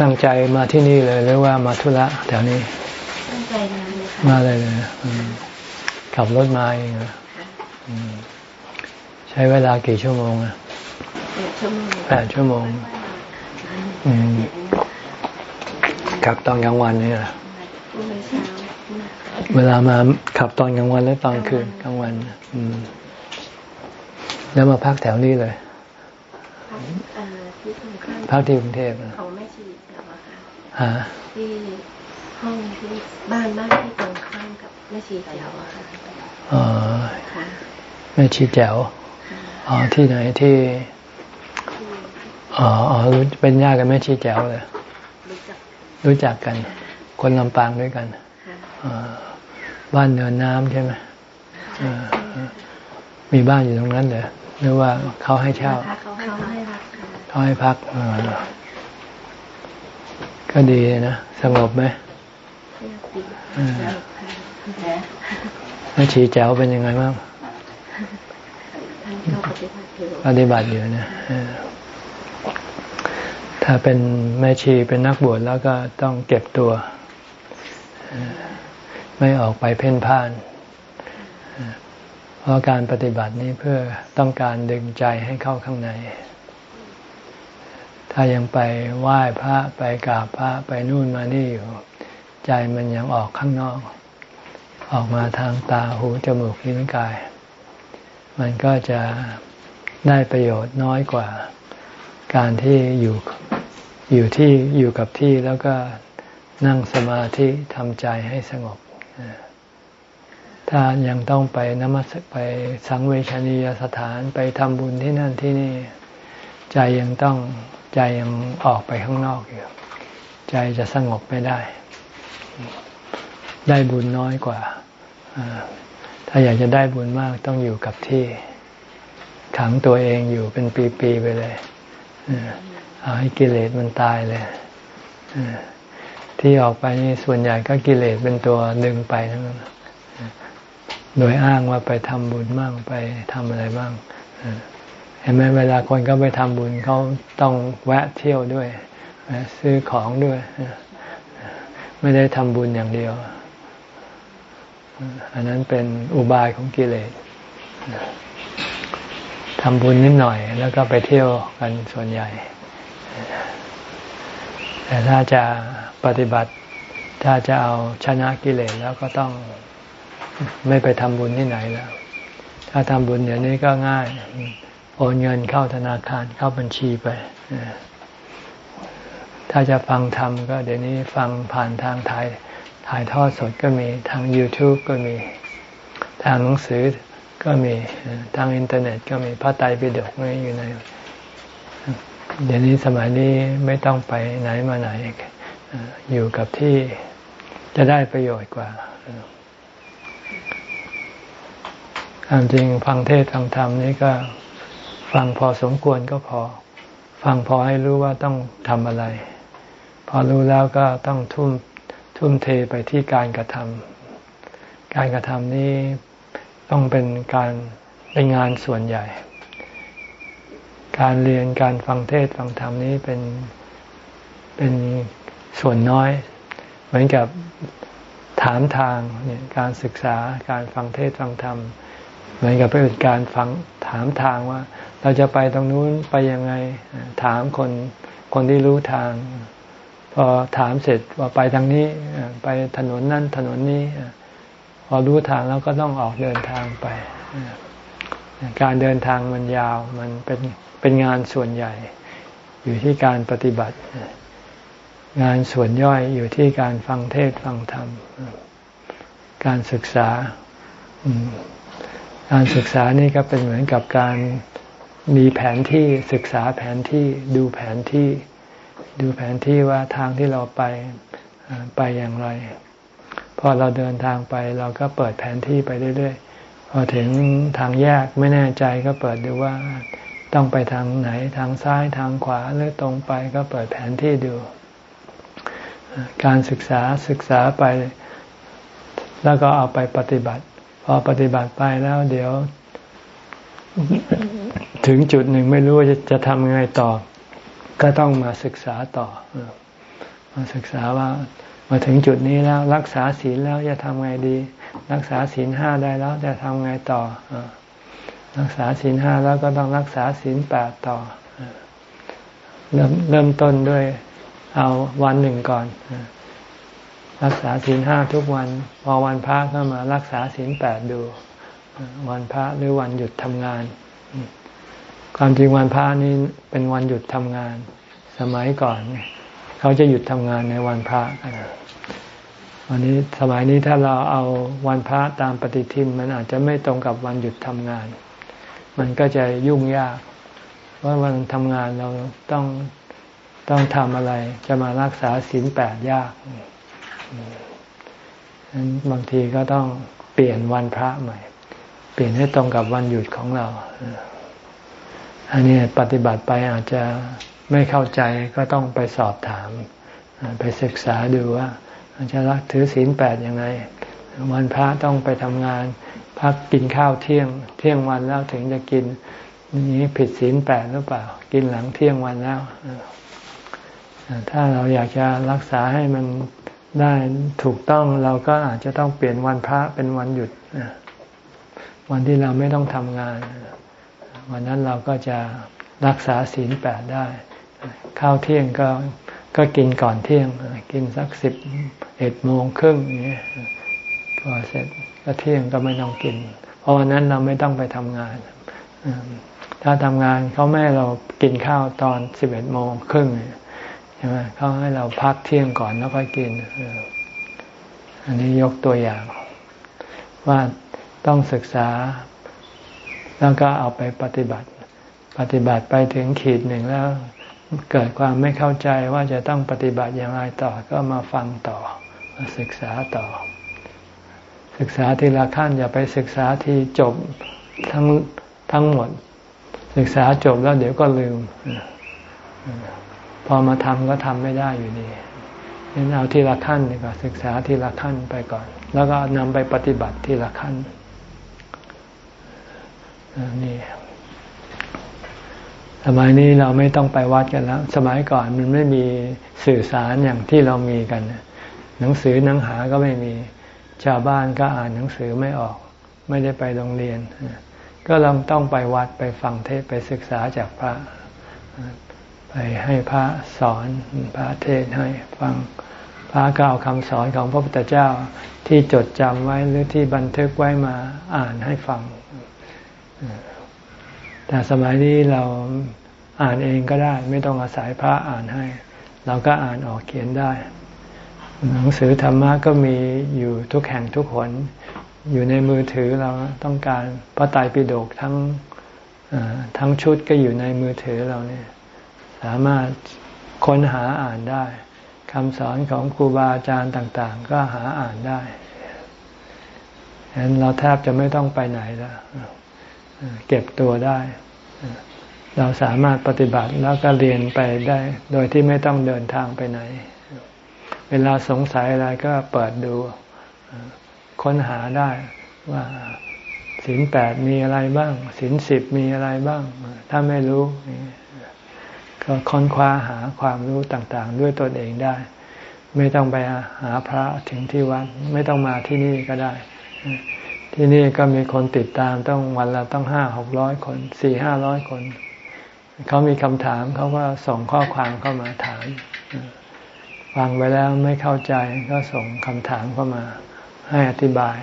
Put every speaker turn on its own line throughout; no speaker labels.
ตั้งใจมาที่นี่เลยหรือว่ามาธุระแถวนี้
ตั้งใจมาเลยค่ะ
มาเลยเลยอืมขับรถมาเองเหรออืมใช้เวลากี่ชั่วโมงอะ
แปดชั่วโมง
แปดชั่วโมงอืมขับตอนกลางวันนี่เหรอ
พรุ่งนี้เช้ามา
เวลามาขับตอนกลางวันแล้วตอนคืนกลางวันอืมแล้วมาพักแถวนี้เลย
พักเอ่อที่ตรงข้าม
พักที่กรุงเทพนะ
ของแม่ชี ที่ห้องที่บ้านบ้านที่ตรงข้ามกับแม่ชีเดียวอะค่ะ
อ๋อ
ค่ะ
แม่ชีแจ๋ว
ค่ะ
อ๋อที่ไหนที่อ๋ออ๋อรู้เป็นญาติกับแม่ชีแจ๋วเลย
รู้จัก
รู้จักกัน คนลำปางด้วยกัน
ค่ะ
อ่าบ้านเนินน้ำใช่ไหมอ่ามีบ้านอยู่ตรงนั้นเลยหรือว่าเขาให้เช่า
เขาให้เขาให้รักค่ะ
เขาให้พักอ่า ก็ดีนะ สงบไหม
เที่ยวปี
อืม
แล้วค่ะแล้
แม่ชีแจ๋วเป็นยังไงบ้าง
ท่านก็ปฏิบัติอยู่
ปฏิบัติอยู่นะเออถ้าเป็นแม่ชีเป็นนักบวชแล้วก็ต้องเก็บตัวเออไม่ออกไปเพ่นพ่านเออเพราะการปฏิบัตินี้เพื่อต้องการดึงใจให้เข้าข้างใน ถ้ายังไปไหว้พระไปกราบพระไปนู่นมานี่อยู่ ใจมันยังออกข้างนอก ออกมาทางตาหูจมูกลิ้นกาย มันก็จะได้ประโยชน์น้อยกว่า การที่อยู่อยู่ที่อยู่กับที่แล้วก็นั่งสมาธิทำใจให้สงบ ถ้ายังต้องไปนมัสไปสังเวชนียสถานไปทำบุญที่นั่นที่นี่ ใจยังต้อง ใจยังออกไปข้างนอกอยู่ใจจะสงบไม่ได้ ได้บุญน้อยกว่า ถ้าอยากจะได้บุญมากต้องอยู่กับที่ ขังตัวเองอยู่เป็นปีๆไปเลยเอาให้กิเลสมันตายเลยที่ออกไปนี่ส่วนใหญ่ก็กิเลสเป็นตัวดึงไปทั้งนั้นโดยอ้างว่าไปทำบุญบ้างไปทำอะไรบ้าง เห็นไหมเวลาคนก็ไปทำบุญเขาต้องแวะเที่ยวด้วย ซื้อของด้วย ไม่ได้ทำบุญอย่างเดียว อันนั้นเป็นอุบายของกิเลสทำบุญนิดหน่อย แล้วก็ไปเที่ยวกันส่วนใหญ่ แต่ถ้าจะปฏิบัติ ถ้าจะเอาชนะกิเลสแล้วก็ต้องไม่ไปทำบุญที่ไหนแล้ว ถ้าทำบุญเดี๋ยวนี้ก็ง่าย โอนเงินเข้าธนาคารเข้าบัญชีไป ถ้าจะฟังธรรมก็เดี๋ยวนี้ฟังผ่านทางถ่ายถ่ายทอดสดก็มีทาง YouTube ก็มี ทางหนังสือก็มีทางอินเทอร์เน็ตก็มีพระไตรปิฎกนี่อยู่ใน เดี๋ยวนี้สมัยนี้ไม่ต้องไปไหนมาไหน อยู่กับที่จะได้ประโยชน์กว่าความจริงฟังเทศฟังธรรมนี่ก็ ฟังพอสมควรก็พอ ฟังพอให้รู้ว่าต้องทำอะไร พอรู้แล้วก็ต้องทุ่มทุ่มเทไปที่การกระทำการกระทำนี้ต้องเป็นการเป็นงานส่วนใหญ่ การเรียนการฟังเทศฟังธรรมนี้เป็นเป็นส่วนน้อย เหมือนกับถามทางเนี่ยการศึกษาการฟังเทศฟังธรรม เหมือนกับเป็นการฟังถามทางว่า เราจะไปตรงนู้นไปยังไง ถามคนคนที่รู้ทาง พอถามเสร็จว่าไปทางนี้ ไปถนนนั่นถนนนี้ พอรู้ทางแล้วก็ต้องออกเดินทางไป การเดินทางมันยาวมันเป็นเป็นงานส่วนใหญ่ อยู่ที่การปฏิบัติ งานส่วนย่อยอยู่ที่การฟังเทศฟังธรรม การศึกษา การศึกษานี่ก็เป็นเหมือนกับการมีแผนที่ศึกษาแผนที่ดูแผนที่ ดูแผนที่ว่าทางที่เราไปไปอย่างไร พอเราเดินทางไปเราก็เปิดแผนที่ไปเรื่อยๆ พอถึงทางแยกไม่แน่ใจก็เปิดดูว่าต้องไปทางไหนทางซ้ายทางขวาหรือตรงไปก็เปิดแผนที่ดู การศึกษาศึกษาไป แล้วก็เอาไปปฏิบัติ พอปฏิบัติไปแล้ว เดี๋ยว ถึงจุดหนึ่งไม่รู้ว่าจะจะทำยังไงต่อ ก็ต้องมาศึกษาต่อ มาศึกษาว่า มาถึงจุดนี้แล้วรักษาศีลแล้วจะทำไงดี รักษาศีลห้าได้แล้วจะทำไงต่อรักษาศีลห้าแล้วก็ต้องรักษาศีลแปดต่อเริ่มเริ่มต้นด้วยเอาวันหนึ่งก่อน รักษาศีลห้าทุกวัน พอวันพระก็มารักษาศีลแปดดู วันพระหรือวันหยุดทำงาน ความจริงวันพระนี้เป็นวันหยุดทำงาน สมัยก่อน เขาจะหยุดทำงานในวันพระวันนี้สมัยนี้ถ้าเราเอาวันพระตามปฏิทิน มันอาจจะไม่ตรงกับวันหยุดทำงาน มันก็จะยุ่งยากว่าวันทำงานเราต้องต้องทำอะไร จะมารักษาศีลแปดยาก นั้นบางทีก็ต้องเปลี่ยนวันพระใหม่ เปลี่ยนให้ตรงกับวันหยุดของเรา อันนี้ปฏิบัติไปอาจจะไม่เข้าใจก็ต้องไปสอบถาม ไปศึกษาดูว่าจะรักถือศีลแปดยังไง วันพระต้องไปทำงาน พักกินข้าวเที่ยง เที่ยงวันแล้วถึงจะกินนี้ผิดศีลแปดหรือเปล่า กินหลังเที่ยงวันแล้วถ้าเราอยากจะรักษาให้มัน ได้ถูกต้องเราก็อาจจะต้องเปลี่ยนวันพระเป็นวันหยุด วันที่เราไม่ต้องทำงาน วันนั้นเราก็จะรักษาศีลแปดได้ ข้าวเที่ยงก็ก็กินก่อนเที่ยง กินสักสิบเอ็ดโมงครึ่งอย่างนี้พอเสร็จก็เที่ยงก็ไม่ต้องกิน เพราะวันนั้นเราไม่ต้องไปทำงาน ถ้าทำงานเขาไม่เรากินข้าวตอนสิบเอ็ดโมงครึ่ง ใช่ไหมเขาให้เราพักเที่ยงก่อนแล้วค่อยกิน อันนี้ยกตัวอย่าง ว่าต้องศึกษา แล้วก็เอาไปปฏิบัติ ปฏิบัติไปถึงขีดหนึ่งแล้ว เกิดความไม่เข้าใจว่าจะต้องปฏิบัติอย่างไรต่อก็มาฟังต่อ มาศึกษาต่อ ศึกษาทีละขั้นอย่าไปศึกษาที่จบทั้งทั้งหมด ศึกษาจบแล้วเดี๋ยวก็ลืม พอมาทำก็ทำไม่ได้อยู่ดีงั้นเอาทีละขั้นดีกว่าศึกษาทีละขั้นไปก่อน แล้วก็นำไปปฏิบัติทีละขั้นนี่สมัยนี้เราไม่ต้องไปวัดกันแล้ว สมัยก่อนมันไม่มีสื่อสารอย่างที่เรามีกัน หนังสือหนังหาก็ไม่มี ชาวบ้านก็อ่านหนังสือไม่ออก ไม่ได้ไปโรงเรียน ก็เราต้องไปวัดไปฟังเทศไปศึกษาจากพระ ไปให้พระสอนพระเทศให้ฟังพระกล่าคำสอนของพระพุทธเจ้าที่จดจำไว้หรือที่บันทึกไว้มาอ่านให้ฟัง แต่สมัยนี้เราอ่านเองก็ได้ ไม่ต้องอาศัยพระอ่านให้ เราก็อ่านออกเขียนได้ หนังสือธรรมะก็มีอยู่ทุกแห่งทุกคนอยู่ในมือถือเราต้องการพระไตรปิฎกทั้งทั้งชุดก็อยู่ในมือถือเราเนี่ย สามารถค้นหาอ่านได้คำสอนของครูบาอาจารย์ต่าง ๆ ก็หาอ่านได้ฉะนั้นเราแทบจะไม่ต้องไปไหนแล้วเก็บตัวได้ เราสามารถปฏิบัติแล้วก็เรียนไปได้ โดยที่ไม่ต้องเดินทางไปไหน เวลาสงสัยอะไรก็เปิดดูค้นหาได้ว่าศีลแปดมีอะไรบ้างศีลสิบมีอะไรบ้าง ถ้าไม่รู้ ก็ค้นคว้าหาความรู้ต่างๆ ด้วยตนเองได้ ไม่ต้องไปหาพระถึงที่วัดไม่ต้องมาที่นี่ก็ได้ ที่นี่ก็มีคนติดตามต้องวันละต้องห้าหกร้อยคนสี่ห้าร้อยคน เขามีคำถามเขาก็ส่งข้อความเข้ามาถามฟังไปแล้วไม่เข้าใจก็ส่งคำถามเข้ามาให้อธิบาย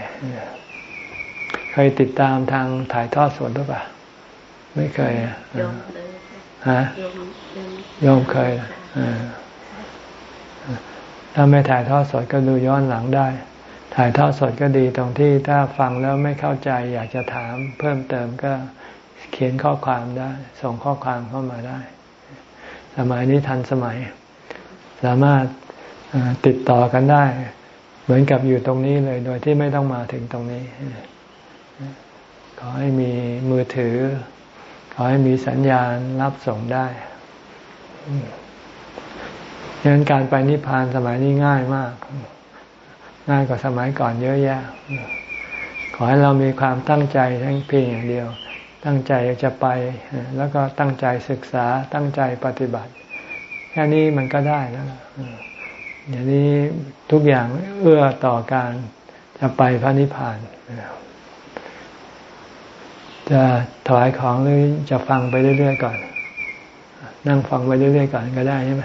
เคยติดตามทางถ่ายทอดสดหรือเปล่า ไม่เคย ฮะโยมเคยถ้าไม่ถ่ายทอดสดก็ดูย้อนหลังได้ ถ่ายทอดสดก็ดีตรงที่ถ้าฟังแล้วไม่เข้าใจ อยากจะถามเพิ่มเติมก็เขียนข้อความได้ ส่งข้อความเข้ามาได้ สมัยนี้ทันสมัย สามารถติดต่อกันได้ เหมือนกับอยู่ตรงนี้เลย โดยที่ไม่ต้องมาถึงตรงนี้ ขอให้มีมือถือ ขอให้มีสัญญาณรับส่งได้ดังนั้นการไปนิพพานสมัยนี้ง่ายมาก ง่ายกว่าสมัยก่อนเยอะแยะ ขอให้เรามีความตั้งใจทั้งเพียงอย่างเดียว ตั้งใจจะไป แล้วก็ตั้งใจศึกษา ตั้งใจปฏิบัติ แค่นี้มันก็ได้แล้วอย่างนี้ทุกอย่างเอื้อต่อการจะไปพระนิพพาน จะถวายของหรือจะฟังไปเรื่อยๆก่อน นั่งฟังไปเรื่อยๆก่อนก็ได้ใช่ไหม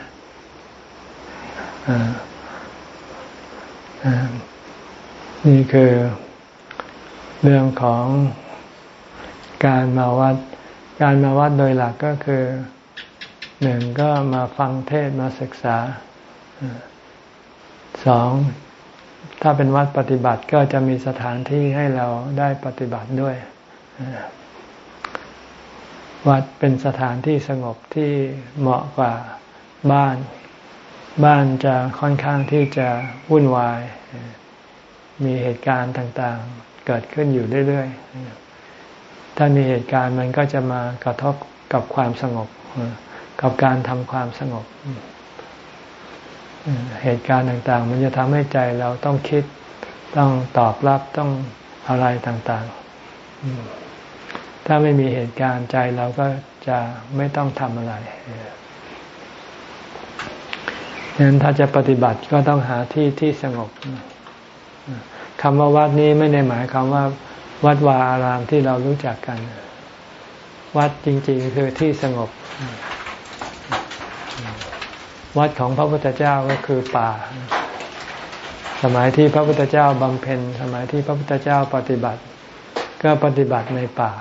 นี่คือเรื่องของการมาวัด การมาวัดโดยหลักก็คือหนึ่งก็มาฟังเทศมาศึกษาสองถ้าเป็นวัดปฏิบัติก็จะมีสถานที่ให้เราได้ปฏิบัติด้วย วัดเป็นสถานที่สงบที่เหมาะกว่าบ้าน บ้านจะค่อนข้างที่จะวุ่นวาย มีเหตุการณ์ต่างๆ เกิดขึ้นอยู่เรื่อยๆ ถ้ามีเหตุการณ์มันก็จะมากระทบกับความสงบ กับการทำความสงบ เหตุการณ์ต่างๆ มันจะทำให้ใจเราต้องคิด ต้องตอบรับ ต้องอะไรต่างๆ ถ้าไม่มีเหตุการณ์ใจเราก็จะไม่ต้องทำอะไรดังนั้นถ้าจะปฏิบัติก็ต้องหาที่ที่สงบคำว่าวัดนี้ไม่ได้หมายความว่า วัดวาอารามที่เรารู้จักกัน วัดจริง ๆ คือที่สงบ วัดของพระพุทธเจ้าก็คือป่า สมัยที่พระพุทธเจ้าบำเพ็ญ สมัยที่พระพุทธเจ้าปฏิบัติ ก็ปฏิบัติในป่า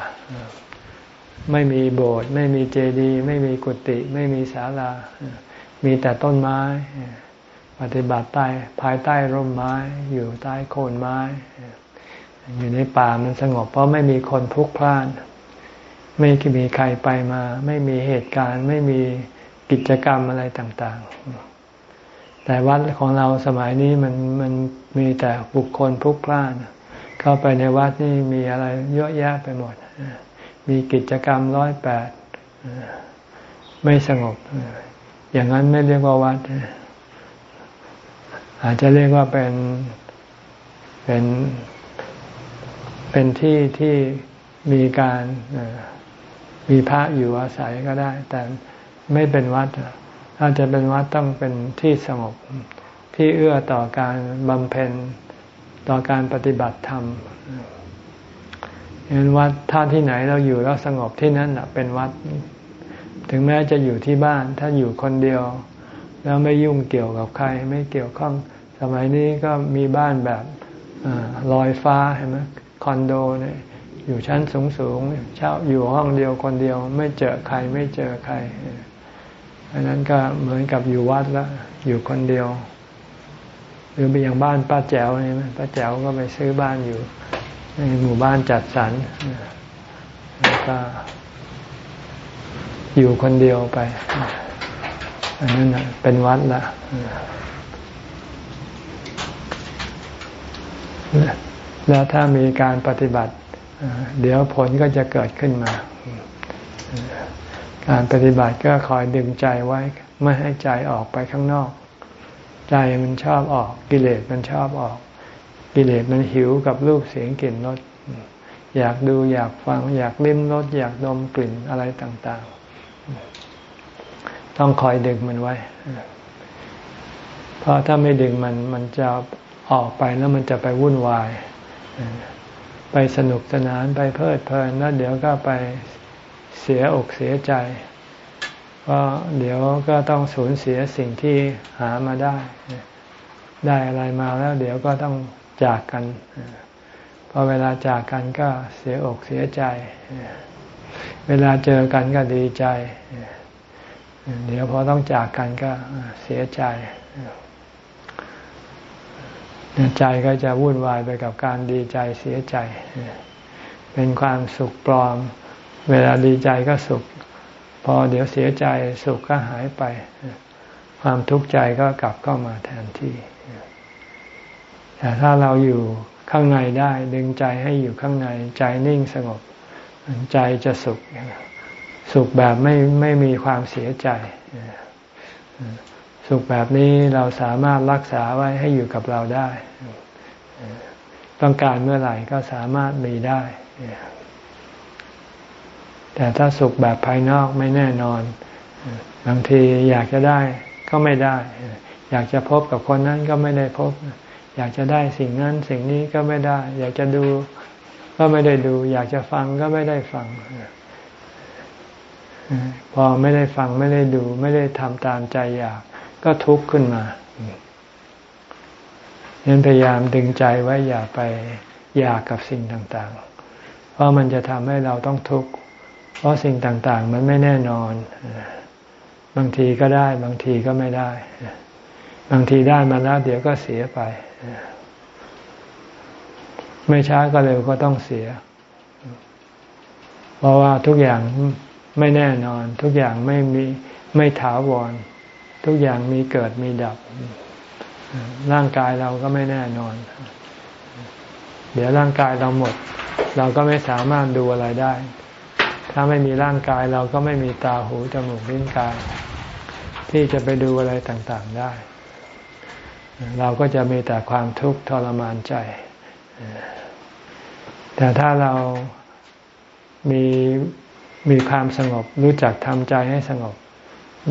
ไม่มีโบสถ์ไม่มีเจดีย์ไม่มีกุฏิไม่มีศาลา มีแต่ต้นไม้ ปฏิบัติใต้ภายใต้ร่มไม้ อยู่ใต้โคนไม้ อยู่ในป่ามันสงบ เพราะไม่มีคนพลุกพล่าน ไม่มีใครไปมา ไม่มีเหตุการณ์ ไม่มีกิจกรรมอะไรต่าง ๆ แต่วัดของเราสมัยนี้มันมันมีแต่บุคคลพลุกพล่าน เข้าไปในวัดนี่มีอะไรเยอะแยะไปหมด มีกิจกรรมร้อยแปดไม่สงบ อย่างนั้นไม่เรียกว่าวัด อาจจะเรียกว่าเป็นเป็นเป็นที่ที่มีการมีพระอยู่อาศัยก็ได้ แต่ไม่เป็นวัดถ้าจะเป็นวัดต้องเป็นที่สงบ ที่เอื้อต่อการบำเพ็ญต่อการปฏิบัติธรรม เห็นวัดถ้าที่ไหนเราอยู่แล้วสงบที่นั่นเป็นวัด ถึงแม้จะอยู่ที่บ้าน ถ้าอยู่คนเดียว แล้วไม่ยุ่งเกี่ยวกับใคร ไม่เกี่ยวข้อง สมัยนี้ก็มีบ้านแบบลอยฟ้าเห็นไหมคอนโดเนี่ยอยู่ชั้นสูงสูงเช่าอยู่ห้องเดียวคนเดียว ไม่เจอใครไม่เจอใครอันนั้นก็เหมือนกับอยู่วัดล้วอยู่คนเดียว หรือไปอย่างบ้านป้าแจ๋วนี่ป้าแจ๋วก็ไปซื้อบ้านอยู่ หมู่บ้านจัดสรรแล้วก็อยู่คนเดียวไป อันนั้นเป็นวัดละแล้วถ้ามีการปฏิบัติ เดี๋ยวผลก็จะเกิดขึ้นมา การปฏิบัติก็คอยดึงใจไว้ ไม่ให้ใจออกไปข้างนอก ใจมันชอบออกกิเลสมันชอบออก กิเลสมันหิวกับรูปเสียงกลิ่นรสอยากดูอยากฟัง อยากลิ้มรสอยากดมกลิ่นอะไรต่าง ๆ ต้องคอยดึงมันไว้ เพราะถ้าไม่ดึงมันมันจะออกไปแล้วมันจะไปวุ่นวาย ไปสนุกสนานไปเพลิดเพลินแล้วเดี๋ยวก็ไปเสียอกเสียใจเพราะเดี๋ยวก็ต้องสูญเสียสิ่งที่หามาได้ ได้อะไรมาแล้ว เดี๋ยวก็ต้อง จากกันพอเวลาจากกันก็เสียอกเสียใจ เวลาเจอกันก็ดีใจ เดี๋ยวพอต้องจากกันก็เสียใจ ใจก็จะวุ่นวายไปกับการดีใจเสียใจ เป็นความสุขปลอม เวลาดีใจก็สุข พอเดี๋ยวเสียใจสุขก็หายไป ความทุกข์ใจก็กลับเข้ามาแทนที่ แต่ถ้าเราอยู่ข้างในได้ดึงใจให้อยู่ข้างในใจนิ่งสงบ ใจจะสุข สุขแบบไม่ไม่มีความเสียใจ สุขแบบนี้เราสามารถรักษาไว้ให้อยู่กับเราได้ ต้องการเมื่อไหร่ก็สามารถมีได้ แต่ถ้าสุขแบบภายนอกไม่แน่นอน บางทีอยากจะได้ก็ไม่ได้ อยากจะพบกับคนนั้นก็ไม่ได้พบ อยากจะได้สิ่งนั้นสิ่งนี้ก็ไม่ได้ อยากจะดูก็ไม่ได้ดู อยากจะฟังก็ไม่ได้ฟัง พอไม่ได้ฟังไม่ได้ดู ไม่ได้ทำตามใจอยาก ก็ทุกข์ขึ้นมาฉะนั้นพยายามดึงใจไว้อย่าไปอยากกับสิ่งต่างๆ เพราะมันจะทำให้เราต้องทุกข์ เพราะสิ่งต่างๆ มันไม่แน่นอน บางทีก็ได้ บางทีก็ไม่ได้ บางทีได้มาแล้วเดี๋ยวก็เสียไป ไม่ช้าก็เร็วก็ต้องเสีย เพราะว่าทุกอย่างไม่แน่นอน ทุกอย่างไม่มีไม่ถาวร ทุกอย่างมีเกิดมีดับ ร่างกายเราก็ไม่แน่นอน เดี๋ยวร่างกายเราหมด เราก็ไม่สามารถดูอะไรได้ ถ้าไม่มีร่างกายเราก็ไม่มีตาหูจมูกลิ้นกาย ที่จะไปดูอะไรต่างๆได้ เราก็จะมีแต่ความทุกข์ทรมานใจ แต่ถ้าเรามีมีความสงบรู้จักทำใจให้สงบ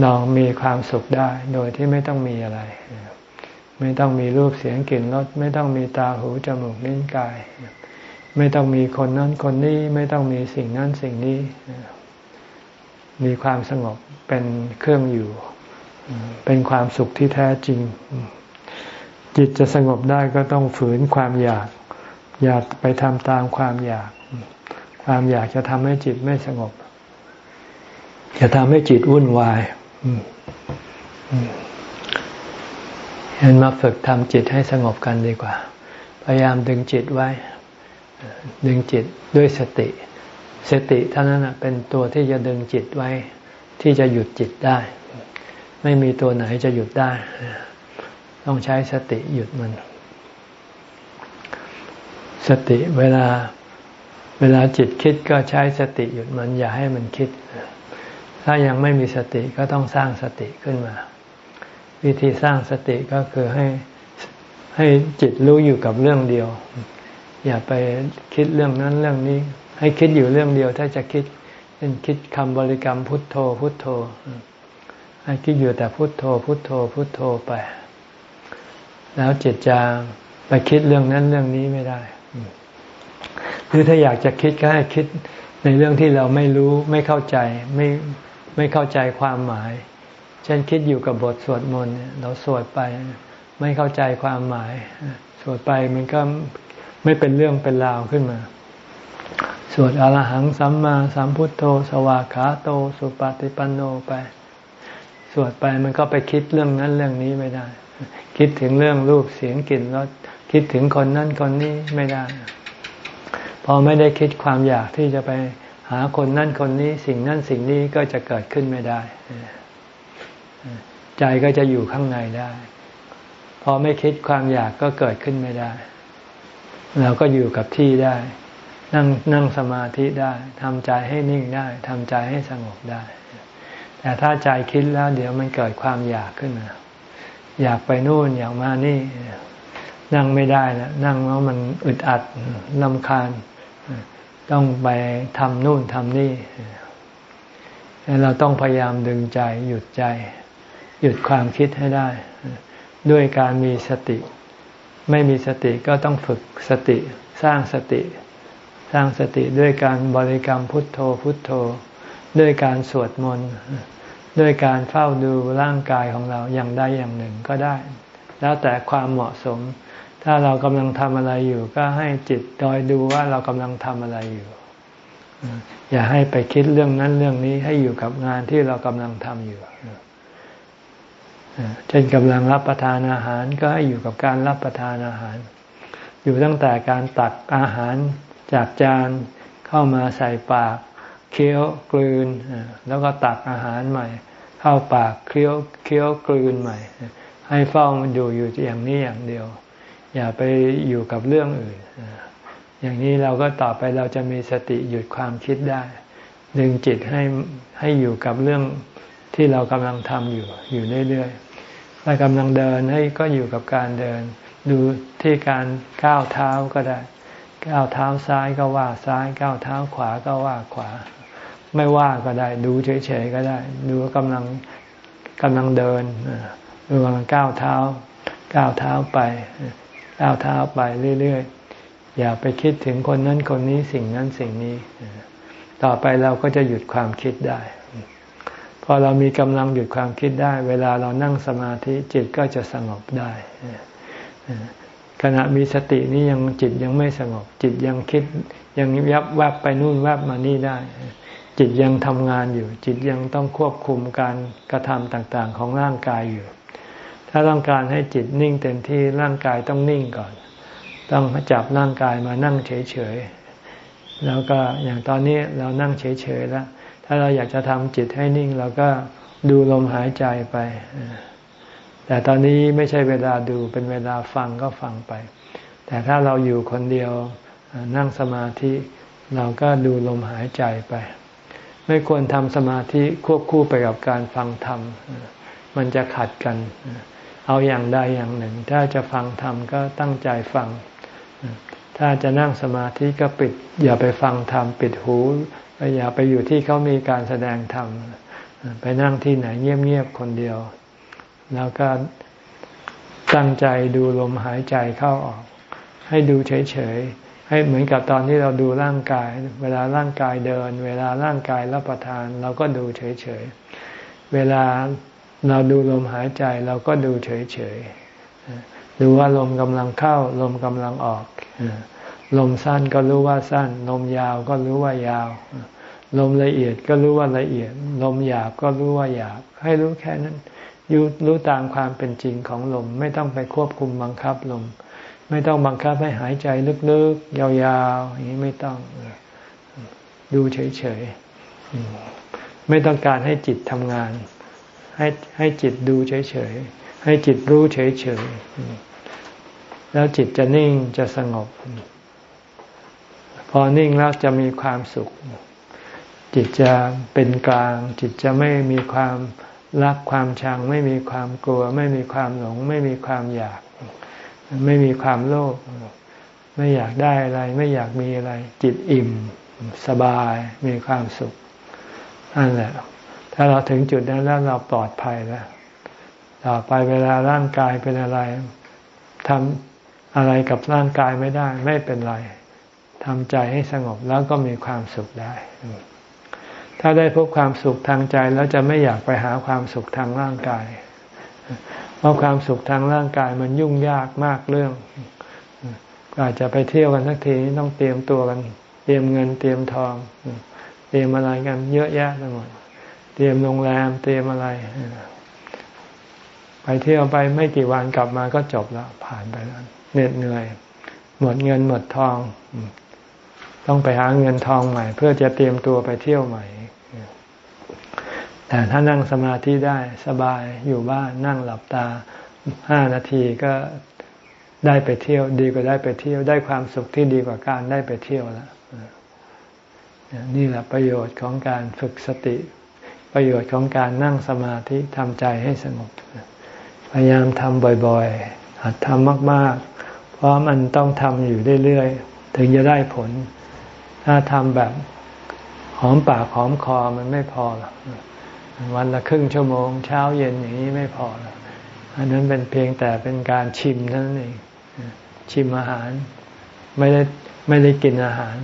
เรามีความสุขได้ โดยที่ไม่ต้องมีอะไร ไม่ต้องมีรูปเสียงกลิ่นรสไม่ต้องมีตาหูจมูกลิ้นกาย ไม่ต้องมีคนนั้นคนนี้ไม่ต้องมีสิ่งนั้นสิ่งนี้ มีความสงบเป็นเครื่องอยู่ เป็นความสุขที่แท้จริง จิตจะสงบได้ก็ต้องฝืนความอยาก อยากไปทำตามความอยาก ความอยากจะทำให้จิตไม่สงบ จะทำให้จิตวุ่นวายเห็นมาฝึกทำจิตให้สงบกันดีกว่า พยายามดึงจิตไว้ ดึงจิตด้วยสติ สติเท่านั้นเป็นตัวที่จะดึงจิตไว้ ที่จะหยุดจิตได้ ไม่มีตัวไหนจะหยุดได้ ต้องใช้สติหยุดมัน สติเวลาเวลาจิตคิดก็ใช้สติหยุดมันอย่าให้มันคิด ถ้ายังไม่มีสติก็ต้องสร้างสติขึ้นมา วิธีสร้างสติก็คือให้ให้จิตรู้อยู่กับเรื่องเดียว อย่าไปคิดเรื่องนั้นเรื่องนี้ ให้คิดอยู่เรื่องเดียว ถ้าจะคิดเป็นคิดคำบริกรรมพุทโธ พุทโธให้คิดอยู่แต่พุทโธ พุทโธ พุทโธไป แล้วจิตจะไปคิดเรื่องนั้นเรื่องนี้ไม่ได้ หรือถ้าอยากจะคิดก็ให้คิดในเรื่องที่เราไม่รู้ไม่เข้าใจไม่ไม่เข้าใจความหมาย เช่นคิดอยู่กับบทสวดมนต์เราสวดไปไม่เข้าใจความหมาย สวดไปมันก็ไม่เป็นเรื่องเป็นราวขึ้นมา สวดอรหังสัมมาสัมพุทโธ สวากขาโต สุปฏิปันโนไป สวดไปมันก็ไปคิดเรื่องนั้นเรื่องนี้ไม่ได้ คิดถึงเรื่องรูปเสียงกลิ่นแล้วคิดถึงคนนั้นคนนี้ไม่ได้ พอไม่ได้คิดความอยากที่จะไปหาคนนั้นคนนี้สิ่งนั้นสิ่งนี้ก็จะเกิดขึ้นไม่ได้ ใจก็จะอยู่ข้างในได้ พอไม่คิดความอยากก็เกิดขึ้นไม่ได้ เราก็อยู่กับที่ได้ นั่งนั่งสมาธิได้ทำใจให้นิ่งได้ทำใจให้สงบได้ แต่ถ้าใจคิดแล้วเดี๋ยวมันเกิดความอยากขึ้นมา อยากไปนู่นอยากมานี่ นั่งไม่ได้แล้วนั่งแล้วมันอึดอัดลำคาญ ต้องไปทำนู่นทำนี่เราต้องพยายามดึงใจหยุดใจ หยุดความคิดให้ได้ ด้วยการมีสติ ไม่มีสติก็ต้องฝึกสติสร้างสติ สร้างสติด้วยการบริกรรมพุทโธพุทโธ ด้วยการสวดมนต์ ด้วยการเฝ้าดูร่างกายของเราอย่างใดอย่างหนึ่งก็ได้ แล้วแต่ความเหมาะสม ถ้าเรากำลังทำอะไรอยู่ ก็ให้จิตดอยดูว่าเรากำลังทำอะไรอยู่ อย่าให้ไปคิดเรื่องนั้นเรื่องนี้ให้อยู่กับงานที่เรากำลังทำอยู่เช่นกำลังรับประทานอาหารก็ให้อยู่กับการรับประทานอาหาร อยู่ตั้งแต่การตักอาหารจากจานเข้ามาใส่ปาก เคี้ยวกลืน แล้วก็ตักอาหารใหม่ เข้าปากเคี้ยวเคี้ยวกลืนใหม่ ให้เฝ้ามันอยู่อยู่อย่างนี้อย่างเดียว อย่าไปอยู่กับเรื่องอื่น อย่างนี้เราก็ต่อไปเราจะมีสติหยุดความคิดได้ ดึงจิตให้ให้อยู่กับเรื่องที่เรากำลังทำอยู่อยู่เรื่อยๆถ้ากำลังเดินให้ก็อยู่กับการเดิน ดูที่การก้าวเท้าก็ได้ก้าวเท้าซ้ายก็ว่าซ้ายก้าวเท้าขวาก็ว่าขวา ไม่ว่าก็ได้ ดูเฉยๆก็ได้ ดูกำลังกำลังเดินกำลังก้าวเท้า ก้าวเท้าไป ก้าวเท้าไปเรื่อยๆ อย่าไปคิดถึงคนนั้นคนนี้สิ่งนั้นสิ่งนี้ ต่อไปเราก็จะหยุดความคิดได้ พอเรามีกำลังหยุดความคิดได้ เวลาเรานั่งสมาธิจิตก็จะสงบได้ขณะมีสตินี้ยังจิตยังไม่สงบจิตยังคิดยังยับแวบไปนู่นแวบมานี่ได้ จิตยังทำงานอยู่ จิตยังต้องควบคุมการกระทำต่างๆ ของร่างกายอยู่ ถ้าต้องการให้จิตนิ่งเต็มที่ร่างกายต้องนิ่งก่อน ต้องจับร่างกายมานั่งเฉยๆแล้วก็อย่างตอนนี้เรานั่งเฉยๆแล้ว ถ้าเราอยากจะทำจิตให้นิ่งเราก็ดูลมหายใจไป แต่ตอนนี้ไม่ใช่เวลาดูเป็นเวลาฟังก็ฟังไป แต่ถ้าเราอยู่คนเดียวนั่งสมาธิเราก็ดูลมหายใจไป ไม่ควรทำสมาธิควบคู่ไปกับการฟังธรรม มันจะขัดกัน เอาอย่างใดอย่างหนึ่ง ถ้าจะฟังธรรมก็ตั้งใจฟัง ถ้าจะนั่งสมาธิก็ปิด อย่าไปฟังธรรมปิดหูอย่าไปอยู่ที่เขามีการแสดงธรรมไปนั่งที่ไหนเงียบๆคนเดียว แล้วก็ตั้งใจดูลมหายใจเข้าออก ให้ดูเฉยๆ ให้เหมือนกับตอนที่เราดูร่างกาย เวลาร่างกายเดิน เวลาร่างกายรับประทาน เราก็ดูเฉยๆ เวลาเราดูลมหายใจเราก็ดูเฉยๆ ดูว่าลมกำลังเข้า ลมกำลังออก ลมสั้นก็รู้ว่าสั้น ลมยาวก็รู้ว่ายาว ลมละเอียดก็รู้ว่าละเอียด ลมหยาบก็รู้ว่าหยาบ ให้รู้แค่นั้นยูรู้ตามความเป็นจริงของลม ไม่ต้องไปควบคุมบังคับลม ไม่ต้องบังคับให้หายใจลึกๆ ยาวๆอย่างนี้ไม่ต้องดูเฉยๆไม่ต้องการให้จิตทำงาน ให้ให้จิตดูเฉยๆให้จิตรู้เฉยๆแล้วจิตจะนิ่งจะสงบ พอนิ่งแล้วจะมีความสุข จิตจะเป็นกลาง จิตจะไม่มีความรักความชัง ไม่มีความกลัว ไม่มีความหลง ไม่มีความอยาก ไม่มีความโลภไม่อยากได้อะไร ไม่อยากมีอะไร จิตอิ่ม สบายมีความสุขนั่นแหละ ถ้าเราถึงจุดนั้นแล้วเราปลอดภัยแล้วต่อไปเวลาร่างกายเป็นอะไรทำอะไรกับร่างกายไม่ได้ ไม่เป็นไรทำใจให้สงบแล้วก็มีความสุขได้ ถ้าได้พบความสุขทางใจแล้วจะไม่อยากไปหาความสุขทางร่างกาย เพราะความสุขทางร่างกายมันยุ่งยากมากเรื่องอาจจะไปเที่ยวกันสักทีต้องเตรียมตัวกัน เตรียมเงินเตรียมทอง เตรียมอะไรกันเยอะแยะไปหมด เตรียมโรงแรมเตรียมอะไร ไปเที่ยวไปไม่กี่วันกลับมาก็จบแล้วผ่านไปแล้วเหน็ดเหนื่อย หมดเงินหมดทอง ต้องไปหาเงินทองใหม่ เพื่อจะเตรียมตัวไปเที่ยวใหม่ แต่ถ้านั่งสมาธิได้สบายอยู่บ้านนั่งหลับตาห้านาทีก็ได้ไปเที่ยว ดีกว่าได้ไปเที่ยว ได้ความสุขที่ดีกว่าการได้ไปเที่ยวแล้วนี่แหละประโยชน์ของการฝึกสติ ประโยชน์ของการนั่งสมาธิทำใจให้สงบ พยายามทำบ่อยๆ หัดทำมากๆ เพราะมันต้องทำอยู่เรื่อยๆ ถึงจะได้ผล ถ้าทำแบบหอมปากหอมคอมันไม่พอหรอก วันละครึ่งชั่วโมง เช้าเย็นอย่างนี้ไม่พอ อันนั้นเป็นเพียงแต่เป็นการชิมเท่านั่นเองชิมอาหาร ไม่ได้ไม่ได้กินอาหาร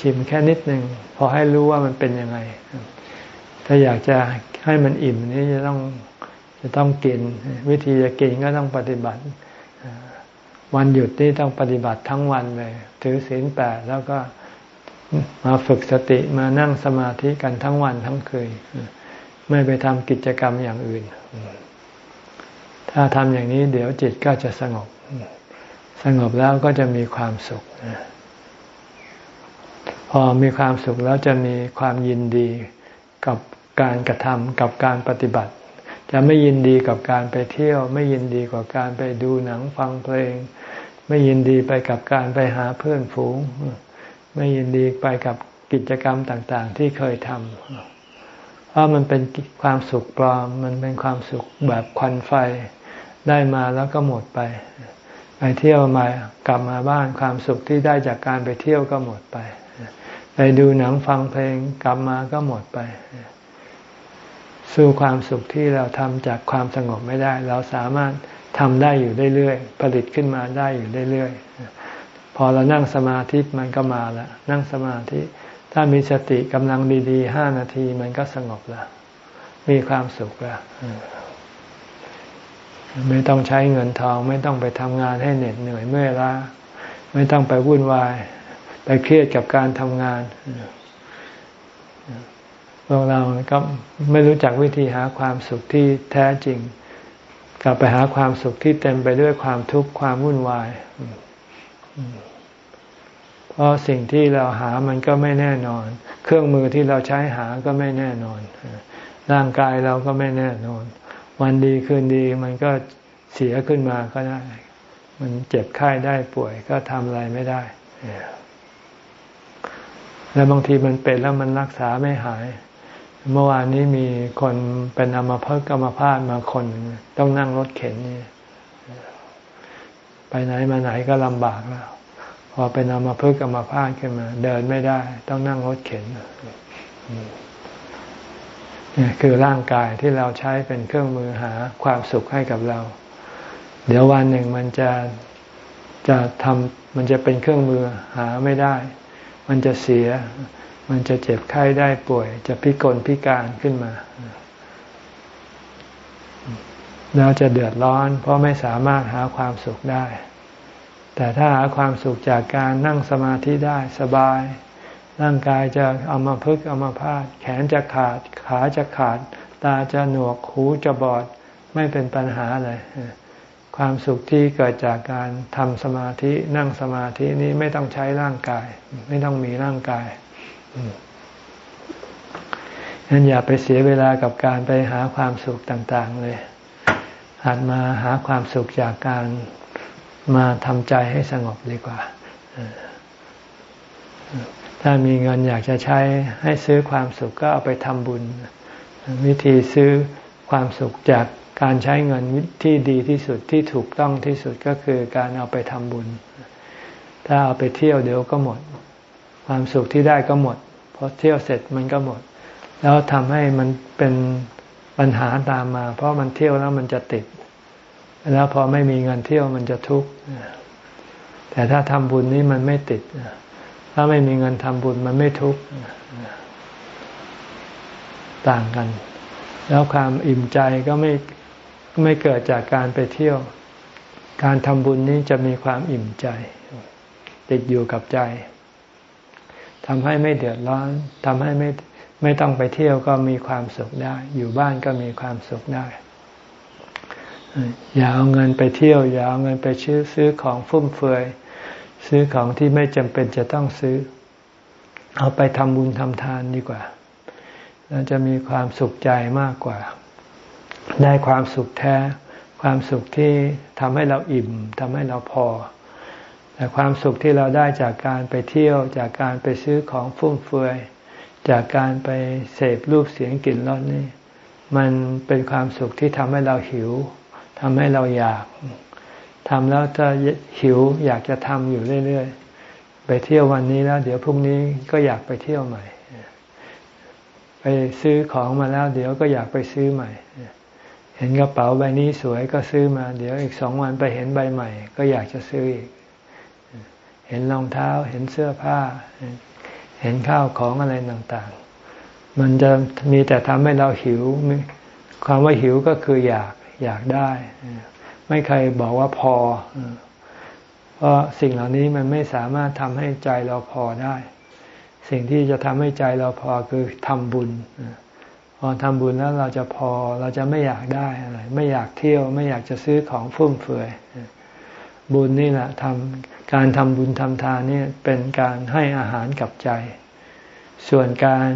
ชิมแค่นิดหนึ่งพอให้รู้ว่ามันเป็นยังไง ถ้าอยากจะให้มันอิ่มนี่จะต้องจะต้องกิน วิธีจะกินก็ต้องปฏิบัติ วันหยุดนี่ต้องปฏิบัติทั้งวันเลย ถือศีลแปดแล้วก็ มาฝึกสติมานั่งสมาธิกันทั้งวันทั้งคืนไม่ไปทำกิจกรรมอย่างอื่น ถ้าทำอย่างนี้เดี๋ยวจิตก็จะสงบ สงบแล้วก็จะมีความสุข พอมีความสุขแล้วจะมีความยินดีกับการกระทำกับการปฏิบัติ จะไม่ยินดีกับการไปเที่ยว ไม่ยินดีกับการไปดูหนังฟังเพลง ไม่ยินดีไปกับการไปหาเพื่อนฝูง ไม่ยินดีไปกับกิจกรรมต่างๆ ที่เคยทำเพราะมันเป็นความสุขปลอม มันเป็นความสุขแบบควันไฟได้มาแล้วก็หมดไป ไปเที่ยวมากลับมาบ้านความสุขที่ได้จากการไปเที่ยวก็หมดไป ไปดูหนังฟังเพลงกลับมาก็หมดไป สู้ความสุขที่เราทำจากความสงบไม่ได้ เราสามารถทำได้อยู่เรื่อยๆผลิตขึ้นมาได้อยู่เรื่อยๆ พอเรานั่งสมาธิมันก็มาแล้วนั่งสมาธิ ถ้ามีสติกำลังดีๆห้านาทีมันก็สงบแล้วมีความสุขแล้วไม่ต้องใช้เงินทอง ไม่ต้องไปทำงานให้เหน็ดเหนื่อยเมื่อยล้าไม่ต้องไปวุ่นวาย ไปเครียดกับการทำงานพวกเราก็ไม่รู้จักวิธีหาความสุขที่แท้จริง กลับไปหาความสุขที่เต็มไปด้วยความทุกข์ความวุ่นวาย เพราะสิ่งที่เราหามันก็ไม่แน่นอน เครื่องมือที่เราใช้หาก็ไม่แน่นอน ร่างกายเราก็ไม่แน่นอน วันดีคืนดีมันก็เสียขึ้นมาก็ได้ มันเจ็บไข้ได้ป่วยก็ทำอะไรไม่ได้ แล้วบางทีมันเป็นแล้วมันรักษาไม่หาย เมื่อวานนี้มีคนเป็นอัมพฤกษ์อัมพาตมาคนต้องนั่งรถเข็นนี่ ไปไหนมาไหนก็ลำบากแล้วพอเป็นอัมาพฤกษ์อัมพาตขึ้นมา เดินไม่ได้ ต้องนั่งรถเข็นนี่คือร่างกายที่เราใช้เป็นเครื่องมือหาความสุขให้กับเรา เดี๋ยววันหนึ่งมันจะจะทำมันจะเป็นเครื่องมือหาไม่ได้ มันจะเสีย มันจะเจ็บไข้ได้ป่วย จะพิกลพิการขึ้นมา เราจะเดือดร้อน เพราะไม่สามารถหาความสุขได้ แต่ถ้าหาความสุขจากการนั่งสมาธิได้สบาย ร่างกายจะเอามาพึกเอามาพาด แขนจะขาด ขาจะขาด ตาจะหนวกหูจะบอด ไม่เป็นปัญหาเลยความสุขที่เกิดจากการทำสมาธินั่งสมาธินี้ไม่ต้องใช้ร่างกาย ไม่ต้องมีร่างกายงั้นอย่าไปเสียเวลากับการไปหาความสุขต่าง ๆ เลย หัดมาหาความสุขจากการมาทำใจให้สงบดีกว่า ถ้ามีเงินอยากจะใช้ให้ซื้อความสุขก็เอาไปทำบุญ วิธีซื้อความสุขจากการใช้เงินที่ดีที่สุดที่ถูกต้องที่สุดก็คือการเอาไปทำบุญ ถ้าเอาไปเที่ยวเดี๋ยวก็หมด ความสุขที่ได้ก็หมดพอเที่ยวเสร็จมันก็หมด แล้วทำให้มันเป็นปัญหาตามมา เพราะมันเที่ยวแล้วมันจะติด แล้วพอไม่มีเงินเที่ยวมันจะทุกข์แต่ถ้าทำบุญนี้มันไม่ติด ถ้าไม่มีเงินทำบุญมันไม่ทุกข์ต่างกัน แล้วความอิ่มใจก็ไม่ไม่เกิดจากการไปเที่ยว การทำบุญนี้จะมีความอิ่มใจ ติดอยู่กับใจทำให้ไม่เดือดร้อนทำให้ไม่ไม่ต้องไปเที่ยวก็มีความสุขได้ อยู่บ้านก็มีความสุขได้ อย่าเอาเงินไปเที่ยว อย่าเอาเงินไปซื้อซื้อของฟุ่มเฟือย ซื้อของที่ไม่จำเป็นจะต้องซื้อ เอาไปทำบุญทำทานดีกว่าเราจะมีความสุขใจมากกว่า ได้ความสุขแท้ ความสุขที่ทำให้เราอิ่มทำให้เราพอ แต่ความสุขที่เราได้จากการไปเที่ยว จากการไปซื้อของฟุ่มเฟือย จากการไปเสพรูปเสียงกลิ่นรสนี่ มันเป็นความสุขที่ทำให้เราหิว ทำให้เราอยากทำแล้วจะหิวอยากจะทำอยู่เรื่อยๆ ไปเที่ยววันนี้แล้ว เดี๋ยวพรุ่งนี้ก็อยากไปเที่ยวใหม่ ไปซื้อของมาแล้ว เดี๋ยวก็อยากไปซื้อใหม่ เห็นกระเป๋าใบนี้สวยก็ซื้อมา เดี๋ยวอีกสองวันไปเห็นใบใหม่ ก็อยากจะซื้ออีก เห็นรองเท้าเห็นเสื้อผ้า เห็นข้าวของอะไรต่างๆ มันจะมีแต่ทำให้เราหิว ความว่าหิวก็คืออยาก อยากได้ ไม่เคยบอกว่าพอ เพราะสิ่งเหล่านี้มันไม่สามารถทำให้ใจเราพอได้ สิ่งที่จะทำให้ใจเราพอคือทำบุญพอทำบุญแล้วเราจะพอเราจะไม่อยากได้อะไรไม่อยากเที่ยวไม่อยากจะซื้อของฟุ่มเฟือยบุญนี่แหละทำการทำบุญทำทานนี่เป็นการให้อาหารกับใจ ส่วนการ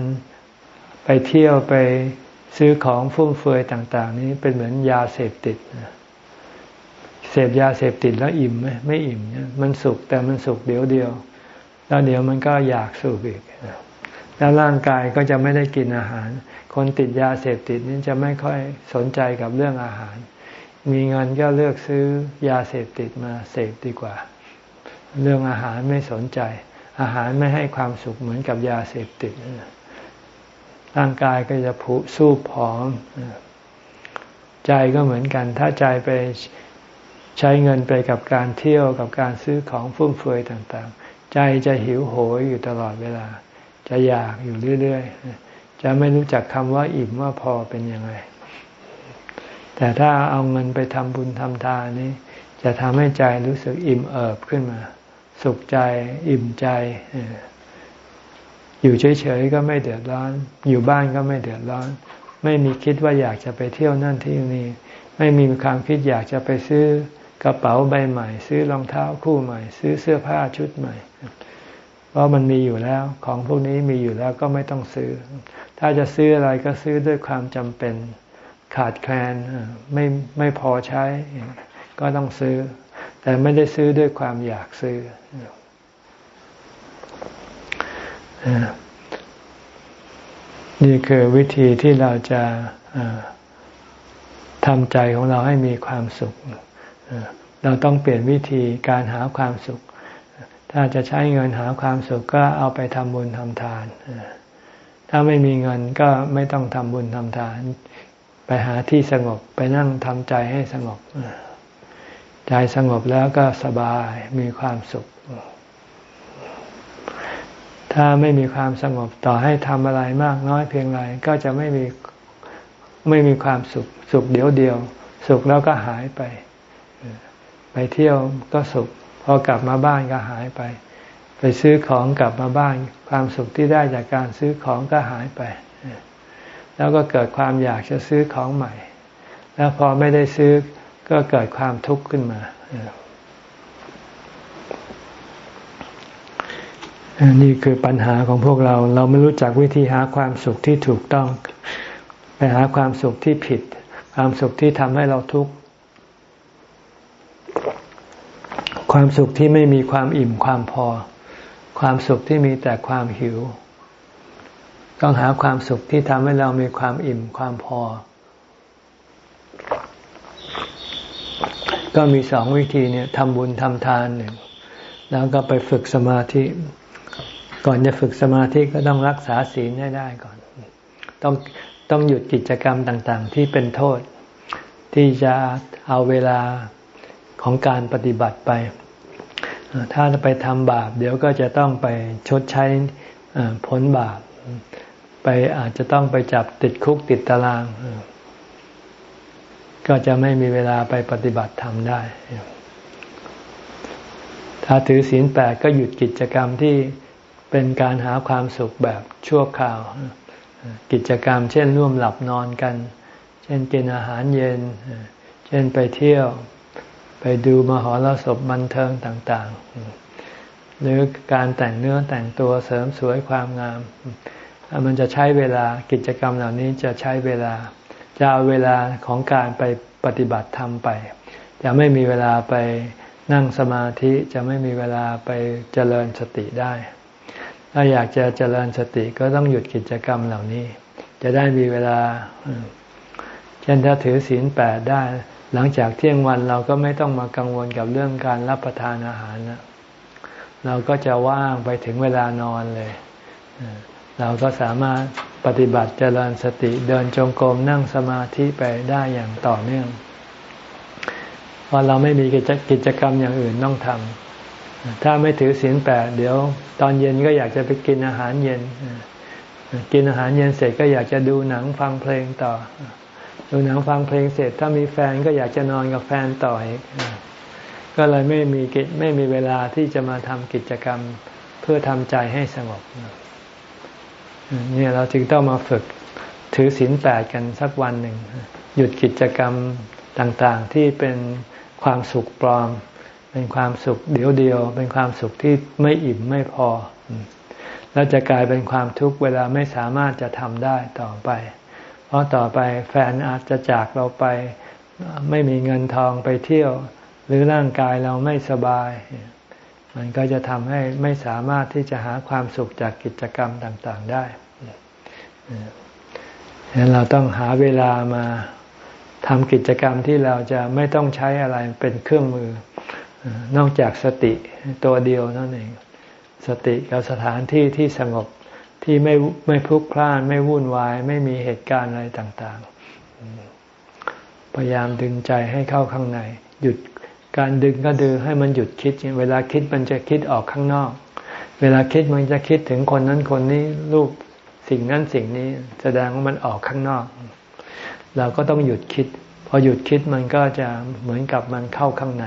ไปเที่ยวไป ซื้อของฟุ่มเฟือยต่าง ๆ นี้เป็นเหมือนยาเสพติดเสพยาเสพติดแล้วอิ่มไหมไม่อิ่มมันสุขแต่มันสุขเดียวเดียว แล้วเดี๋ยวมันก็อยากสูบอีกแล้วร่างกายก็จะไม่ได้กินอาหาร คนติดยาเสพติดนี้จะไม่ค่อยสนใจกับเรื่องอาหาร มีเงินก็เลือกซื้อยาเสพติดมาเสพดีกว่า เรื่องอาหารไม่สนใจ อาหารไม่ให้ความสุขเหมือนกับยาเสพติด ร่างกายก็จะผุสู้ผอม ใจก็เหมือนกัน ถ้าใจไปใช้เงินไปกับการเที่ยวกับการซื้อของฟุ่มเฟือยต่างๆ ใจจะหิวโหยอยู่ตลอดเวลา จะอยากอยู่เรื่อยๆ จะไม่รู้จักคำว่าอิ่มว่าพอเป็นยังไง แต่ถ้าเอาเงินไปทำบุญทำทานนี้ จะทำให้ใจรู้สึกอิ่มเอิบขึ้นมา สุขใจอิ่มใจ อยู่เฉยๆก็ไม่เดือดร้อน อยู่บ้านก็ไม่เดือดร้อน ไม่มีคิดว่าอยากจะไปเที่ยวนั่นที่นี่ ไม่มีความคิดอยากจะไปซื้อกระเป๋าใบใหม่ ซื้อรองเท้าคู่ใหม่ ซื้อเสื้อผ้าชุดใหม่ เพราะมันมีอยู่แล้วของพวกนี้มีอยู่แล้วก็ไม่ต้องซื้อ ถ้าจะซื้ออะไรก็ซื้อด้วยความจำเป็นขาดแคลนไม่ไม่พอใช้ ก็ต้องซื้อ แต่ไม่ได้ซื้อด้วยความอยากซื้อ นี่คือวิธีที่เราจะทำใจของเราให้มีความสุข เราต้องเปลี่ยนวิธีการหาความสุข ถ้าจะใช้เงินหาความสุขก็เอาไปทำบุญทำทาน ถ้าไม่มีเงินก็ไม่ต้องทำบุญทำทาน ไปหาที่สงบไปนั่งทำใจให้สงบ ใจสงบแล้วก็สบายมีความสุข ถ้าไม่มีความสงบต่อให้ทำอะไรมากน้อยเพียงไรก็จะไม่มีไม่มีความสุขสุขเดียวเดียว สุขแล้วก็หายไป ไปเที่ยวก็สุข พอกลับมาบ้านก็หายไป ไปซื้อของกลับมาบ้าน ความสุขที่ได้จากการซื้อของก็หายไป แล้วก็เกิดความอยากจะซื้อของใหม่ แล้วพอไม่ได้ซื้อก็เกิดความทุกข์ขึ้นมา นี่คือปัญหาของพวกเรา เราไม่รู้จักวิธีหาความสุขที่ถูกต้อง ไปหาความสุขที่ผิด ความสุขที่ทำให้เราทุกข์ ความสุขที่ไม่มีความอิ่มความพอ ความสุขที่มีแต่ความหิว ต้องหาความสุขที่ทำให้เรามีความอิ่มความพอ ก็มีสองวิธีเนี่ยทำบุญทำทานหนึ่งแล้วก็ไปฝึกสมาธิ ก่อนจะฝึกสมาธิก็ต้องรักษาศีลให้ได้ก่อน ต้องต้องหยุดกิจกรรมต่างๆ ที่เป็นโทษ ที่จะเอาเวลาของการปฏิบัติไป ถ้าไปทำบาป เดี๋ยวก็จะต้องไปชดใช้ผลบาป ไปอาจจะต้องไปจับติดคุกติดตาราง ก็จะไม่มีเวลาไปปฏิบัติธรรมได้ ถ้าถือศีลแปดก็หยุดกิจกรรมที่ เป็นการหาความสุขแบบชั่วคราว กิจกรรม เช่นร่วมหลับนอนกัน เช่นกินอาหารเย็น เช่นไปเที่ยว ไปดูมหรสพบันเทิงต่างๆ หรือการแต่งเนื้อแต่งตัวเสริมสวยความงาม มันจะใช้เวลากิจกรรมเหล่านี้จะใช้เวลา จะเอาเวลาของการไปปฏิบัติธรรมไป จะไม่มีเวลาไปนั่งสมาธิจะไม่มีเวลาไปเจริญสติได้ ถ้าอยากจะเจริญสติก็ต้องหยุดกิจกรรมเหล่านี้ จะได้มีเวลา เช่นถ้าถือศีลแปดได้ หลังจากเที่ยงวันเราก็ไม่ต้องมากังวลกับเรื่องการรับประทานอาหารนะเราก็จะว่างไปถึงเวลานอนเลย เราก็สามารถปฏิบัติเจริญสติเดินจงกรมนั่งสมาธิไปได้อย่างต่อเนื่องเพราะเราไม่มีกิจกรรมอย่างอื่นต้องทำ ถ้าไม่ถือศีลแปดเดี๋ยว ตอนเย็นก็อยากจะไปกินอาหารเย็น กินอาหารเย็นเสร็จก็อยากจะดูหนังฟังเพลงต่อ ดูหนังฟังเพลงเสร็จ ถ้ามีแฟนก็อยากจะนอนกับแฟนต่ออีกก็เลยไม่มีกิจไม่มีเวลาที่จะมาทำกิจกรรมเพื่อทำใจให้สงบเนี่ยเราจึงต้องมาฝึกถือศีลแปดกันสักวันหนึ่ง หยุดกิจกรรมต่างๆที่เป็นความสุขปลอม เป็นความสุขเดียวเดียว เป็นความสุขที่ไม่อิ่มไม่พอ แล้วจะกลายเป็นความทุกข์เวลาไม่สามารถจะทำได้ต่อไป เพราะต่อไปแฟนอาจจะจากเราไป ไม่มีเงินทองไปเที่ยว หรือร่างกายเราไม่สบาย มันก็จะทำให้ไม่สามารถที่จะหาความสุขจากกิจกรรมต่างๆได้ฉะนั้นเราต้องหาเวลามาทำกิจกรรมที่เราจะไม่ต้องใช้อะไรเป็นเครื่องมือ นอกจากสติตัวเดียวนั่นเอง สติกับสถานที่ที่สงบที่ไม่ไม่พลุกพล่าน ไม่วุ่นวาย ไม่มีเหตุการณ์อะไรต่างๆ พยายามดึงใจให้เข้าข้างใน หยุดการดึงก็ดึงให้มันหยุดคิด เวลาคิดมันจะคิดออกข้างนอก เวลาคิดมันจะคิดถึงคนนั้นคนนี้รูปสิ่งนั้นสิ่งนี้แสดงว่ามันออกข้างนอก เราก็ต้องหยุดคิด พอหยุดคิดมันก็จะเหมือนกับมันเข้าข้างใน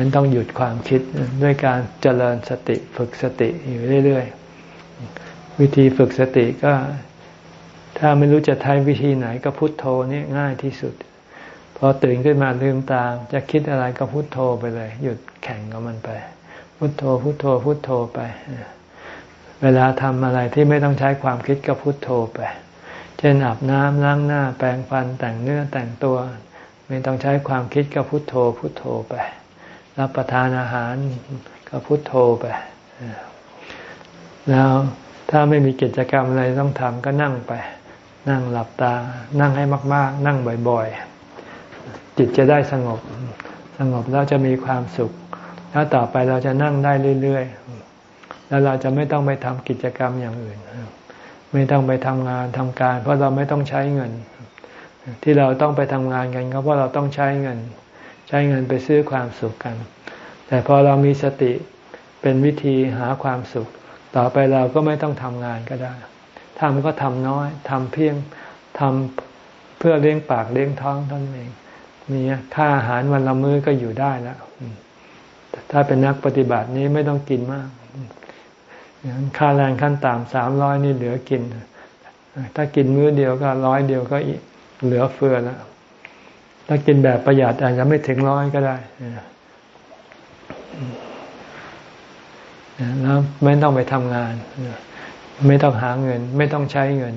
นั้นต้องหยุดความคิดด้วยการเจริญสติฝึกสติอยู่เรื่อย ๆ วิธีฝึกสติก็ ถ้าไม่รู้จะใช้วิธีไหนก็พุทโธนี่ง่ายที่สุด พอตื่นขึ้นมาลืมตาจะคิดอะไรก็พุทโธไปเลย หยุดแข่งกับมันไป พุทโธพุทโธพุทโธไป เวลาทำอะไรที่ไม่ต้องใช้ความคิดก็พุทโธไป เช่นอาบน้ำล้างหน้า แปรงฟันแต่งเนื้อแต่งตัว ไม่ต้องใช้ความคิดก็พุทโธพุทโธไป รับประทานอาหารก็พุทโธไป แล้วถ้าไม่มีกิจกรรมอะไรต้องทำก็นั่งไป นั่งหลับตา นั่งให้มาก ๆ นั่งบ่อย ๆ จิตจะได้สงบ สงบแล้วจะมีความสุข แล้วต่อไปเราจะนั่งได้เรื่อย ๆ แล้วเราจะไม่ต้องไปทำกิจกรรมอย่างอื่น ไม่ต้องไปทำงานทำการ เพราะเราไม่ต้องใช้เงิน ที่เราต้องไปทำงานกันก็เพราะเราต้องใช้เงิน ใช้เงินไปซื้อความสุขกัน แต่พอเรามีสติเป็นวิธีหาความสุข ต่อไปเราก็ไม่ต้องทำงานก็ได้ทำก็ทำน้อยทำเพียงทำเพื่อเลี้ยงปากเลี้ยงท้องท่านเองมีค่าอาหารวันละมื้อก็อยู่ได้แล้วถ้าเป็นนักปฏิบัตินี้ไม่ต้องกินมากค่าแรงขั้นต่ำสามร้อยนี่เหลือกิน ถ้ากินมื้อเดียวก็ร้อยเดียวก็เหลือเฟือแล้ว ถ้ากินแบบประหยัดอาจจะไม่ถึงร้อยก็ได้แล้วไม่ต้องไปทำงาน ไม่ต้องหาเงิน ไม่ต้องใช้เงิน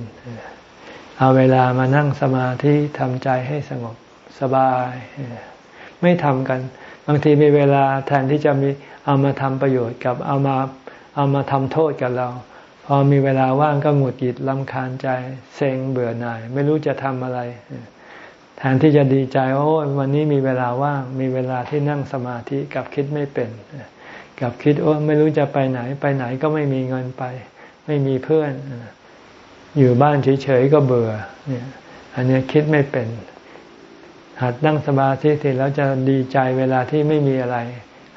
เอาเวลามานั่งสมาธิทำใจให้สงบสบาย ไม่ทำกัน บางทีมีเวลาแทนที่จะมีเอามาทำประโยชน์กับเอามาเอามาทำโทษกับเรา พอมีเวลาว่างก็หงุดหงิดลำคาญใจ เซ็งเบื่อหน่าย ไม่รู้จะทำอะไร ทนที่จะดีใจโอ้วันนี้มีเวลาว่างมีเวลาที่นั่งสมาธิกับคิดไม่เป็น กับคิดโอ้ไม่รู้จะไปไหนไปไหนก็ไม่มีเงินไป ไม่มีเพื่อน อยู่บ้านเฉยๆก็เบื่อเนี่ยอันนี้คิดไม่เป็น หัดนั่งสมาธิเสร็จแล้วจะดีใจเวลาที่ไม่มีอะไร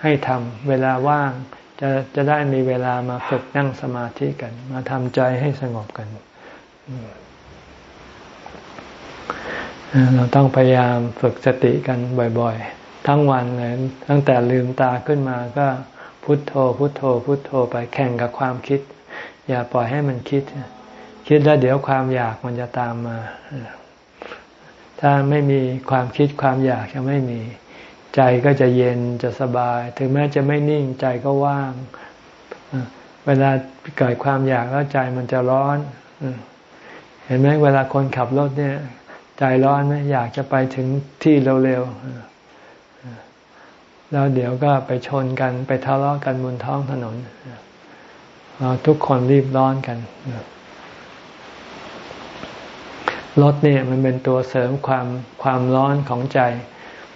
ให้ทำเวลาว่างจะจะได้มีเวลามาฝึกนั่งสมาธิกัน มาทำใจให้สงบกัน เราต้องพยายามฝึกสติกันบ่อยๆ ทั้งวันเลยตั้งแต่ลืมตาขึ้นมาก็พุทโธ พุทโธ พุทโธไปแข่งกับความคิด อย่าปล่อยให้มันคิด คิดแล้วเดี๋ยวความอยากมันจะตามมา ถ้าไม่มีความคิดความอยากจะไม่มี ใจก็จะเย็นจะสบาย ถึงแม้จะไม่นิ่งใจก็ว่าง เวลาเกิดความอยากแล้วใจมันจะร้อน เห็นไหมเวลาคนขับรถเนี่ย ใจร้อนไหมอยากจะไปถึงที่เร็วๆแล้วเดี๋ยวก็ไปชนกันไปทะเลาะกันบนท้องถนนทุกคนรีบร้อนกันรถเนี่ยมันเป็นตัวเสริมความความร้อนของใจ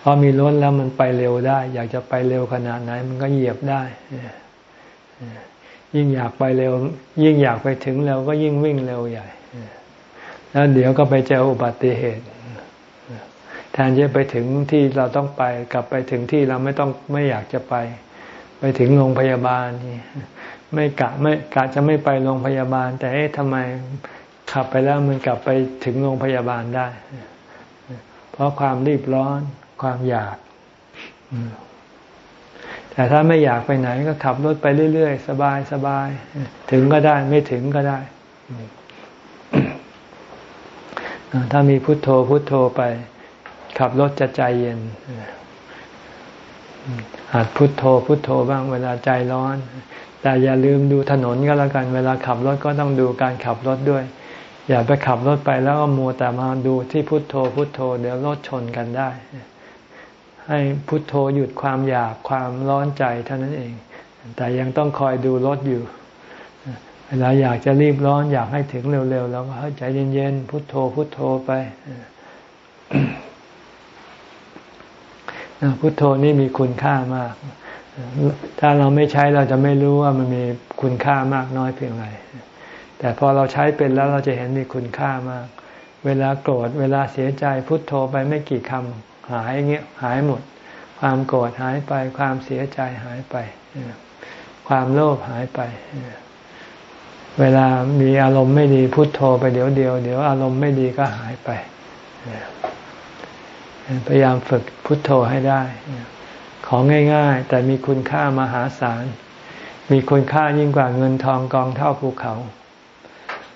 พอมีรถแล้วมันไปเร็วได้ อยากจะไปเร็วขนาดไหน มันก็เหยียบได้ ยิ่งอยากไปเร็ว ยิ่งอยากไปถึงเร็วก็ยิ่งวิ่งเร็วใหญ่ แล้วเดี๋ยวก็ไปเจออุบัติเหตุ แทนจะไปถึงที่เราต้องไปกลับไปถึงที่เราไม่ต้องไม่อยากจะไป ไปถึงโรงพยาบาลนี่ไม่กะไม่กะจะไม่ไปโรงพยาบาล แต่เอ๊ะทำไมขับไปแล้วมันกลับไปถึงโรงพยาบาลได้ เพราะความรีบร้อนความอยาก แต่ถ้าไม่อยากไปไหนก็ขับรถไปเรื่อยๆ สบายสบายถึงก็ได้ไม่ถึงก็ได้ ถ้ามีพุทโธพุทโธไป ขับรถจะใจเย็นหัดพุทโธพุทโธบ้างเวลาใจร้อน แต่อย่าลืมดูถนนก็แล้วกัน เวลาขับรถก็ต้องดูการขับรถด้วย อย่าไปขับรถไปแล้วก็มัวแต่มาดูที่พุทโธพุทโธ เดี๋ยวรถชนกันได้ ให้พุทโธหยุดความอยากความร้อนใจเท่านั้นเอง แต่ยังต้องคอยดูรถอยู่ เวลาอยากจะรีบร้อนอยากให้ถึงเร็วๆเราก็ใจเย็นๆพุโทโธพุโทโธไปพุโทโธนี่มีคุณค่ามาก ถ้าเราไม่ใช้เราจะไม่รู้ว่ามันมีคุณค่ามากน้อยเพียงไรแต่พอเราใช้เป็นแล้วเราจะเห็นมีคุณค่ามาก เวลาโกรธเวลาเสียใจพุทโธไปไม่กี่คำหายเงี้ยหายหมด ความโกรธหายไป ความเสียใจหายไป ความโลภหายไป เวลามีอารมณ์ไม่ดีพุทโธไปเดี๋ยวเดียวเดี๋ยวอารมณ์ไม่ดีก็หายไป พยายามฝึกพุทโธให้ได้ ของง่าย ๆ แต่มีคุณค่ามหาศาล มีคุณค่ายิ่งกว่าเงินทองกองเท่าภูเขา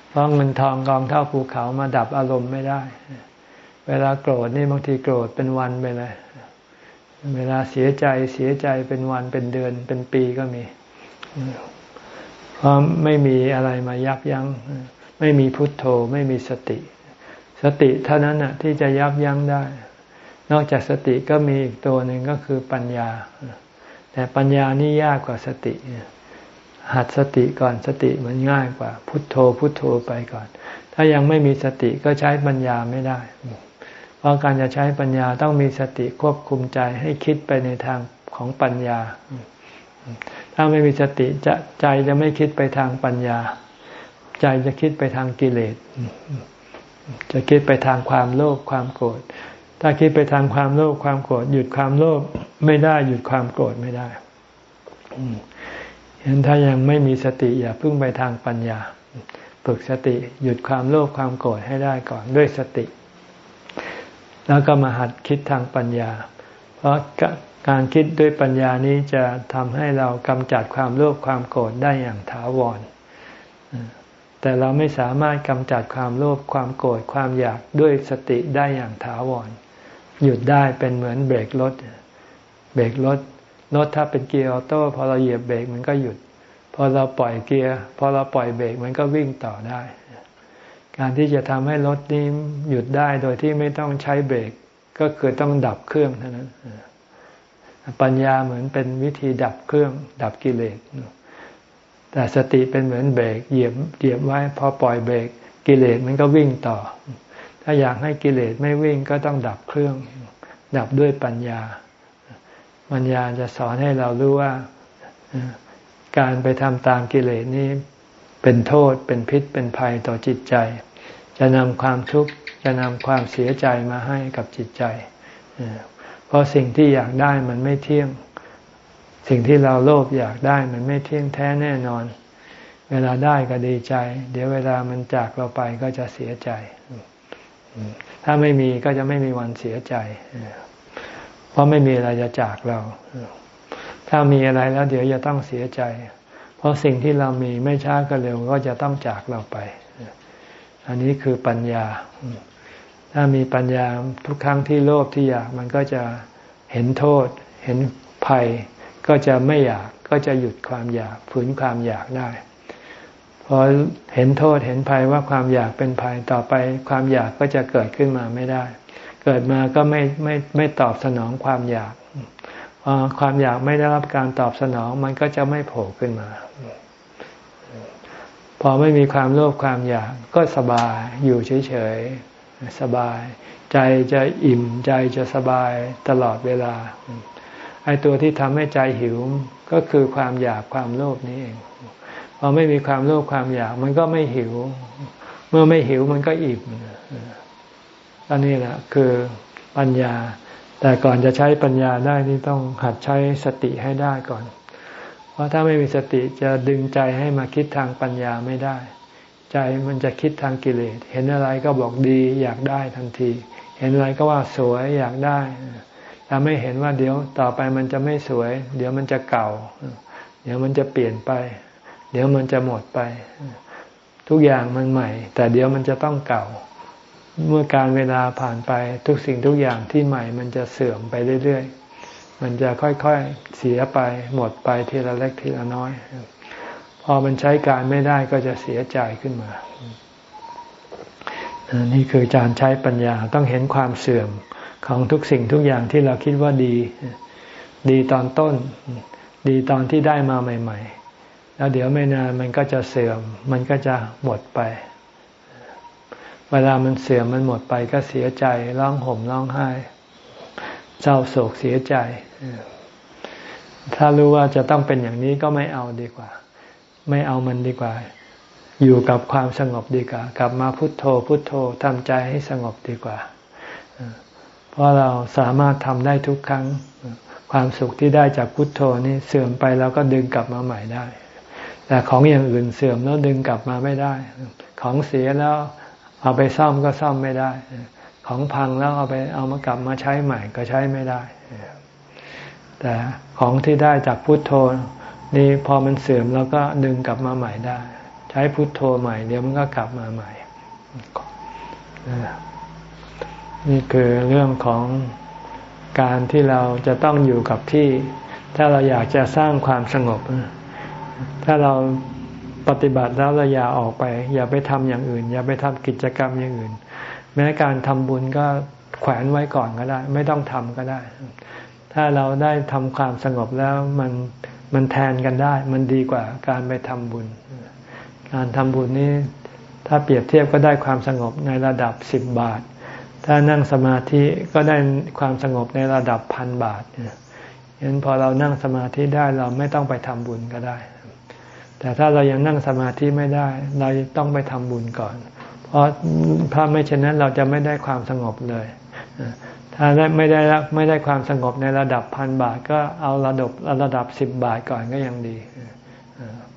เพราะเงินทองกองเท่าภูเขามาดับอารมณ์ไม่ได้ เวลาโกรธนี่บางทีโกรธเป็นวันไปเลย เวลาเสียใจเสียใจเป็นวันเป็นเดือนเป็นปีก็มี เพราะไม่มีอะไรมายับยัง้ง ไม่มีพุทโธ ไม่มีสติ สติเท่านั้นนะที่จะยับยั้งได้ นอกจากสติก็มีอีกตัวหนึ่งก็คือปัญญา แต่ปัญญานี่ยากกว่าสติ หัดสติก่อนสติมันง่ายกว่า พุทโธพุทโธไปก่อน ถ้ายังไม่มีสติก็ใช้ปัญญาไม่ได้ เพราะการจะใช้ปัญญาต้องมีสติควบคุมใจให้คิดไปในทางของปัญญา ถ้าไม่มีสติจะใจจะไม่คิดไปทางปัญญา ใจจะคิดไปทางกิเลส จะคิดไปทางความโลภความโกรธ ถ้าคิดไปทางความโลภความโกรธหยุดความโลภไม่ได้หยุดความโกรธไม่ได้เห็นถ้ายังไม่มีสติอย่าพึ่งไปทางปัญญา ฝึกสติหยุดความโลภความโกรธให้ได้ก่อนด้วยสติ แล้วก็มาหัดคิดทางปัญญา เพราะ การคิดด้วยปัญญานี้จะทำให้เรากำจัดความโลภความโกรธได้อย่างถาวร แต่เราไม่สามารถกำจัดความโลภความโกรธความอยากด้วยสติได้อย่างถาวร หยุดได้เป็นเหมือนเบรกรถ เบรกรถรถถ้าเป็นเกียร์ออโต้พอเราเหยียบเบรกมันก็หยุด พอเราปล่อยเกียร์พอเราปล่อยเบรกมันก็วิ่งต่อได้ การที่จะทำให้รถนี้หยุดได้โดยที่ไม่ต้องใช้เบรกก็คือต้องดับเครื่องเท่านั้น ปัญญาเหมือนเป็นวิธีดับเครื่องดับกิเลสแต่สติเป็นเหมือนเบรกเหยียบเหยียบไว้พอปล่อยเบรกกิเลสมันก็วิ่งต่อ ถ้าอยากให้กิเลสไม่วิ่งก็ต้องดับเครื่อง ดับด้วยปัญญา ปัญญาจะสอนให้เรารู้ว่าการไปทำตามกิเลสนี้เป็นโทษเป็นพิษเป็นภัยต่อจิตใจ จะนำความทุกข์จะนำความเสียใจมาให้กับจิตใจ ราะสิ่งที่อยากได้มันไม่เที่ยง สิ่งที่เราโลภอยากได้มันไม่เที่ยงแท้แน่นอน เวลาได้ก็ดีใจ เดี๋ยวเวลามันจากเราไปก็จะเสียใจ ถ้าไม่มีก็จะไม่มีวันเสียใจ เพราะไม่มีอะไรจะจากเรา ถ้ามีอะไรแล้วเดี๋ยวจะต้องเสียใจ เพราะสิ่งที่เรามีไม่ช้าก็เร็วก็จะต้องจากเราไป อันนี้คือปัญญา ถ้ามีปัญญาทุกครั้งที่โลภที่อยากมันก็จะเห็นโทษ เห็นภัย ก็จะไม่อยากก็จะหยุดความอยากฝืนความอยากได้พอเห็นโทษเห็นภัยว่าความอยากเป็นภัยต่อไปความอยากก็จะเกิดขึ้นมาไม่ได้ เกิดมาก็ไม่ไม่ไม่ตอบสนองความอยากความอยากไม่ได้รับการตอบสนองมันก็จะไม่โผล่ขึ้นมา พอไม่มีความโลภความอยากก็สบายอยู่เฉย สบาย ใจจะอิ่มใจจะสบายตลอดเวลาไอ้ตัวที่ทำให้ใจหิวก็คือความอยากความโลภนี้เองพอไม่มีความโลภความอยากมันก็ไม่หิว เมื่อไม่หิวมันก็อิ่มอันนี้แหละคือปัญญา แต่ก่อนจะใช้ปัญญาได้นี่ต้องหัดใช้สติให้ได้ก่อน เพราะถ้าไม่มีสติจะดึงใจให้มาคิดทางปัญญาไม่ได้ ใจมันจะคิดทางกิเลส เห็นอะไรก็บอกดีอยากได้ทันที เห็นอะไรก็ว่าสวยอยากได้แต่ไม่เห็นว่าเดี๋ยวต่อไปมันจะไม่สวย เดี๋ยวมันจะเก่า เดี๋ยวมันจะเปลี่ยนไป เดี๋ยวมันจะหมดไป ทุกอย่างมันใหม่ แต่เดี๋ยวมันจะต้องเก่า เมื่อการเวลาผ่านไปทุกสิ่งทุกอย่างที่ใหม่มันจะเสื่อมไปเรื่อยๆ มันจะค่อยๆเสียไปหมดไปทีละเล็กทีละน้อย พอมันใช้การไม่ได้ก็จะเสียใจขึ้นมา นี่คือการใช้ปัญญาต้องเห็นความเสื่อมของทุกสิ่งทุกอย่างที่เราคิดว่าดี ดีตอนต้น ดีตอนที่ได้มาใหม่ ๆ แล้วเดี๋ยวไม่นานมันก็จะเสื่อม มันก็จะหมดไป เวลามันเสื่อมมันหมดไปก็เสียใจร้องห่มร้องไห้ เศร้าโศกเสียใจ ถ้ารู้ว่าจะต้องเป็นอย่างนี้ก็ไม่เอาดีกว่า ไม่เอามันดีกว่า อยู่กับความสงบดีกว่า กลับมาพุโทโธ พุโทโธทำใจให้สงบดีกว่า เพราะเราสามารถทำได้ทุกครั้ง ความสุขที่ได้จากพุทโธนี่เสื่อมไปแล้วก็ดึงกลับมาใหม่ได้ แต่ของอย่างอื่นเสื่อมแล้วดึงกลับมาไม่ได้ ของเสียแล้วเอาไปซ่อมก็ซ่อมไม่ได้ ของพังแล้วเอาไปเอามากลับมาใช้ใหม่ก็ใช้ไม่ได้ แต่ของที่ได้จากพุทโธ นี่พอมันเสื่อมแล้วก็ดึงกลับมาใหม่ได้ ใช้พุทโธใหม่ เดี๋ยวมันก็กลับมาใหม่ นี่คือเรื่องของการที่เราจะต้องอยู่กับที่ ถ้าเราอยากจะสร้างความสงบ ถ้าเราปฏิบัติแล้วเราอย่าออกไป อย่าไปทำอย่างอื่น อย่าไปทำกิจกรรมอย่างอื่น แม้การทำบุญก็แขวนไว้ก่อนก็ได้ ไม่ต้องทำก็ได้ ถ้าเราได้ทำความสงบแล้วมัน มันแทนกันได้ มันดีกว่าการไปทำบุญ การทำบุญนี้ถ้าเปรียบเทียบก็ได้ความสงบในระดับสิบบาท ถ้านั่งสมาธิก็ได้ความสงบในระดับพันบาทฉะนั้นพอเรานั่งสมาธิได้เราไม่ต้องไปทำบุญก็ได้ แต่ถ้าเรายังนั่งสมาธิไม่ได้ เราต้องไปทำบุญก่อน เพราะถ้าไม่เช่นนั้นเราจะไม่ได้ความสงบเลย ถ้าไม่ได้ไม่ได้ความสงบในระดับพันบาทก็เอาระดับระดับสิบบาทก่อนก็ยังดี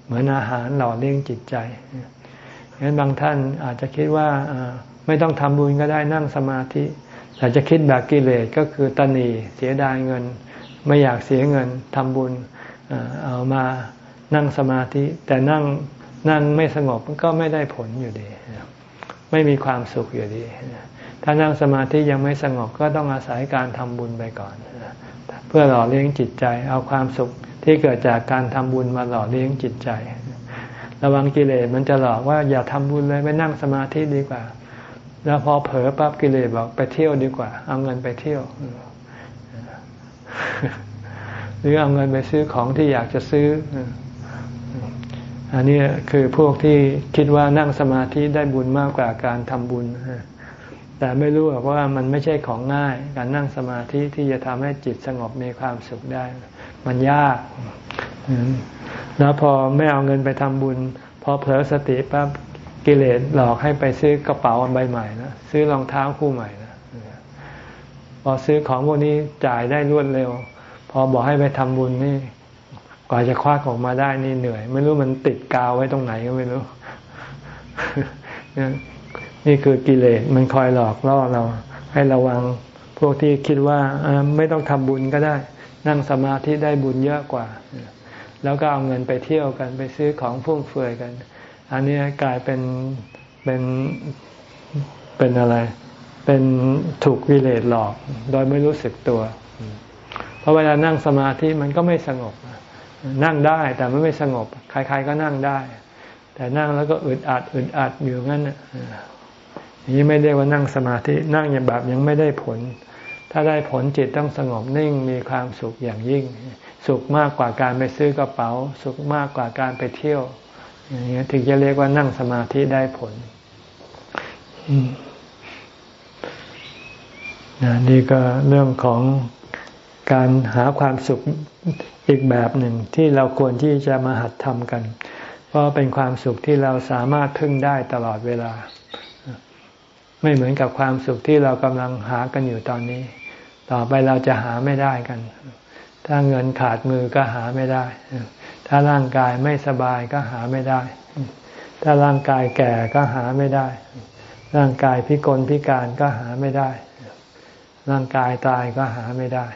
เหมือนอาหารหล่อเลี้ยงจิตใจงั้นบางท่านอาจจะคิดว่าไม่ต้องทำบุญก็ได้นั่งสมาธิแต่จะคิดแบบกิเลสก็คือตนีเสียดายเงิน ไม่อยากเสียเงินทำบุญเอามานั่งสมาธิ แต่นั่งนั่งไม่สงบก็ไม่ได้ผลอยู่ดี ไม่มีความสุขอยู่ดี ถ้านั่งสมาธิยังไม่สงบก็ต้องอาศัยการทำบุญไปก่อน เพื่อหล่อเลี้ยงจิตใจ เอาความสุขที่เกิดจากการทำบุญมาหล่อเลี้ยงจิตใจ ระวังกิเลสมันจะหลอกว่าอย่าทำบุญเลยไปนั่งสมาธิดีกว่า แล้วพอเผลอปั๊บกิเลสบอกไปเที่ยวดีกว่า เอาเงินไปเที่ยว หรือเอาเงินไปซื้อของที่อยากจะซื้ออันนี้คือพวกที่คิดว่านั่งสมาธิได้บุญมากกว่าการทำบุญ แต่ไม่รู้ว่ามันไม่ใช่ของง่าย การนั่งสมาธิที่จะทำให้จิตสงบมีความสุขได้ มันยาก แล้วพอไม่เอาเงินไปทำบุญ พอเผลอสติปั๊บกิเลสหลอกให้ไปซื้อกระเป๋าใบใหม่นะซื้อรองเท้าคู่ใหม่นะพอซื้อของพวกนี้จ่ายได้รวดเร็ว พอบอกให้ไปทำบุญนี่ กว่าจะคว้าออกมาได้นี่เหนื่อย ไม่รู้มันติดกาวไว้ตรงไหนก็ไม่รู้ นี่คือกิเลสมันคอยหลอกล่อเรา ให้ระวังพวกที่คิดว่าไม่ต้องทำบุญก็ได้ นั่งสมาธิได้บุญเยอะกว่า แล้วก็เอาเงินไปเที่ยวกันไปซื้อของฟุ่มเฟือยกัน อันนี้กลายเป็นเป็นเป็นอะไร เป็นถูกกิเลสหลอก โดยไม่รู้สึกตัว เพราะเวลานั่งสมาธิมันก็ไม่สงบ นั่งได้แต่มันไม่สงบ ใครๆก็นั่งได้ แต่นั่งแล้วก็อึดอัดอึดอัดอยู่งั้น นี้ไม่เรียกว่านั่งสมาธินั่งอย่างแบบยังไม่ได้ผล ถ้าได้ผลจิตต้องสงบนิ่งมีความสุขอย่างยิ่ง สุขมากกว่าการไปซื้อกระเป๋า สุขมากกว่าการไปเที่ยวอย่างนี้ถึงจะเรียกว่านั่งสมาธิได้ผลนะนี่ก็เรื่องของการหาความสุขอีกแบบหนึ่งที่เราควรที่จะมาหัดทำกัน เพราะเป็นความสุขที่เราสามารถพึ่งได้ตลอดเวลา ไม่เหมือนกับความสุขที่เรากำลังหากันอยู่ตอนนี้ ต่อไปเราจะหาไม่ได้กัน ถ้าเงินขาดมือก็หาไม่ได้ ถ้าร่างกายไม่สบายก็หาไม่ได้ ถ้าร่างกายแก่ก็หาไม่ได้ ร่างกายพิกลพิการก็หาไม่ได้ ร่างกายตายก็หาไม่ได้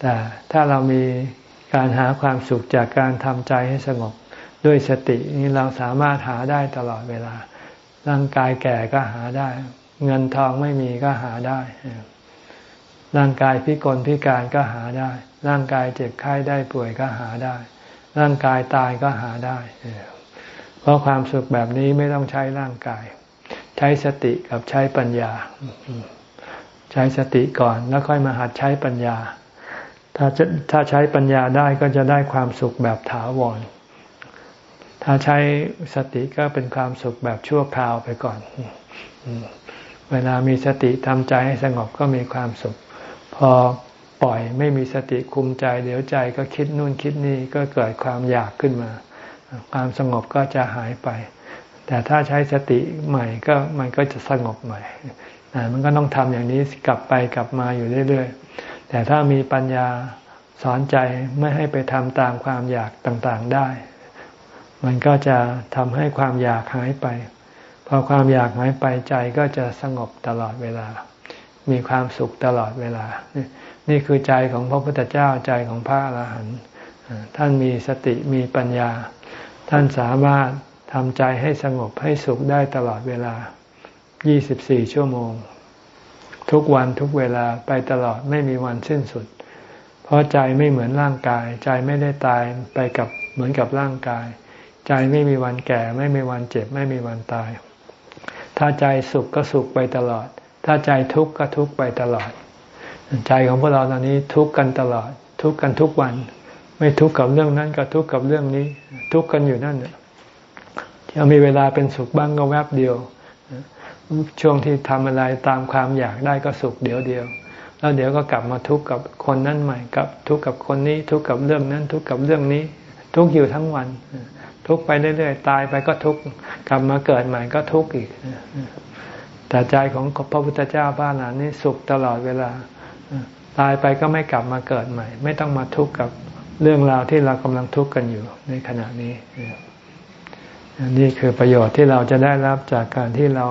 แต่ถ้าเรามีการหาความสุขจากการทำใจให้สงบด้วยสตินี้เราสามารถหาได้ตลอดเวลา ร่างกายแก่ก็หาได้ เงินทองไม่มีก็หาได้ร่างกายพิกลพิการก็หาได้ ร่างกายเจ็บไข้ได้ป่วยก็หาได้ ร่างกายตายก็หาได้ เพราะความสุขแบบนี้ไม่ต้องใช้ร่างกาย ใช้สติกับใช้ปัญญา ใช้สติก่อนแล้วค่อยมาหัดใช้ปัญญา ถ้าจะถ้าใช้ปัญญาได้ก็จะได้ความสุขแบบถาวร ถ้าใช้สติก็เป็นความสุขแบบชั่วคราวไปก่อน เวลามีสติทำใจให้สงบก็มีความสุข พอปล่อยไม่มีสติคุมใจ เดี๋ยวใจก็คิดนู่นคิดนี่ก็เกิดความอยากขึ้นมา ความสงบก็จะหายไป แต่ถ้าใช้สติใหม่ก็มันก็จะสงบใหม่มันก็ต้องทำอย่างนี้กลับไปกลับมาอยู่เรื่อยๆ แต่ถ้ามีปัญญาสอนใจไม่ให้ไปทำตามความอยากต่างๆได้ มันก็จะทำให้ความอยากหายไป พอความอยากหายไปใจก็จะสงบตลอดเวลา มีความสุขตลอดเวลา นี่คือใจของพระพุทธเจ้าใจของพระอรหันต์ท่านมีสติมีปัญญา ท่านสามารถทำใจให้สงบให้สุขได้ตลอดเวลา 24 ชั่วโมง ทุกวันทุกเวลาไปตลอดไม่มีวันสิ้นสุด เพราะใจไม่เหมือนร่างกาย ใจไม่ได้ตายไปกับเหมือนกับร่างกาย ใจไม่มีวันแก่ ไม่มีวันเจ็บ ไม่มีวันตาย ถ้าใจสุขก็สุขไปตลอด ถ้าใจทุกข์ก็ทุกข์ไปตลอด ใจของพวกเราตอนนี้ทุกข์กันตลอด ทุกข์กันทุกวัน ไม่ทุกข์กับเรื่องนั้นก็ทุกข์กับเรื่องนี้ ทุกข์กันอยู่นั่นเนี่ยจะมีเวลาเป็นสุขบ้างก็แวบเดียว ช่วงที่ทำอะไรตามความอยากได้ก็สุขเดียวเดียว แล้วเดี๋ยวก็กลับมาทุกข์กับคนนั้นใหม่กับทุกข์กับคนนี้ ทุกข์กับเรื่องนั้น ทุกข์กับเรื่องนี้ ทุกข์อยู่ทั้งวัน ทุกไปเรื่อยๆ ตายไปก็ทุกกลับมาเกิดใหม่ก็ทุกอีก แต่ใจของพระพุทธเจ้าบ้านหลานนี่สุขตลอดเวลา ตายไปก็ไม่กลับมาเกิดใหม่ ไม่ต้องมาทุกข์กับเรื่องราวที่เรากำลังทุกข์กันอยู่ในขณะนี้นี่คือประโยชน์ที่เราจะได้รับจากการที่เรา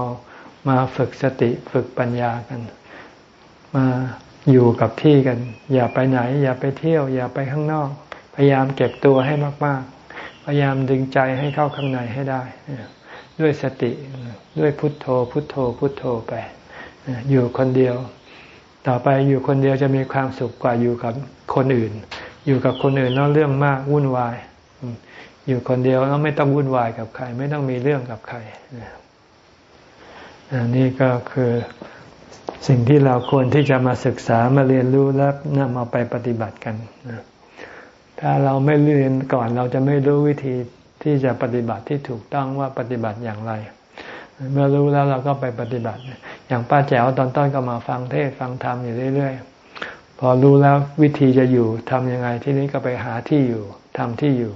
มาฝึกสติฝึกปัญญากัน มาอยู่กับที่กัน อย่าไปไหน อย่าไปเที่ยว อย่าไปข้างนอก พยายามเก็บตัวให้มาก ๆ พยายามดึงใจให้เข้าข้างในให้ได้ ด้วยสติด้วยพุทโธ พุทโธ พุทโธไปอยู่คนเดียว ต่อไปอยู่คนเดียวจะมีความสุขกว่าอยู่กับคนอื่น อยู่กับคนอื่นแล้วเรื่องมากวุ่นวาย อยู่คนเดียวแล้วไม่ต้องวุ่นวายกับใคร ไม่ต้องมีเรื่องกับใครนี่ก็คือสิ่งที่เราควรที่จะมาศึกษามาเรียนรู้แล้วนำเอาไปปฏิบัติกัน ถ้าเราไม่เรียนก่อนเราจะไม่รู้วิธีที่จะปฏิบัติที่ถูกต้องว่าปฏิบัติอย่างไร เมื่อรู้แล้วเราก็ไปปฏิบัติ อย่างป้าแจ๋วตอนต้นก็มาฟังเทศฟังธรรมอยู่เรื่อยๆ พอรู้แล้ววิธีจะอยู่ทำยังไงที่นี้ก็ไปหาที่อยู่ทำที่อยู่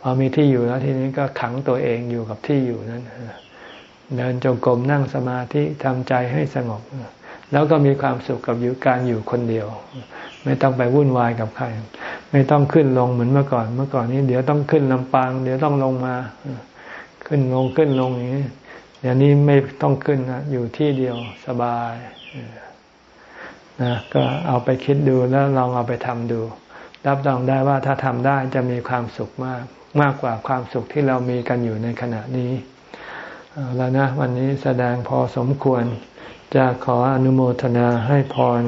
พอมีที่อยู่แล้วทีนี้ก็ขังตัวเองอยู่กับที่อยู่นั้นเดินจงกรมนั่งสมาธิทำใจให้สงบ แล้วก็มีความสุขกับอยู่การอยู่คนเดียว ไม่ต้องไปวุ่นวายกับใคร ไม่ต้องขึ้นลงเหมือนเมื่อก่อน เมื่อก่อนนี้ เดี๋ยวต้องขึ้นลำปาง เดี๋ยวต้องลงมา ขึ้นลงขึ้นลงอย่างนี้เดี๋ยวนี้ไม่ต้องขึ้นนะอยู่ที่เดียวสบายนะก็เอาไปคิดดูแล้วลองเอาไปทำดู รับรองได้ว่าถ้าทำได้จะมีความสุขมาก มากกว่าความสุขที่เรามีกันอยู่ในขณะนี้แล้วนะ วันนี้แสดงพอสมควร จะขออนุโมทนาให้พร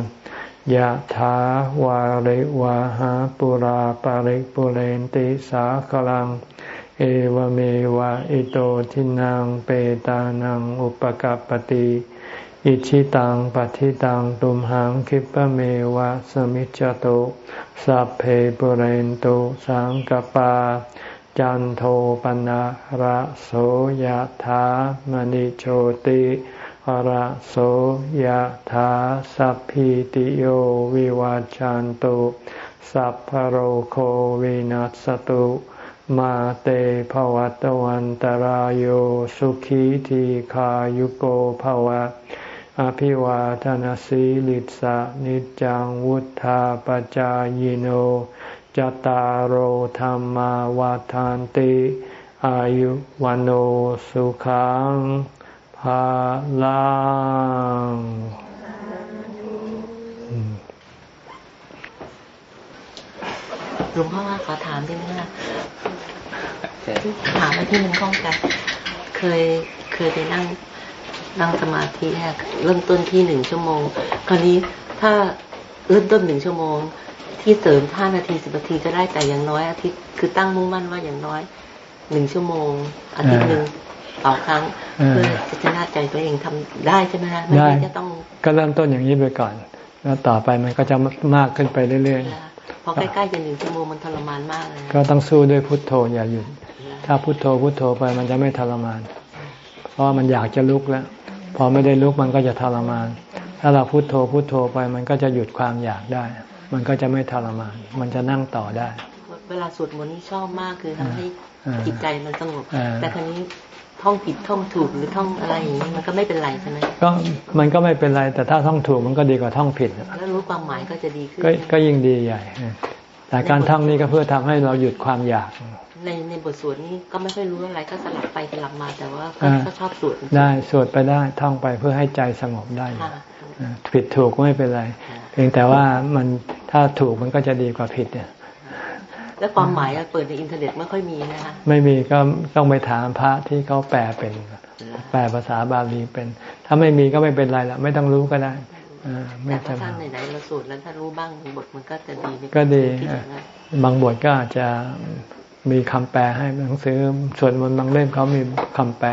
ยะถาวาริวาหาปุราปาริปุเรนติสาคลัง เอวเมวะอิโตทินังเปตานังอุปกัปติอิชิตังปฏิตังตุมหังคิปะเมวะสมิจจโตสัพเพปุเรนตุสังกปา จันโทปนะระโสยธามณิโชติ ระโสยธาสัพพิติโยวิวาจันตุสัพพโรโควินัสตุมาเตภวัตวันตารโยสุขีทีขายุโกภวะ อภิวาทานสีลิสะนิจังวุธาปจายโนจตารโหธรรมาวาทานติ อายุวันโอสุขัง ภาลัง
หลวงพ่อขอถามได้ไหมคะถามไปที่มันข้องใจเคยเคยไปนั่งนั่งสมาธิแรกเริ่มต้นที่หนึ่งชั่วโมง คราวนี้ถ้าเริ่มต้นหนึ่งชั่วโมง ที่เสริมห้านาทีสิบนาทีก็ได้แต่อย่างน้อยอาทิตย์คือตั้งมุ่งมั่นว่าอย่างน้อยหนึ่งชั่วโมงอาทิตย์หนึ่ง ต่อครั้งเพื่อจะชนะใจตัวเองทำได้ใช่ไหมคะไม่ได้จะต้อง
ก็เริ่มต้นอย่างนี้ไปก่อน แล้วต่อไปมันก็จะมากขึ้นไปเรื่อย
ๆพอใกล้ๆจะหนึ่งชั่วโมงมันทรมานมากเลย
ก็ต้องสู้ด้วยพุทโธอย่าหยุดถ้าพุทโธพุทโธไปมันจะไม่ทรมาน เพราะมันอยากจะลุกแล้ว พอไม่ได้ลุกมันก็จะทรมาน ถ้าเราพุโทโธพุโทโธไปมันก็จะหยุดความอยากได้ มันก็จะไม่ทรมาน มันจะนั่งต่อได้
เวลาสวดมนต์นี่ชอบมากคือทำให้จิตใจมันสงบ
อ่า
แต่คราวนี้ ท่องผิดท่องถูกหรือท่องอะไรอย่างนี้มันก็ไม่เป็นไรใช่ไหม
ก็มันก็ไม่เป็นไร แต่ถ้าท่องถูกมันก็ดีกว่าท่องผิด
แล้วรู้ความหมายก็จะดีขึ้น
ก็ก็ยิ่งดีใหญ่แต่การท่องนี่ก็เพื่อทำให้เราหยุดความอยาก
ในในบทสวดนี้ก็ไม่ค่อยรู้อะไรก็สลับไปสลับมาแต่ว่าก็
อ่า
ก็ชอบสวด
ได้สวดไปได้ท่องไปเพื่อให้ใจสงบได้
ค่ะ
อ่าผิดถูกก็ไม่เป็นไร เพียงแต่ว่ามันถ้าถูกมันก็จะดีกว่าผิดเนี่ย
แล้วความหมายอะเปิดในอินเทอร์เน็ตไม่ค่อยมีนะคะ
ไม่มีก็ต้องไปถามพระที่เขาแปลเป็น แปลภาษาบาลีเป็น ถ้าไม่มีก็ไม่เป็นไรละไม่ต้องรู้ก็ได้อ่าไม่
แต่ถ้า
จำ
ท่านไหนๆเราสวดแล้วถ้ารู้บ้างบทมันก็จะดีใน
ก็ดี
ที่
อะ
จะได้
บางบทก็อาจจะมีคำแปลให้หนังสือส่วนมนต์บางเล่มเขามีคำแปล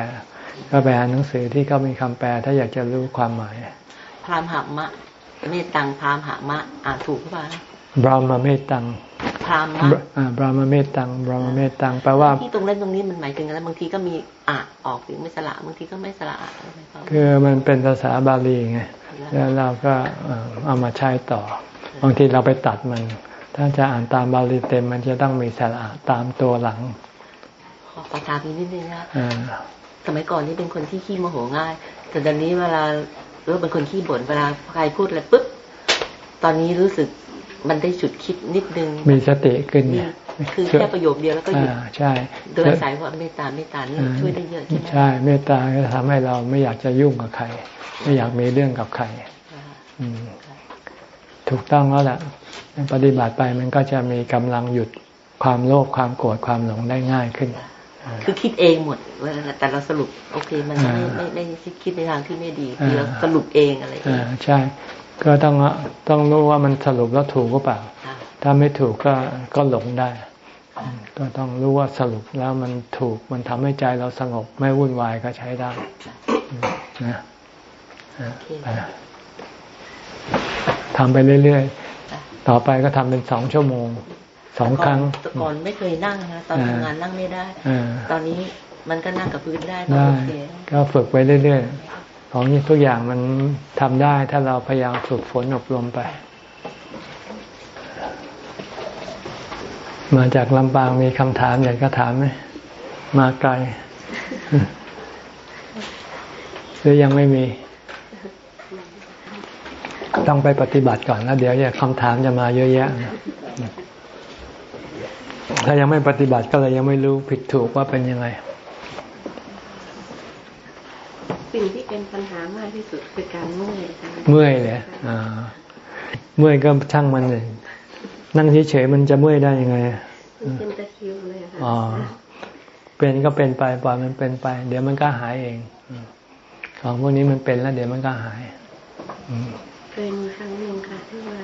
ก็ไปอ่านหนังสือที่เขามีคำแปล ถ้าอยากจะรู้ความหมาย
พรามหามะเมตตังพรามหามะอ่านถูกหรือเปล่า
บรามเมตตัง
พรามมะ
อ่าบรามเมตตังบรามเมตตังแปลว่า
ที่ตรงเล่นตรงนี้มันหมายถึงอะไรบางทีก็มีอะออกหรือไม่สระบางทีก็ไม่สระอะอะไรก็
คือมันเป็นภาษาบาลีไงแล้วเราก็เอ่อเอามาใช้ต่อ บางทีเราไปตัดมัน ถ้าจะอ่านตามบาลีเต็ม มันจะต้องมีสระตามตัวหลัง
ขอขอถามอีกนิดนึงนะ
อ่า
สมัยก่อนนี่เป็นคนที่ขี้โมโหง่าย แต่ตอนนี้เวลาเริ่มเป็นคนขี้บ่นเวลาใครพูดอะไรปุ๊บตอนนี้รู้สึก มันได้ฉุดคิดนิดนึง
มีสติขึ้น
นี่
เนี่ย
คือแค่ประโยคเดียวแล้วก็หยุด
อ่าใช่
โดยอาศัยว่าเมตตาเมตตานี่ช่วยได้เยอะใช่ไหม
ใช่เมตตาก็ทำให้เราไม่อยากจะยุ่งกับใคร ไม่อยากมีเรื่องกับใครอืมถูกต้องแล้วแหละปฏิบัติไปมันก็จะมีกำลังหยุดความโลภความโกรธความหลงได้ง่ายขึ้น
คือคิดเองหมดเวลาแต่เราสรุป โอเค มันไม่
อ่า
ไม่ไม่ไม่คิดในทางที่ไม่ดี
อ่า
คือเราสรุปเองอะไรเอ
อ่างใช่ ก็ต้องต้องรู้ว่ามันสรุปแล้วถูกหรือเปล่า
ค่ะ
ถ้าไม่ถูกก็ก็หลงได้ ก็ต้องรู้ว่าสรุปแล้วมันถูกมันทำให้ใจเราสงบไม่วุ่นวายก็ใช้ได้นะอะไปทำไปเรื่อยๆ ต่อไปก็ทำเป็นสองชั่วโมงสองครั้ง
แต่ก่อนไม่เคยนั่งนะตอน
อ่า
ทำงานนั่งไม่ได้
อ่า
ตอนนี้มันก็นั่งกับพื้นได้ก็
ได้
โอเค
ก็ฝึกไปเรื่อยๆ ของทุกอย่างมันทำได้ถ้าเราพยายามฝึกฝนอบรมไป มาจากลำปางมีคำถามอยากจะถามไหมมาไกลหรือยังไม่มี ต้องไปปฏิบัติก่อนแล้วเดี๋ยวเนี่ยคำถามจะมาเยอะแยะ ถ้ายังไม่ปฏิบัติก็เลยยังไม่รู้ผิดถูกว่าเป็นยังไง
สิ่งที่เป็นปัญหามากที่สุดคือการเมื่อยค่ะ
เมื่อยเลยอ่าเมื่อยก็ช่างมันเลยนั่งเฉยๆมันจะเมื่อยได้ยังไง
มันเป็นตะคริวเลยค่ะ
อ๋อเป็นก็เป็นไปปล่อยมันเป็นไป เดี๋ยวมันก็หายเองอืมของพวกนี้มันเป็นแล้ว เดี๋ยวมันก็หายอืม
เคยมีครั้งหนึ่งค่ะที่ว่า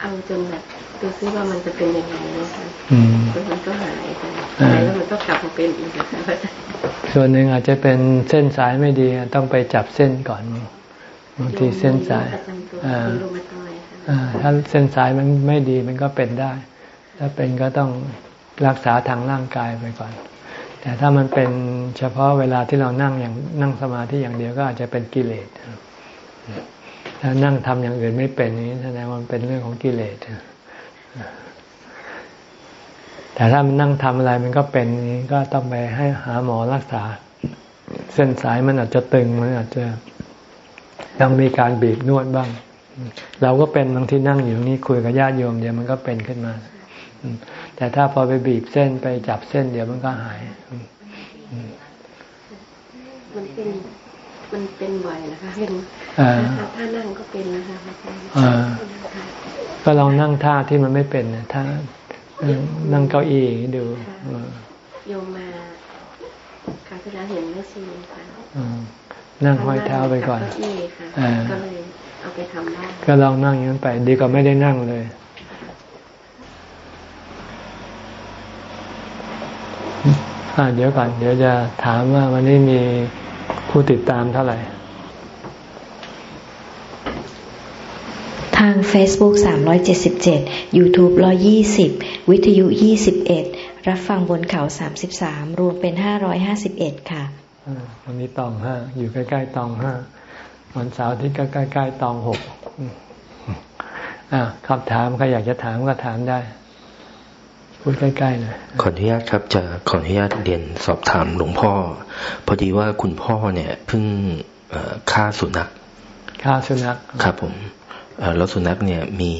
เอาจนแบบดูซิว่ามันจะเป็นยังไงนะคะ
อืม
แล้วมันก็หายไป
อ่า
หายแล้วมันก็กลับมาเป็นอีกนะคะ
ส่วนหนึ่งอาจจะเป็นเส้นสายไม่ดีต้องไปจับเส้นก่อนบางทีเส้นสาย
ประจำตัว
อ่า
เป็นรูมาตอยด์ค่ะ
อ่าถ้าเส้นสายมันไม่ดีมันก็เป็นได้ ถ้าเป็นก็ต้องรักษาทางร่างกายไปก่อน แต่ถ้ามันเป็นเฉพาะเวลาที่เรานั่งอย่างนั่งสมาธิอย่างเดียวก็อาจจะเป็นกิเลสถ้านั่งทำอย่างอื่นไม่เป็นนี้แสดงว่ามันเป็นเรื่องของกิเลส แต่ถ้ามันนั่งทำอะไรมันก็เป็นนี้ก็ต้องไปให้หาหมอรักษา เส้นสายมันอาจจะตึงมันอาจจะต้องมีการบีบนวดบ้าง เราก็เป็นบางที่นั่งอยู่นี่คุยกับญาติโยมเดี๋ยวมันก็เป็นขึ้นมาอืมแต่ถ้าพอไปบีบเส้นไปจับเส้นเดี๋ยวมันก็หายอืม
มันเป็นมันเป็นบ่อยนะคะเป็น
อ่า
ถ้าถ้านั่งก็เป็นนะคะอาจารย์
อ่าก็ลองนั่งท่าที่มันไม่เป็นนะถ้าเออ นั่งเก้าอี้ดูเออ
โยมมาคราวที่แล้วเห็นแม่ชีค่ะ
เออนั่งห้อยเท้าไปก่อน
เก้าอี้ค่ะ
อ่า
ก็เลยเอาไปทำได้
ก็ลองนั่งอย่างนั้นไป ดีกว่าไม่ได้นั่งเลย อ่าเดี๋ยวก่อน เดี๋ยวจะถามว่าวันนี้มีผู้ติดตามเท่าไหร่
ทาง Facebook 377 YouTube 120 วิทยุ 21 รับฟังบนเขา 33 รวมเป็น 551 ค่ะ
อ่าวันนี้ตองห้าอยู่ใกล้ๆตองห้าวันเสาร์อาที่ก็ใกล้ๆตองหกอืมอ่าคำถามใครอยากจะถามก็ถามได้พูดใกล้ๆหน่อย
ขออนุญาตครับจะขออนุญาตเรียนสอบถามหลวงพ่อ พอดีว่าคุณพ่อเนี่ยเพิ่งเอ่อฆ่าสุนัข
ฆ่าสุนัข
ครับผมเอ่อ แล้วสุนัขเนี่ยมี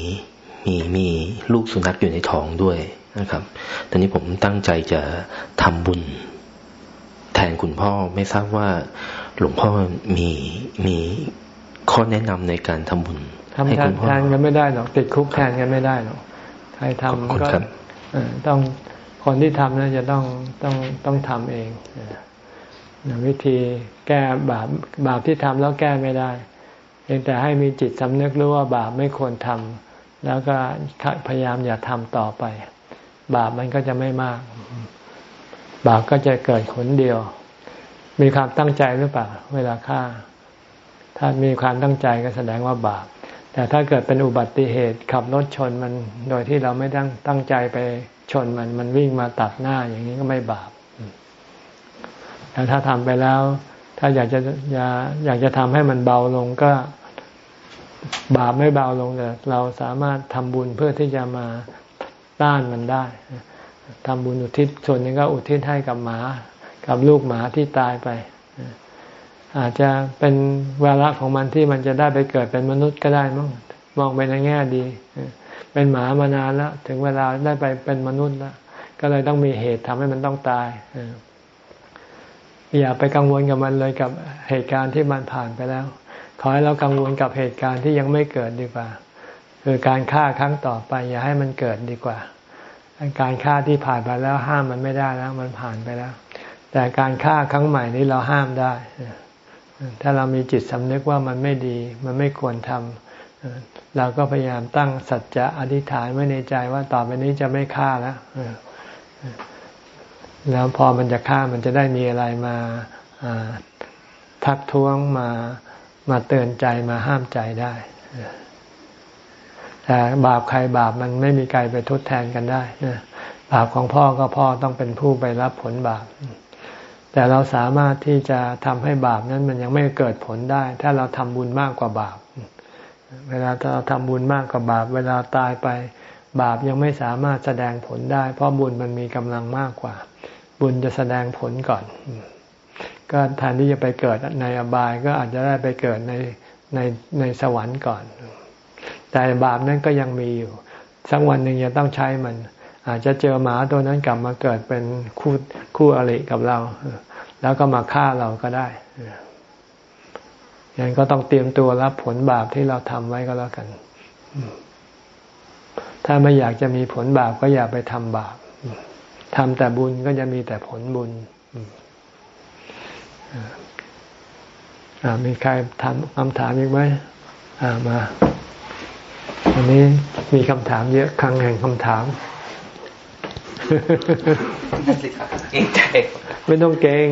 มีมีลูกสุนัขอยู่ในท้องด้วยนะครับ ตอนนี้ผมตั้งใจจะทำบุญ แทนคุณพ่อไม่ทราบว่าหลวงพ่อมีมีข้อแนะนำในการทำบุญ
ทำ
ให้
แท
คุ
น
ณพ่อ
แทนกันไม่ได้หรอกติดคุกแทนกันไม่ได้หรอกใคร
ขอบคุณ
ทำก็
ครับ
เอ่อต้องคนที่ทำนั้นจะต้องต้องต้องทำเองเออวิธีแก้บาปบาปที่ทำแล้วแก้ไม่ได้ เพียงแต่ให้มีจิตสำนึกรู้ว่าบาปไม่ควรทำแล้วก็พยายามอย่าทำต่อไป บาปมันก็จะไม่มาก บาปก็จะเกิดผลเดียว มีความตั้งใจหรือเปล่า เวลาฆ่า ถ้ามีความตั้งใจก็แสดงว่าบาป แต่ถ้าเกิดเป็นอุบัติเหตุขับรถชนมันโดยที่เราไม่ตั้งตั้งใจไปชนมันมันวิ่งมาตัดหน้าอย่างนี้ก็ไม่บาปแต่ถ้าทำไปแล้ว ถ้าอยากจะอยากอยากจะทำให้มันเบาลงก็บาปไม่เบาลงแต่เราสามารถทำบุญเพื่อที่จะมาต้านมันได้ทำบุญอุทิศส่วนนึงก็อุทิศให้กับหมา กับลูกหมาที่ตายไป อาจจะเป็นวาระของมันที่มันจะได้ไปเกิดเป็นมนุษย์ก็ได้มั้งมองไปในแง่ดี เป็นหมามานานแล้ว ถึงเวลาได้ไปเป็นมนุษย์แล้วก็เลยต้องมีเหตุทำให้มันต้องตาย อย่าไปกังวลกับมันเลยกับเหตุการณ์ที่มันผ่านไปแล้ว ขอให้เรากังวลกับเหตุการณ์ที่ยังไม่เกิดดีกว่า คือการฆ่าครั้งต่อไป อย่าให้มันเกิดดีกว่า การฆ่าที่ผ่านไปแล้วห้ามมันไม่ได้แล้ว มันผ่านไปแล้ว แต่การฆ่าครั้งใหม่นี้เราห้ามได้ ถ้าเรามีจิตสำนึกว่ามันไม่ดี มันไม่ควรทำเราก็พยายามตั้งสัจจะอธิษฐานไว้ในใจว่าต่อไปนี้จะไม่ฆ่าแล้ว แล้วพอมันจะฆ่ามันจะได้มีอะไรมาทักท้วงมามาเตือนใจมาห้ามใจได้แต่บาปใครบาปมันไม่มีใครไปทดแทนกันได้นะบาปของพ่อก็พ่อต้องเป็นผู้ไปรับผลบาป แต่เราสามารถที่จะทำให้บาปนั้นมันยังไม่เกิดผลได้ ถ้าเราทำบุญมากกว่าบาป เวลาเราทำบุญมากกว่าบาป เวลาตายไป บาปยังไม่สามารถแสดงผลได้ เพราะบุญมันมีกำลังมากกว่า บุญจะแสดงผลก่อน ก็แทนที่จะไปเกิดในอบายก็อาจจะได้ไปเกิดในในในสวรรค์ก่อน แต่บาปนั้นก็ยังมีอยู่ สักวันหนึ่งจะต้องใช้มัน อาจจะเจอหมาตัวนั้นกลับมาเกิดเป็นคู่คู่อริกับเรา แล้วก็มาฆ่าเราก็ได้ยังก็ต้องเตรียมตัวรับผลบาปที่เราทำไว้ก็แล้วกัน ถ้าไม่อยากจะมีผลบาปก็อย่าไปทำบาป ทำแต่บุญก็จะมีแต่ผลบุญมีใครถามคำถามอีกไหมมาวันนี้มีคำถามเยอะครั้งแห่งคำถามไม่ต้องเกรง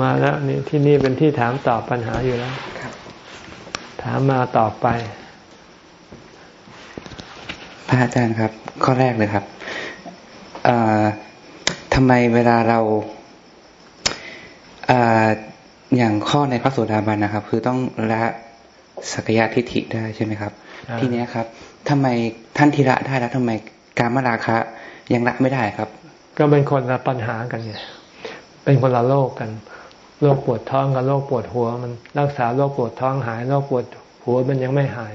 มาแล้วนี่ที่นี่เป็นที่ถามตอบปัญหาอยู่แล้วถามมาตอบไป
พระอาจารย์ครับ ข้อแรกเลยครับ ทำไมเวลาเราอย่างข้อในพระโสดาบันนะครับ คือต้องละสักยะทิฏฐิได้ใช่ไหมครับ ทีนี้ครับทำไมท่านทีละได้แล้วทำไมการมราคะยังละไม่ได้ครับ
ก็เป็นคนละปัญหากันไงเป็นคนละโลกกันโรคปวดท้องกับโรคปวดหัว มันรักษาโรคปวดท้องหายโรคปวดหัวมันยังไม่หาย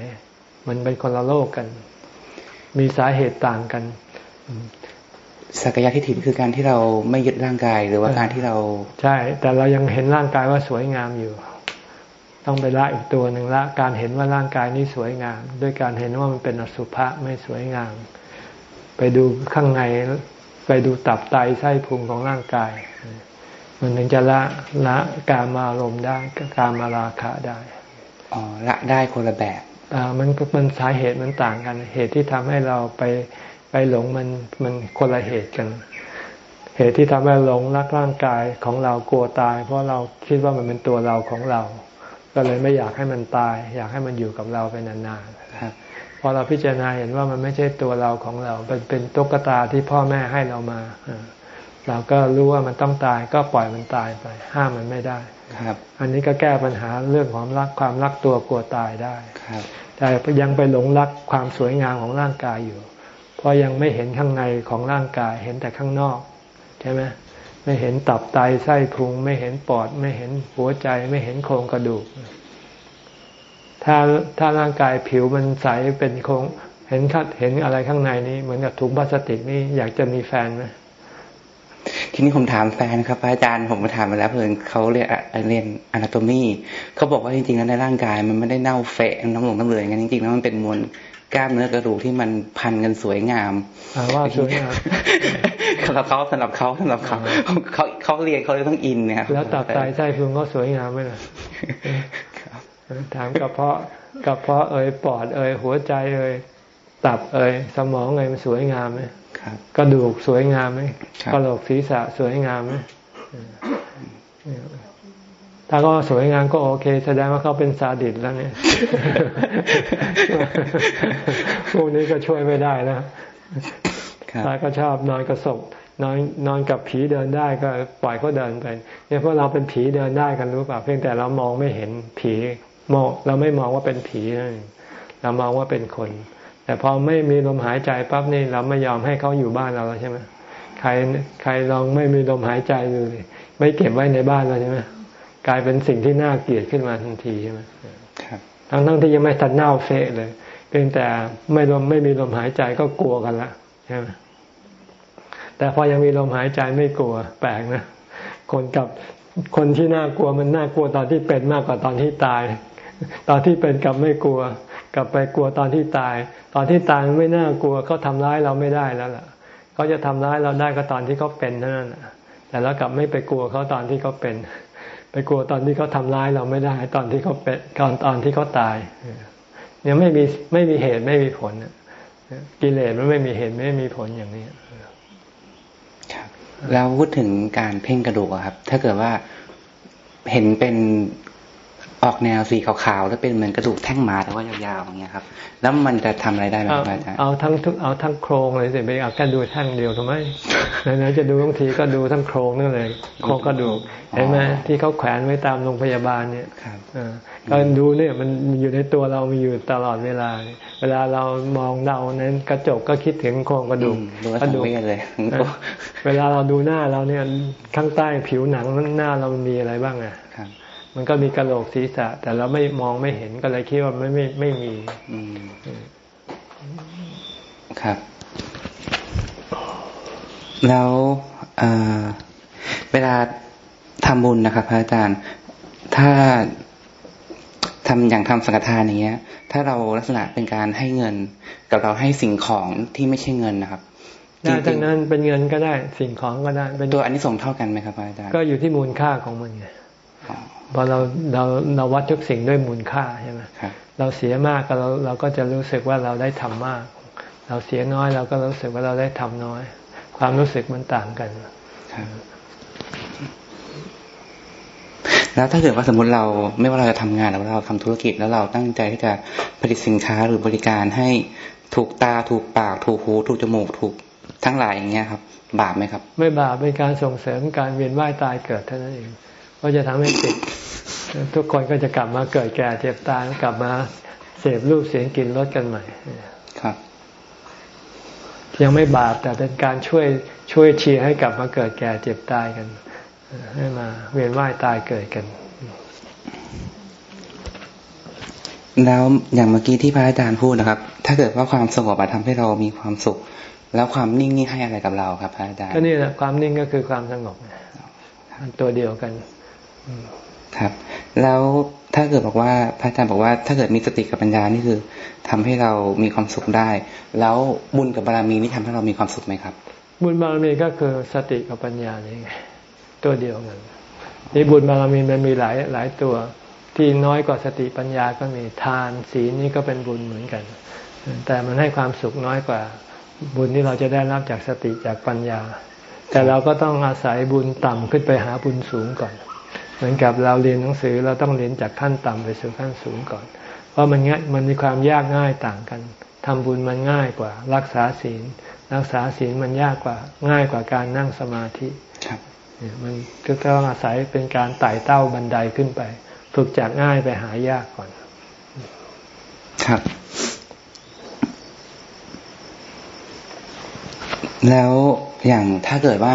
มันเป็นคนละโลกกัน มีสาเหตุต่างกัน
สักยะทิฏฐิคือการที่เราไม่ยึดร่างกายหรือว่าการที่เรา
ใช่ แต่เรายังเห็นร่างกายว่าสวยงามอยู่ ต้องไปละอีกตัวหนึ่งละ การเห็นว่าร่างกายนี้สวยงาม ด้วยการเห็นว่ามันเป็นอสุภะไม่สวยงาม ไปดูข้างในไปดูตับไตไส้พุงของร่างกาย มันถึงจะละละการมาลมได้การมาราคะได้
อ๋อละได้คนละแบบ
อ่ามันก็มันสาเหตุมันต่างกัน เหตุที่ทำให้เราไป ไปหลงมันมันคนละเหตุกัน เหตุที่ทำให้หลงรักร่างกายของเรากลัวตาย เพราะเราคิดว่ามันเป็นตัวเราของเรา ก็เลยไม่อยากให้มันตาย อยากให้มันอยู่กับเราไปนานๆครับพอเราพิจารณาเห็นว่ามันไม่ใช่ตัวเราของเรา เป็นเป็นตุ๊กตาที่พ่อแม่ให้เรามาเราก็รู้ว่ามันต้องตายก็ปล่อยมันตายไป ห้ามมันไม่ได้
ครับ
อันนี้ก็แก้ปัญหาเรื่องของรักความรักตัวกลัวตายได้
ครับ
แต่ยังไปหลงรักความสวยงามของร่างกายอยู่พ เพราะยังไม่เห็นข้างในของร่างกายเห็นแต่ข้างนอกใช่ไหมไม่เห็นตับไตไส้พุง ไม่เห็นปอด ไม่เห็นหัวใจ ไม่เห็นโครงกระดูก ถ้าถ้าร่างกายผิวมันใสเป็นโครงเห็นคัดเห็นอะไรข้างในนี้เหมือนกับถุงพลาสติกนี่อยากจะมีแฟนไหม
ทีนี้ผมถามแฟนครับอาจารย์ผมมาถามมาแล้วเพื่อนเขาเรียนเรียนอนาโตมีเขาบอกว่าจริงๆแล้วในร่างกายมันไม่ได้เน่าเฟะน้ำหลงน้ำเหลืองกันจริงๆแล้วมันเป็นมวล กล้ามเนื้อกระดูกที่มันพันกันสวยงาม
ว่าสวยงาม
สำหรับเขาสำหรับเขาสำหรับเขาเขาเขาเรียนเขาเลยต้องอินเนี่ย
แล้วตับไตไส้พุงก็สวยงามไหมล่ะถามกระเพาะกระเพาะเอ่ยปอดเอ่ยหัวใจเอ่ยตับเอ่ยสมองเอ่ยมันสวยงามไหมกระดูกสวยงามไหมกระโหลกศีรษะสวยงามไหม ถ้าก็สวยงามก็โอเค แสดงว่าเขาเป็นซาดิสแล้วเนี่ยพวกนี้ก็ช่วยไม่ได้นะถ้าก็ชอบนอนกระสบนอนนอนกับผีเดินได้ก็ปล่อยเขาเดินไปเนี่ยพวกเราเป็นผีเดินได้กันรู้ป่ะเพียงแต่เรามองไม่เห็นผีมองเราไม่มองว่าเป็นผีเรามองว่าเป็นคน แต่พอไม่มีลมหายใจปั๊บนี่เราไม่ยอมให้เขาอยู่บ้านเราแล้วใช่ไหมใครใครลองไม่มีลมหายใจดูไม่เก็บไว้ในบ้านเราใช่ไหม กลายเป็นสิ่งที่น่าเกลียดขึ้นมาทันทีใช่ไหมทั้งทั้งที่ยังไม่ทันเน่าเฟะเลย เพียงแต่ไม่ลมไม่มีลมหายใจก็กลัวกันละใช่ไหมแต่พอยังมีลมหายใจไม่กลัวแปลกนะคนกับคนที่น่ากลัวมันน่ากลัวตอนที่เป็นมากกว่าตอนที่ตาย ตอนที่เป็นกับไม่กลัว กลับไปกลัวตอนที่ตาย ตอนที่ตายไม่น่ากลัวเขาทาร้ายเราไม่ได้แล้วล่ะเขาจะทำร้ายเราได้ก็ตอนที่เขาเป็นเท่านั้นแต่เรากลับไม่ไปกลัวเขาตอนที่เขาเป็น ไปกลัวตอนที่เขาทำร้ายเราไม่ได้ ตอนที่เขาเป็นตอนตอนที่เขาตายเนี่ยไม่มีไม่มีเหตุไม่มีผลกิเลสมันไม่มีเหตุไม่มีผลอย่างนี้
ครับแล้วพูดถึงการเพ่งกระดูกครับ ถ้าเกิดว่าเห็นเป็น ออกแนวสีขาวๆแล้วเป็นเหมือนกระดูกแท่งหมาแต่ว่ายาวๆอย่างเงี้ยครับ แล้วมันจะทำอะไรได้ไหมครับอาจารย์
เอาทั้งทุกเอาทั้งโครงเลยสิไปเอาแค่ดูแท่งเดียวทำไมแล้วจะดูบางทีก็ดูทั้งโครงนั่นเลยโครงกระดูกเห็นไหมที่เขาแขวนไว้ตามโรงพยาบาลเนี่ยก็ดูเนี่ยมันอยู่ในตัวเรามีอยู่ตลอดเวลา เวลาเรามองเรานั้นกระจกก็คิดถึงโครงกระดูก
กระดูกเลย
เวลาเราดูหน้าเราเนี่ยข้างใต้ผิวหนังหน้าเรามีอะไรบ้างอะ มันก็มีกระโหลกศีรษะ แต่เราไม่มองไม่เห็นก็เลยคิดว่าไม่ไม่ไม่มี
ครับ แล้วเวลาทำบุญนะครับพระอาจารย์ ถ้าทำอย่างทำสังฆทานอย่างเงี้ย ถ้าเราลักษณะเป็นการให้เงิน กับเราให้สิ่งของที่ไม่ใช่เงินนะครับ
ได้ทั้งนั้นเป็นเงินก็ได้สิ่งของก็ได้
เป็นตัวอันนี้ส่งเท่ากันไหมครับอาจารย์
ก็อยู่ที่มูลค่าของมันไง พอเราเราเราวัดทุกสิ่งด้วยมูลค่าใช่ไหมเราเสียมากก็เราเราก็จะรู้สึกว่าเราได้ทำมาก เราเสียน้อยเราก็รู้สึกว่าเราได้ทำน้อย ความรู้สึกมันต่างกัน
แล้วถ้าเกิดว่าสมมติเราไม่ว่าเราจะทำงานหรือว่าเราทำธุรกิจแล้วเราตั้งใจที่จะผลิตสินค้าหรือบริการให้ถูกตาถูกปาก ถูกหูถูกจมูกถูกทั้งหลายอย่างเงี้ยครับ บาปไหมครับ
ไม่บาปเป็นการส่งเสริมการเวียนว่ายตายเกิดเท่านั้นเองก็จะทำให้ติด ทุกคนก็จะกลับมาเกิดแก่เจ็บตายกลับมาเสพรูปเสียงกลิ่นรสกันใหม่
ครับ
ยังไม่บาปแต่เป็นการช่วยช่วยเชียร์ให้กลับมาเกิดแก่เจ็บตายกัน ให้มา เวียนว่ายตายเกิดกัน
แล้วอย่างเมื่อกี้ที่พระอาจารย์พูดนะครับ ถ้าเกิดว่าความสงบทำให้เรามีความสุข แล้วความนิ่งนี่ให้อะไรกับเราครับพระอาจารย์
ก็นี่แหละความนิ่งก็คือความสงบตัวเดียวกัน
ครับ แล้วถ้าเกิดบอกว่าพระอาจารย์บอกว่าถ้าเกิดมีสติกับปัญญานี่คือทำให้เรามีความสุขได้ แล้วบุญกับบารมีนี่ทำให้เรามีความสุขไหมครับ
บุญบารมีก็คือสติกับปัญญานี่ไงตัวเดียวกันนี่บุญบารมีมันมีหลายหลายตัว ที่น้อยกว่าสติปัญญาก็มีทานศีลนี่ก็เป็นบุญเหมือนกัน แต่มันให้ความสุขน้อยกว่า บุญที่เราจะได้รับจากสติจากปัญญา แต่เราก็ต้องอาศัยบุญต่ำขึ้นไปหาบุญสูงก่อน เหมือนกับเราเรียนหนังสือเราต้องเรียนจากขั้นต่ำไปสู่ขั้นสูงก่อน เพราะมันง่ายมันมีความยากง่ายต่างกันทำบุญมันง่ายกว่า รักษาศีล รักษาศีลมันยากกว่าง่ายกว่าการนั่งสมาธิมันก็ต้องอาศัยเป็นการไต่เต้าบันไดขึ้นไป ฝึกจากง่ายไปหายากก่อน
ครับ แล้วอย่างถ้าเกิดว่า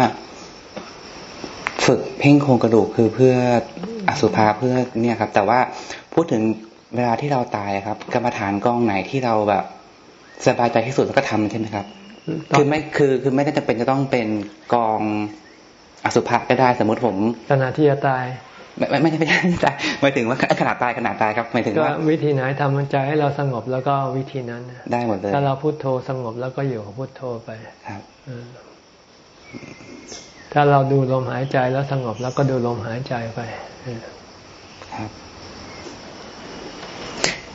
ฝึกเพ่งโครงกระดูกคือเพื่ออสุภาเพื่อเนี่ยครับ แต่ว่าพูดถึงเวลาที่เราตายครับ กรรมฐานกองไหนที่เราแบบสบายใจที่สุดแล้วก็ทำใช่ไหมครับ คือไม่คือคือไม่ได้จำเป็นจะต้องเป็นกองอสุภะก็ได้สมมติผม
ขณะที่จะตาย
ไม่ไม่ไม่ใช่ไม่ใช่ตายหมายถึงว่าขนาดตายขนาดตายครับหมายถึง
ก็
ว่า
วิธีไหนทำใจให้เราสงบแล้วก็วิธีนั้นนะ
ได้หมดเลย
ถ้าเราพุโทโธสงบแล้วก็อยู่กับพุโทโธไป
ครับ
เออ ถ้าเราดูลมหายใจแล้วสงบแล้วก็ดูลมหายใจไปเออ
ครับ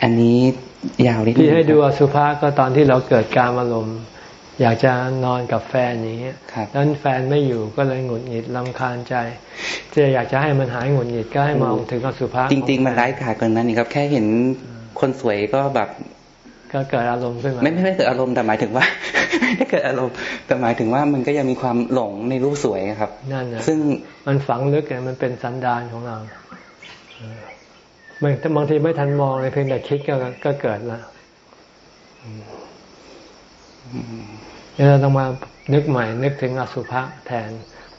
อันนี้ยาวนิดนึง
ที่ให้ดู
ค
อ
รับ
สุภะก็ตอนที่เราเกิดการอารมณ์อยากจะนอนกับแฟนอย่างเงี้ย
ครับ
แล้วแฟนไม่อยู่ก็เลยหงุดหงิดลำคาญใจจะอยากจะให้มันหายหงุดหงิดก็ให้มองถึงอสุภะ
จริง ๆ มันร้ายกาจกว่านั้นนี่ครับ แค่เห็นคนสวยก็แบบ
ก็เกิดอารมณ์ขึ้นมา
ไม่ไม่ไม่เกิดอารมณ์แต่หมายถึงว่าไม่ได้เกิดอารมณ์แต่หมายถึงว่ามันก็ยังมีความหลงในรูปสวยครับ
นั่นนะ
ซึ่ง
มันฝังลึกไงมันเป็นสันดานของเราเออบางบางทีไม่ทันมองเลยเพียงแต่คิดก็ก็เกิดแล้วเนี่ยเราต้องมานึกใหม่ นึกถึงอสุภะแทน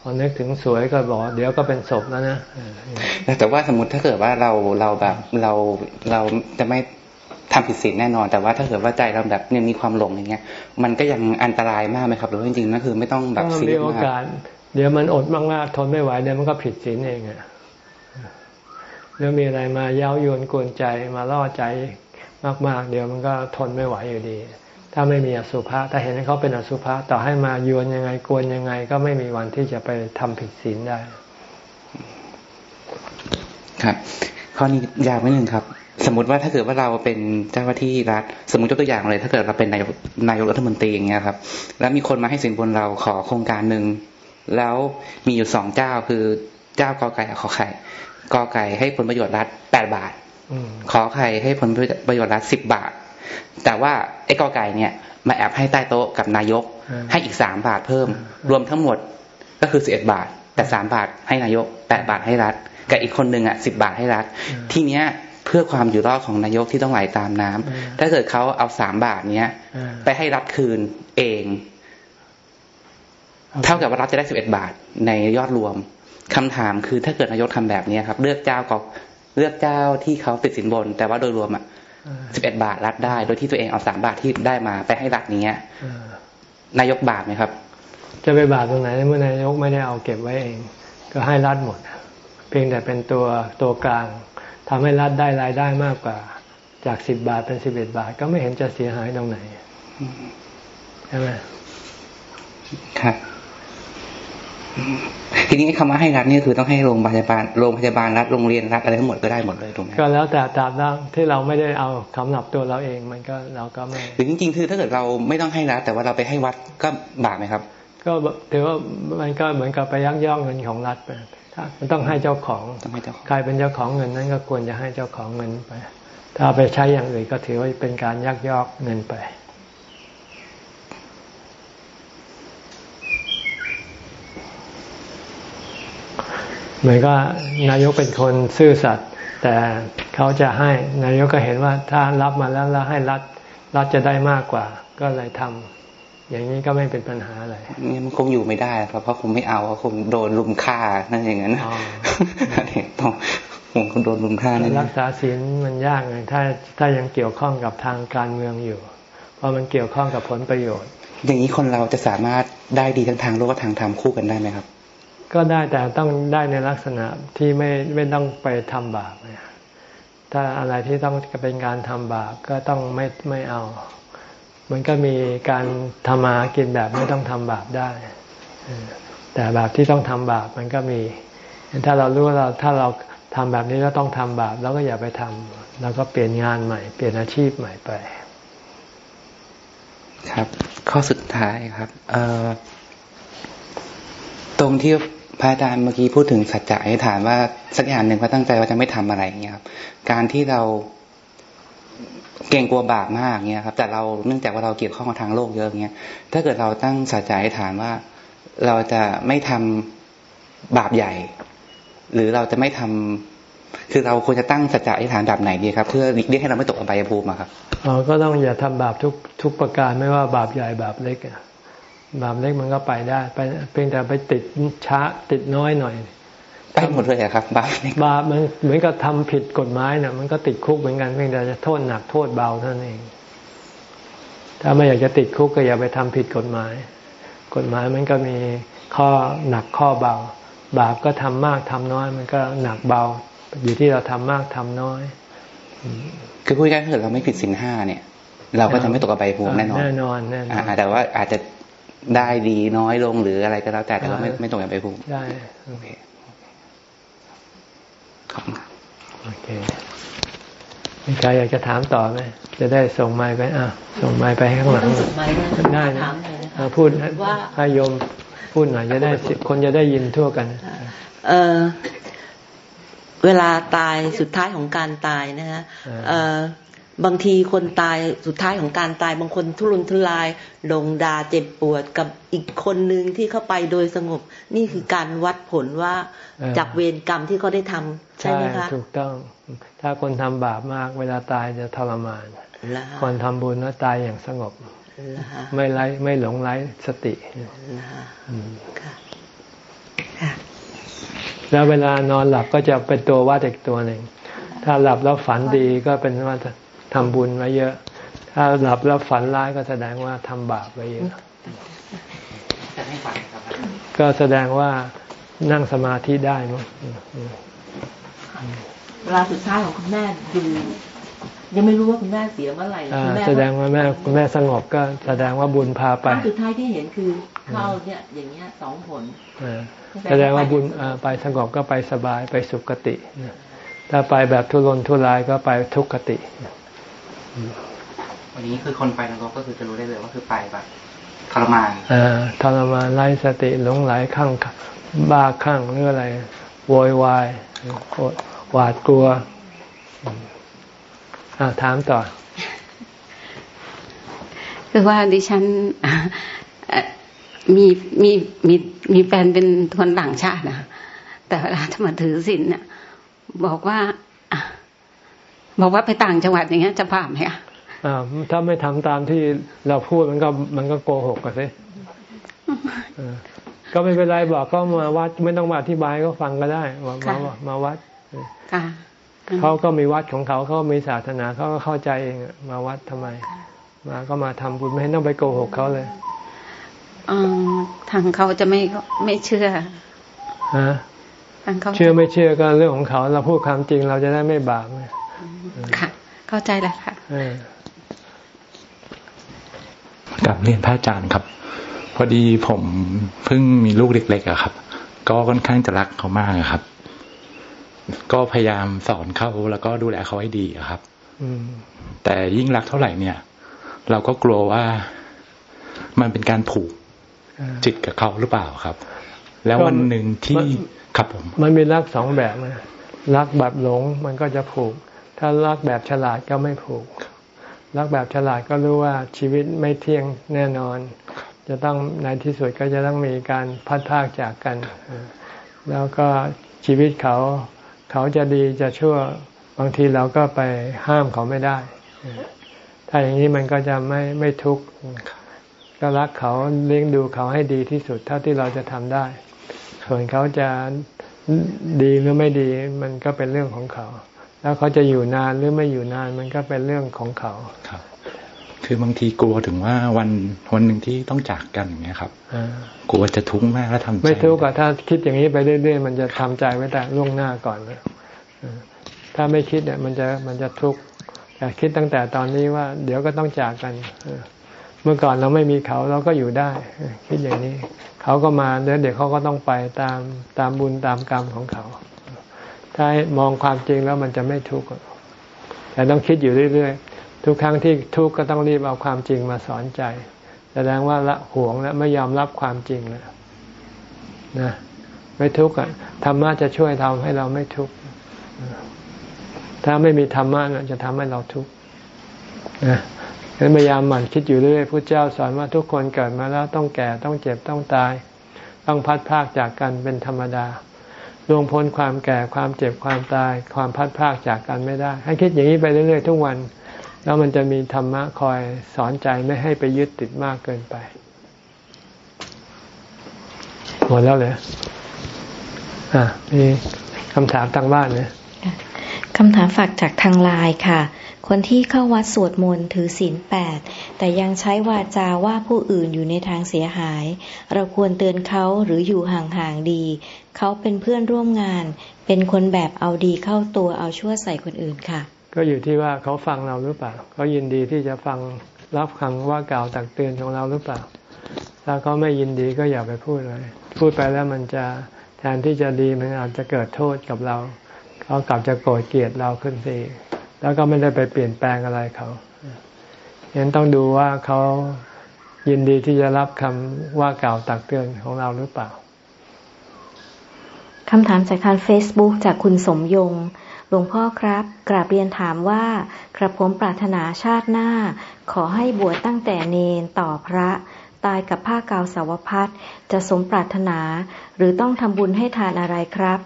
พอนึกถึงสวยก็บอกเดี๋ยวก็เป็นศพแล้วนะเออ
แต่ว่าสมมติถ้าเกิดว่าเราเราแบบเราเราจะไม่ ทำผิดศีลแน่นอน แต่ว่าถ้าเกิดว่าใจเราแบบยังมีความหลงอย่างเงี้ย มันก็ยังอันตรายมากไหมครับ หรือว่าจริงๆนั่นคือไม่ต้องแบบ
ถ้ามัน
ซี
มี
เรียส
โอ
มาก
กาสเดี๋ยวมันอดมากๆทนไม่ไหวเดี๋ยวมันก็ผิดศีลเองอะแล้วมีอะไรมาเย้ายวนกวนใจมาล่อใจมาก ๆ เดี๋ยวมันก็ทนไม่ไหวอยู่ดี ถ้าไม่มีอสุภะถ้าเห็นเขาเป็นอสุภะต่อให้มายวนยังไงกวนยังไง ก็ไม่มีวันที่จะไปทำผิดศีลได้
ครับข้อนี้ยาวไว้หนึ่งครับ สมมติว่าถ้าเกิดว่าเราเป็นเจ้าหน้าที่รัฐ สมมติยกตัวอย่างเลย ถ้าเกิดเราเป็นนายกนายกรัฐมนตรีอย่างเงี้ยครับ แล้วมีคนมาให้สินบนเราขอโครงการหนึ่งแล้วมีอยู่สองเจ้าคือเจ้ากอไก่กับขอไข่กอไก่ให้ผลประโยชน์รัฐแปดบาท
อืม
ขอไข่ให้ผลประโยชน์รัฐสิบบาท แต่ว่าไอ้กอไก่เนี่ยมาแอบให้ใต้โต๊ะกับนายก
อืม
ให้อีกสามบาทเพิ่ม รวมทั้งหมดก็คือสิบเอ็ดบาท แต่สามบาทให้นายกแปดบาทให้รัฐกับอีกคนหนึ่งอะสิบาทให้รัฐ ทีเนี้ยเพื่อความอยู่รอดของนายกที่ต้องไหลตามน้ำ
อืม
ถ้าเกิดเขาเอาสามบาทเนี้ย
อ่า
ไปให้รัฐคืนเอง เท่ากับว่ารัฐจะได้สิบเอ็ดบาทในยอดรวมคำถามคือถ้าเกิดนายกทำแบบเนี้ยครับ เลือกเจ้าก็เลือกเจ้าที่เขาติดสินบน แต่ว่าโดยรวมอะ
อ่า
สิบเอ็ดบาทรัฐได้ โดยที่ตัวเองเอาสามบาทที่ได้มาไปให้รัฐเนี้ย
อ่านา
ยกบาทไหมครับ
จะไปบาปตรงไหนเมื่อนายกไม่ได้เอาเก็บไว้เอง ก็ให้รัฐหมด เพียงแต่เป็นตัวตัวกลาง ทำให้รัฐได้รายได้มากกว่า จากสิบบาทเป็นสิบเอ็ดบาท ก็ไม่เห็นจะเสียหายตรงไหนใช่ไหม
ครับทีนี้คำว่าให้รัฐนี่คือต้องให้โรงพยาบาลโรงพยาบาลรัฐโรงเรียนรัฐอะไรทั้งหมดก็ได้หมดเลยถูกไหม
ก็แล้วแต่ตราบใดที่เราไม่ได้เอาคำนับตัวเราเองมันก็เราก็ไม่
หรือจริงๆคือถ้าเกิดเราไม่ต้องให้รัฐแต่ว่าเราไปให้วัดก็บาปไหมครับ
ก็ถือว่ามันก็เหมือนกับไปยักยอกเงินของรัฐไปถ้า มันต้องให้เจ้าของ
ต้องให้เจ้าของ
ใครเป็นเจ้าของเงินนั้นก็ควรจะให้เจ้าของเงินไป ถ้าเอาไปใช้อย่างอื่นก็ถือว่าเป็นการยักยอกเงินไป เหมือนก็นายกเป็นคนซื่อสัตย์แต่เขาจะให้นายกก็เห็นว่าถ้ารับมาแล้วแล้วให้รัฐรัฐจะได้มากกว่า ก็เลยทำ อย่างนี้ก็ไม่เป็นปัญหาอะไร
เนี่ยมันคงอยู่ไม่ได้ครับเพราะคงไม่เอาคงโดนลุมฆ่านั่นอย่างนั้น
อ๋อ
เนี่ยต้องผมคงโดนลุมฆ่านั่น
รักษาศีลมันยากไงถ้าถ้ายังเกี่ยวข้องกับทางการเมืองอยู่ เพราะมันเกี่ยวข้องกับผลประโยชน์
อย่างนี้คนเราจะสามารถได้ดีทั้งทางโลกและทางธรรมคู่กันได้ไหมครับ
ก็ได้แต่ต้องได้ในลักษณะที่ไม่ไม่ต้องไปทำบาปไงถ้าอะไรที่ต้องเป็นการทำบาปก็ต้องไม่ไม่เอา มันก็มีการทำมาหากินแบบไม่ต้องทำบาปได้เออแต่แบบที่ต้องทำบาปมันก็มี ถ้าเรารู้ว่าเราถ้าเราทำแบบนี้แล้วต้องทำบาปเราก็อย่าไปทำเราก็เปลี่ยนงานใหม่ เปลี่ยนอาชีพใหม่ไป
ครับ ข้อสุดท้ายครับเอ่อตรงที่พระอาจารย์เมื่อกี้พูดถึงสัจจะอธิษฐานว่าสักอย่างหนึ่งก็ตั้งใจว่าจะไม่ทำอะไรอย่างเงี้ยครับ การที่เรา เก่งกลัวบาปมากเงี้ยครับ แต่เราเนื่องจากว่าเราเกี่ยวข้องกับทางโลกเยอะเงี้ยถ้าเกิดเราตั้งสัจจะอธิษฐานว่า เราจะไม่ทำบาปใหญ่ หรือเราจะไม่ทำคือเราควรจะตั้งสัจจะอธิษฐานแบบไหนดีครับ เพื่อเลี่ยงให้เราไม่ตกอบายภูมิครับ
เราก็ต้องอย่าทำบาปทุกทุกประการไม่ว่าบาปใหญ่บาปเล็กบาปเล็กมันก็ไปได้ไปเพียงแต่ไปติดช้าติดน้อยหน่อย
ไปหมดเลยครับบาป
บาปมันเหมือนกับทำผิดกฎหมายเนี่ยมันก็ติดคุกเหมือนกันเพียงแต่จะโทษหนักโทษเบาเท่านั้นเอง ถ้าไม่อยากจะติดคุกก็อย่าไปทำผิดกฎหมาย กฎหมายมันก็มีข้อหนักข้อเบา บาปก็ทำมากทำน้อย มันก็หนักเบา อยู่ที่เราทำมากทำน้อย
คือพูดง่ายๆถ้าเราไม่ผิดสินห้าเนี่ย เราก็จะไม่ตกกับใบภูมิแน่นอน
แน่นอนแน่นอน
แต่ว่าอาจจะได้ดีน้อยลงหรืออะไรก็แล้วแต่แต่ว่าไม่ไม่ตกกับใบภูมิ
ได้
โอเค
ขอบคุณโอเคมีใครอยากจะถามต่อไหมจะได้ส่งไม้ไปอะส่งไม้ไปข้างหลังได้นะพูดให้โยมพูดหน่อยจะได้คนจะได้ยินทั่วกัน
เออเวลาตายสุดท้ายของการตายนะฮะ บางทีคนตายสุดท้ายของการตายบางคนทุรนทุรายลงดาเจ็บปวดกับอีกคนหนึ่งที่เข้าไปโดยสงบ นี่คือการวัดผลว่าจากเวรกรรมที่เขาได้ทำใช่ไหมคะ
ถูกต้อง ถ้าคนทำบาปมาก เวลาตายจะทรมาน คนทำบุญแล้วตายอย่างสงบ ไม่ไร้ไม่หลงไร้สติแล้วเวลานอนหลับก็จะเป็นตัววัดอีกตัวหนึ่งถ้าหลับแล้วฝันดีก็เป็นว่า ทำบุญไว้เยอะ ถ้าหลับแล้วฝันร้ายก็แสดงว่าทำบาปไว้เยอะก็แสดงว่านั่งสมาธิได้มั้ง
เวลาสุดท้ายของคุณแม่ดูยังไม่รู้ว่าคุณแม่เสียเมื่อไหร่
แสดงว่าแม่คุณแม่สงบก็แสดงว่าบุญพาไป
สุดท้ายที่เห็นคือเข้าเนี่ยอย่างเงี้ยสองผล
แสดงว่าบุญไปสงบก็ไปสบายไปสุขติถ้าไปแบบทุรนทุรายก็ไปทุกขติ
วันนี้คือคนไปนรกก็คือจะรู้ได้เลยว่าคือไปแบบทรมาน
อ่าทรมานไร้สติหลงไหลข้างบ้าข้างหรืออะไรโวยวายหวาดกลัวอ่าถามต่อ
คือว่าดิฉันมีมีมีมีแฟนเป็นคนต่างชาตินะแต่เวลาจะมาถือศีลเนี่ยบอกว่า บอกว่าไปต่างจังหวัดอย่างเงี้ยจะผ่านไหมอะ
ถ้าไม่ทำตามที่เราพูดมันก็มันก็โกหกกันสิก็ไม่เป็นไรบอกก็มาวัดไม่ต้องมาอธิบายก็ฟังก็ได้มามามาวัดเขาก็มีวัดของเขาเขามีศาสนาเขาก็เข้าใจเองมาวัดทำไม มาก็มาทำบุญไม่ต้องไปโกหกเขาเลย
อทางเขาจะไม่ไม่เชื่อ
ฮะเชื่อไม่เชื่อก็เรื่องของเขา เราพูดความจริงเราจะได้ไม่บาป
ค่ะ เข้าใจแล้วค่ะ
กับเรียนพระอาจารย์ครับ พอดีผมเพิ่งมีลูกเล็กๆอะครับ ก็ค่อนข้างจะรักเขามากครับ ก็พยายามสอนเขาแล้วก็ดูแลเขาให้ดีครับแต่ยิ่งรักเท่าไหร่เนี่ย เราก็กลัวว่ามันเป็นการผูกจิตกับเขาหรือเปล่าครับ แล้ววันหนึ่งที่ครับผม
มันมีรักสองแบบนะรักแบบหลงมันก็จะผูก ถ้ารักแบบฉลาดก็ไม่ผูก รักแบบฉลาดก็รู้ว่าชีวิตไม่เที่ยงแน่นอน จะต้องในที่สุดก็จะต้องมีการพัดพากจากกัน แล้วก็ชีวิตเขาเขาจะดีจะชั่วบางทีเราก็ไปห้ามเขาไม่ได้ ถ้าอย่างนี้มันก็จะไม่ไม่ทุกข์ก็รักเขาเลี้ยงดูเขาให้ดีที่สุดเท่าที่เราจะทำได้ ส่วนเขาจะดีหรือไม่ดีมันก็เป็นเรื่องของเขา แล้วเขาจะอยู่นานหรือไม่อยู่นานมันก็เป็นเรื่องของเขา
ครับ คือบางทีกลัวถึงว่าวันวันหนึ่งที่ต้องจากกันอย่างเงี้ยครับกลัวจะทุกข์มากแล้วทำใจ
ไม่ทุกข์อะถ้าคิดอย่างนี้ไปเรื่อยๆมันจะทำใจไว้แต่ล่วงหน้าก่อนนะถ้าไม่คิดเนี่ยมันจะมันจะทุกข์แต่คิดตั้งแต่ตอนนี้ว่า เดี๋ยวก็ต้องจากกันเมื่อก่อนเราไม่มีเขาเราก็อยู่ได้ คิดอย่างนี้ เขาก็มาเดี๋ยวเดี๋ยวเขาก็ต้องไปตามตามบุญตามกรรมของเขา ถ้ามองความจริงแล้วมันจะไม่ทุกข์แต่ต้องคิดอยู่เรื่อยๆ ทุกครั้งที่ทุกข์ก็ต้องรีบเอาความจริงมาสอนใจ แสดงว่าละห่วงและไม่ยอมรับความจริงแล้วนะไม่ทุกข์ธรรมะจะช่วยทำให้เราไม่ทุกข์ถ้าไม่มีธรรมะจะทำให้เราทุกข์นะั้นพยายามหมั่นคิดอยู่เรื่อยพระเจ้าสอนว่าทุกคนเกิดมาแล้วต้องแก่ต้องเจ็บต้องตาย ต้องพัดพากจากกันเป็นธรรมดา ล่วงพ้นความแก่ความเจ็บความตายความพัดพากจากกันไม่ได้ ให้คิดอย่างนี้ไปเรื่อยๆ ทุกวัน แล้วมันจะมีธรรมะคอยสอนใจไม่ให้ไปยึดติดมากเกินไป หมดแล้วเลยอะมีคำถามทางบ้านเนี่ย
คำถามฝากจากทางไลน์ค่ะ คนที่เข้าวัดสวดมนต์ถือศีลแปดแต่ยังใช้วาจาว่าผู้อื่นอยู่ในทางเสียหาย เราควรเตือนเขาหรืออยู่ห่างๆดี เขาเป็นเพื่อนร่วมงาน เป็นคนแบบเอาดีเข้าตัวเอาชั่วใส่คนอื่นค่ะ
ก็อยู่ที่ว่าเขาฟังเราหรือเปล่าเขายินดีที่จะฟังรับคำว่ากล่าวตักเตือนของเราหรือเปล่า ถ้าเขาไม่ยินดีก็อย่าไปพูดเลย พูดไปแล้วมันจะแทนที่จะดีมันอาจจะเกิดโทษกับเรา เขากลับจะโกรธเกลียดเราขึ้นสิแล้วก็ไม่ได้ไปเปลี่ยนแปลงอะไรเขาฉะนั้นต้องดูว่าเขายินดีที่จะรับคำว่ากล่าวตักเตือนของเราหรือเปล่า
คำถามจากทาง Facebook จากคุณสมยง หลวงพ่อครับ กราบเรียนถามว่ากระผมปรารถนาชาติหน้า ขอให้บวชตั้งแต่เนนต่อพระ ตายกับผ้ากาวสาวพัดจะสมปรารถนา หรือต้องทำบุญให้ทานอะไรครับ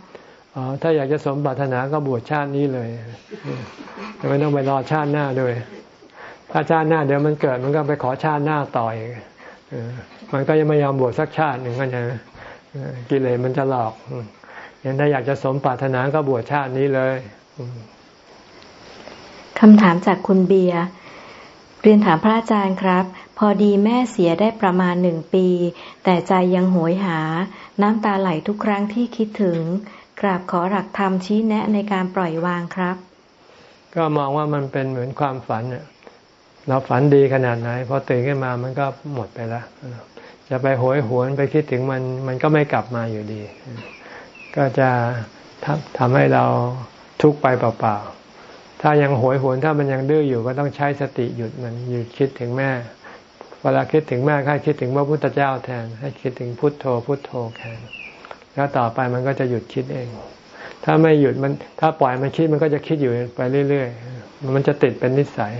อ๋อถ้าอยากจะสมปรารถนาก็บวชชาตินี้เลยไม่ต้องไปรอชาติหน้าด้วย ถ้าชาติหน้าเดี๋ยวมันเกิดมันก็ไปขอชาติหน้าต่ออีกมันก็ยังไม่ยอมบวชสักชาติหนึ่งก็จะกิเลสมันจะหลอก ยังถ้าอยากจะสมปรารถนาก็บวชชาตินี้เลย
คำถามจากคุณเบียร์เรียนถามพระอาจารย์ครับ พอดีแม่เสียได้ประมาณหนึ่งปี แต่ใจยังโหยหา น้ำตาไหลทุกครั้งที่คิดถึง กราบขอหลักธรรมชี้แนะในการปล่อยวางครับ
ก็มองว่ามันเป็นเหมือนความฝันเราฝันดีขนาดไหนพอตื่นขึ้นมามันก็หมดไปแล้วจะไปโหยหวนไปคิดถึงมันมันก็ไม่กลับมาอยู่ดี ก็จะทำทำให้เราทุกข์ไปเปล่าๆ ถ้ายังโหยหวนถ้ามันยังดื้ออยู่ก็ต้องใช้สติหยุดมันหยุดคิดถึงแม่ เวลาคิดถึงแม่ให้คิดถึงพระพุทธเจ้าแทน ให้คิดถึงพุทโธพุทโธแทน แล้วต่อไปมันก็จะหยุดคิดเอง ถ้าไม่หยุดมัน ถ้าปล่อยมันคิดมันก็จะคิดอยู่ไปเรื่อยๆ มันจะติดเป็นนิสัย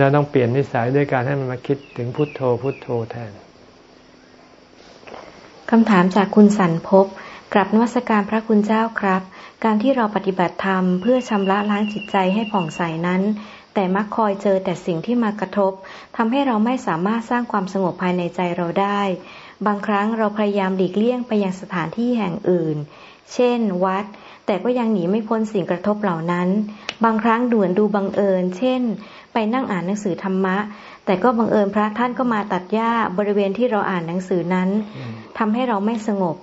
เราต้องเปลี่ยนนิสัยด้วยการให้มันมาคิดถึงพุทโธพุทโธแทน
คำถามจากคุณสันพบ กลับนวัสการพระคุณเจ้าครับ การที่เราปฏิบัติธรรมเพื่อชำระล้างจิตใจให้ผ่องใสนั้น แต่มักคอยเจอแต่สิ่งที่มากระทบทำให้เราไม่สามารถสร้างความสงบภายในใจเราได้ บางครั้งเราพยายามหลีกเลี่ยงไปยังสถานที่แห่งอื่น เช่น วัด แต่ก็ยังหนีไม่พ้นสิ่งกระทบเหล่านั้น บางครั้งด่วนดูบังเอิญ เช่น ไปนั่งอ่านหนังสือธรรมะแต่ก็บังเอิญพระท่านก็มาตัดหญ้าบริเวณที่เราอ่านหนังสือนั้นทำให้เราไม่สงบ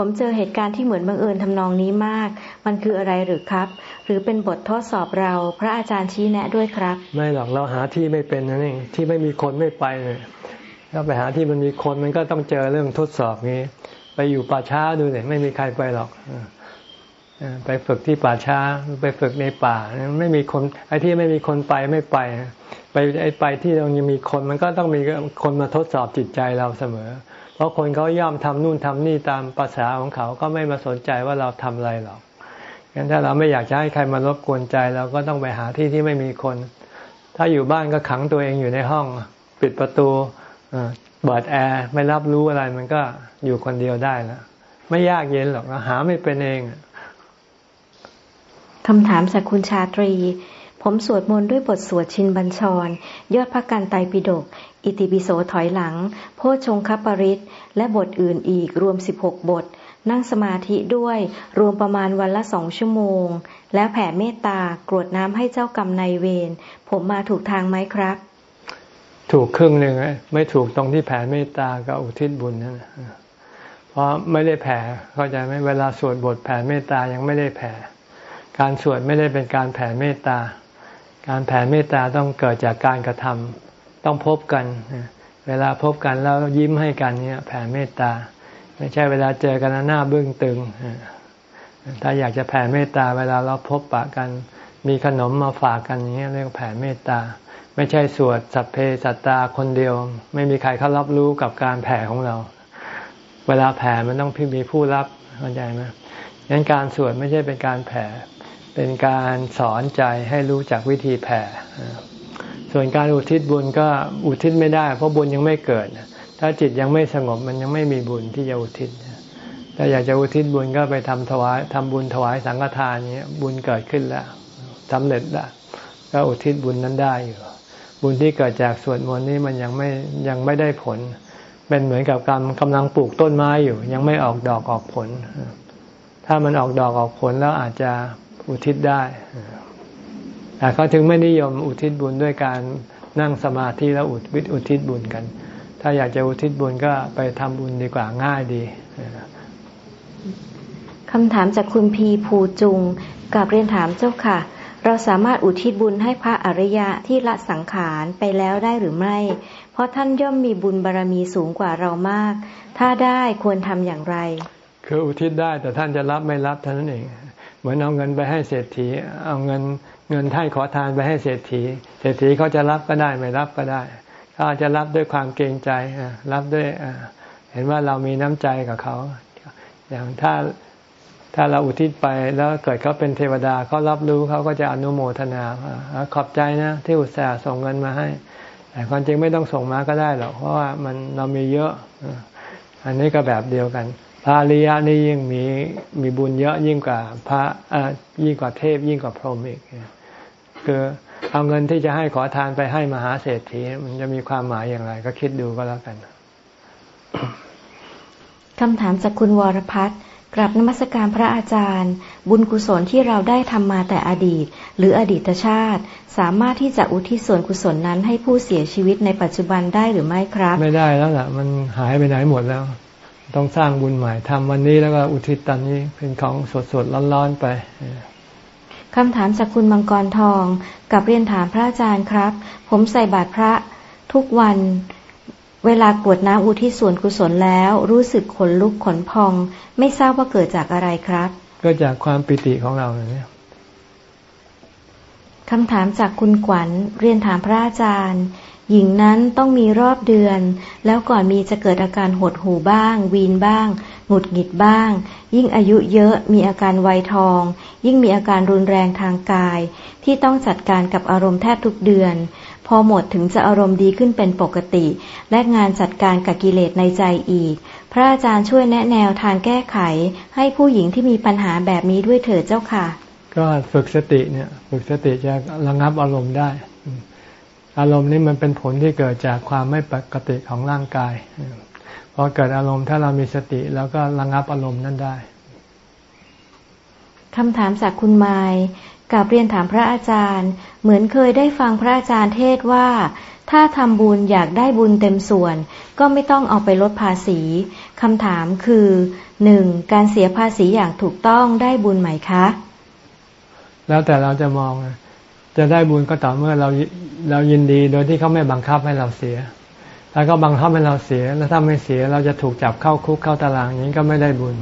ผมเจอเหตุการณ์ที่เหมือนบังเอิญทำนองนี้มาก มันคืออะไรหรือครับ หรือเป็นบททดสอบเรา พระอาจารย์ชี้แนะด้วยครับ
ไม่หรอกเราหาที่ไม่เป็นนั่นเองที่ไม่มีคนไม่ไปเลยถ้าไปหาที่มันมีคนมันก็ต้องเจอเรื่องทดสอบนี้ ไปอยู่ป่าช้าดูเนี่ยไม่มีใครไปหรอกไปฝึกที่ป่าช้าไปฝึกในป่า ไม่มีคนไอ้ที่ไม่มีคนไปไม่ไป ไปไอ้ไปที่เรายังมีคนมันก็ต้องมีคนมาทดสอบจิตใจเราเสมอ เพราะคนเขาย่อมทำนู่นทำนี่ตามภาษาของเขาก็ไม่มาสนใจว่าเราทำอะไรหรอกงั้นถ้าเราไม่อยากจะให้ใครมารบกวนใจเราก็ต้องไปหาที่ที่ไม่มีคน ถ้าอยู่บ้านก็ขังตัวเองอยู่ในห้อง ปิดประตูเปิดแอร์ไม่รับรู้อะไรมันก็อยู่คนเดียวได้แล้วไม่ยากเย็นหรอกหาไม่เป็นเอง
คำถามจากคุณชาตรี ผมสวดมนต์ด้วยบทสวดชินบัญชร ยอดพระกันไตปิฎก อิติปิโสถอยหลัง โพชงคปริตและบทอื่นอีกรวม 16 บท นั่งสมาธิด้วยรวมประมาณวันละสองชั่วโมง แล้วแผ่เมตตากรวดน้ำให้เจ้ากรรมนายเวรผมมาถูกทางไหมครับ
ถูกครึ่งหนึ่งไม่ถูกตรงที่แผ่เมตตากับอุทิศบุญนั่นเพราะไม่ได้แผ่เข้าใจไหมเวลาสวดบทแผ่เมตตายังไม่ได้แผ่ การสวดไม่ได้เป็นการแผ่เมตตา การแผ่เมตตาต้องเกิดจากการกระทำ ต้องพบกัน เวลาพบกันแล้วยิ้มให้กันเนี่ยแผ่เมตตา ไม่ใช่เวลาเจอกันหน้าบึ้งตึง ถ้าอยากจะแผ่เมตตา เวลาเราพบปะกัน มีขนมมาฝากกันอย่างเงี้ยเรียกแผ่เมตตา ไม่ใช่สวดสัพเพสัตตาคนเดียว ไม่มีใครเขารับรู้กับการแผ่ของเรา เวลาแผ่มันต้องมีผู้รับเข้าใจไหมงั้นการสวดไม่ใช่เป็นการแผ่ เป็นการสอนใจให้รู้จักวิธีแผ่ ส่วนการอุทิศบุญก็อุทิศไม่ได้ เพราะบุญยังไม่เกิด ถ้าจิตยังไม่สงบมันยังไม่มีบุญที่จะอุทิศถ้าอยากจะอุทิศบุญก็ไปทำถวายทำบุญถวายสังฆทานเนี้ยบุญเกิดขึ้นแล้วสำเร็จแล้วก็อุทิศบุญนั้นได้อยู่ บุญที่เกิดจากสวดมนต์นี้มันยังไม่ยังไม่ได้ผล เป็นเหมือนกับการกำลังปลูกต้นไม้อยู่ ยังไม่ออกดอกออกผล ถ้ามันออกดอกออกผลแล้วอาจจะอุทิศได้ แต่เขาถึงไม่นิยมอุทิศบุญด้วยการนั่งสมาธิแล้วอุทิศอุทิศบุญกัน ถ้าอยากจะอุทิศบุญก็ไปทำบุญดีกว่าง่ายดี
คำถามจากคุณพีภูจุงกับเรียนถามเจ้าค่ะ เราสามารถอุทิศบุญให้พระอริยะที่ละสังขารไปแล้วได้หรือไม่ เพราะท่านย่อมมีบุญบารรมีสูงกว่าเรามาก ถ้าได้ควรทำอย่างไร
คืออุทิศได้แต่ท่านจะรับไม่รับเท่านั้นเอง เหมือนเอาเงินไปให้เศรษฐี เอาเงิน เงินท่านขอทานไปให้เศรษฐี เศรษฐีเขาจะรับก็ได้ไม่รับก็ได้เขาอาจจะรับด้วยความเกรงใจรับด้วยเห็นว่าเรามีน้ำใจกับเขา อย่างถ้าถ้าเราอุทิศไปแล้วเกิดเขาเป็นเทวดาเขารับรู้เขาก็จะอนุโมทนาขอบใจนะ ที่อุตส่าห์ส่งเงินมาให้ แต่ความจริงไม่ต้องส่งมาก็ได้หรอกเพราะว่ามันเรามีเยอะอันนี้ก็แบบเดียวกันพระริยะนี่ยิ่งมีมีบุญเยอะยิ่งกว่าพระยิ่งกว่าเทพยิ่งกว่าพรหมอีก คือเอาเงินที่จะให้ขอทานไปให้มหาเศรษฐี มันจะมีความหมายอย่างไร ก็คิดดูก็แล้วกัน
คำถามจากคุณวรพัฒน์กราบนมัสการพระอาจารย์ บุญกุศลที่เราได้ทำมาแต่อดีต หรืออดีตชาติ สามารถที่จะอุทิศส่วนกุศลนั้นให้ผู้เสียชีวิตในปัจจุบันได้หรือไม่ครับ
ไม่ได้แล้วล่ะ มันหายไปไหนหมดแล้ว ต้องสร้างบุญใหม่ทำวันนี้แล้วก็อุทิศตอนนี้เป็นของสดสดร้อนๆไป
คำถามจากคุณมังกรทอง กับเรียนถามพระอาจารย์ครับ ผมใส่บาตรพระทุกวัน เวลากวดน้ำอุทิศส่วนกุศลแล้ว รู้สึกขนลุกขนพอง ไม่ทราบว่าเกิดจากอะไรครับ
ก็จากความปิติของเราเนี่ย
คำถามจากคุณขวัญเรียนถามพระอาจารย์ หญิงนั้นต้องมีรอบเดือน แล้วก่อนมีจะเกิดอาการหดหูบ้าง วีนบ้าง หงุดหงิดบ้าง ยิ่งอายุเยอะมีอาการไวทอง ยิ่งมีอาการรุนแรงทางกาย ที่ต้องจัดการกับอารมณ์แทบทุกเดือน พอหมดถึงจะอารมณ์ดีขึ้นเป็นปกติ และงานจัดการกับกิเลสในใจอีก พระอาจารย์ช่วยแนะแนวทางแก้ไข ให้ผู้หญิงที่มีปัญหาแบบนี้ด้วยเถิดเจ้าค่ะ
ก็ฝึกสติเนี่ย ฝึกสติจะระงับอารมณ์ได้ อารมณ์นี้มันเป็นผลที่เกิดจากความไม่ปกติของร่างกายพอเกิดอารมณ์ถ้าเรามีสติแล้วก็ระงับอารมณ์นั้นได้
คำถามจากคุณไมกับเรียนถามพระอาจารย์ เหมือนเคยได้ฟังพระอาจารย์เทศว่า ถ้าทำบุญอยากได้บุญเต็มส่วน ก็ไม่ต้องเอาไปลดภาษีคำถามคือหนึ่งการเสียภาษีอย่างถูกต้องได้บุญไหมคะ
แล้วแต่เราจะมอง จะได้บุญก็ต่อเมื่อเราเรายินดี โดยที่เขาไม่บังคับให้เราเสีย ถ้าก็บังคับให้เราเสีย แล้วถ้าไม่เสียเราจะถูกจับเข้าคุกเข้าตารางอย่างนี้ก็ไม่ได้บุญ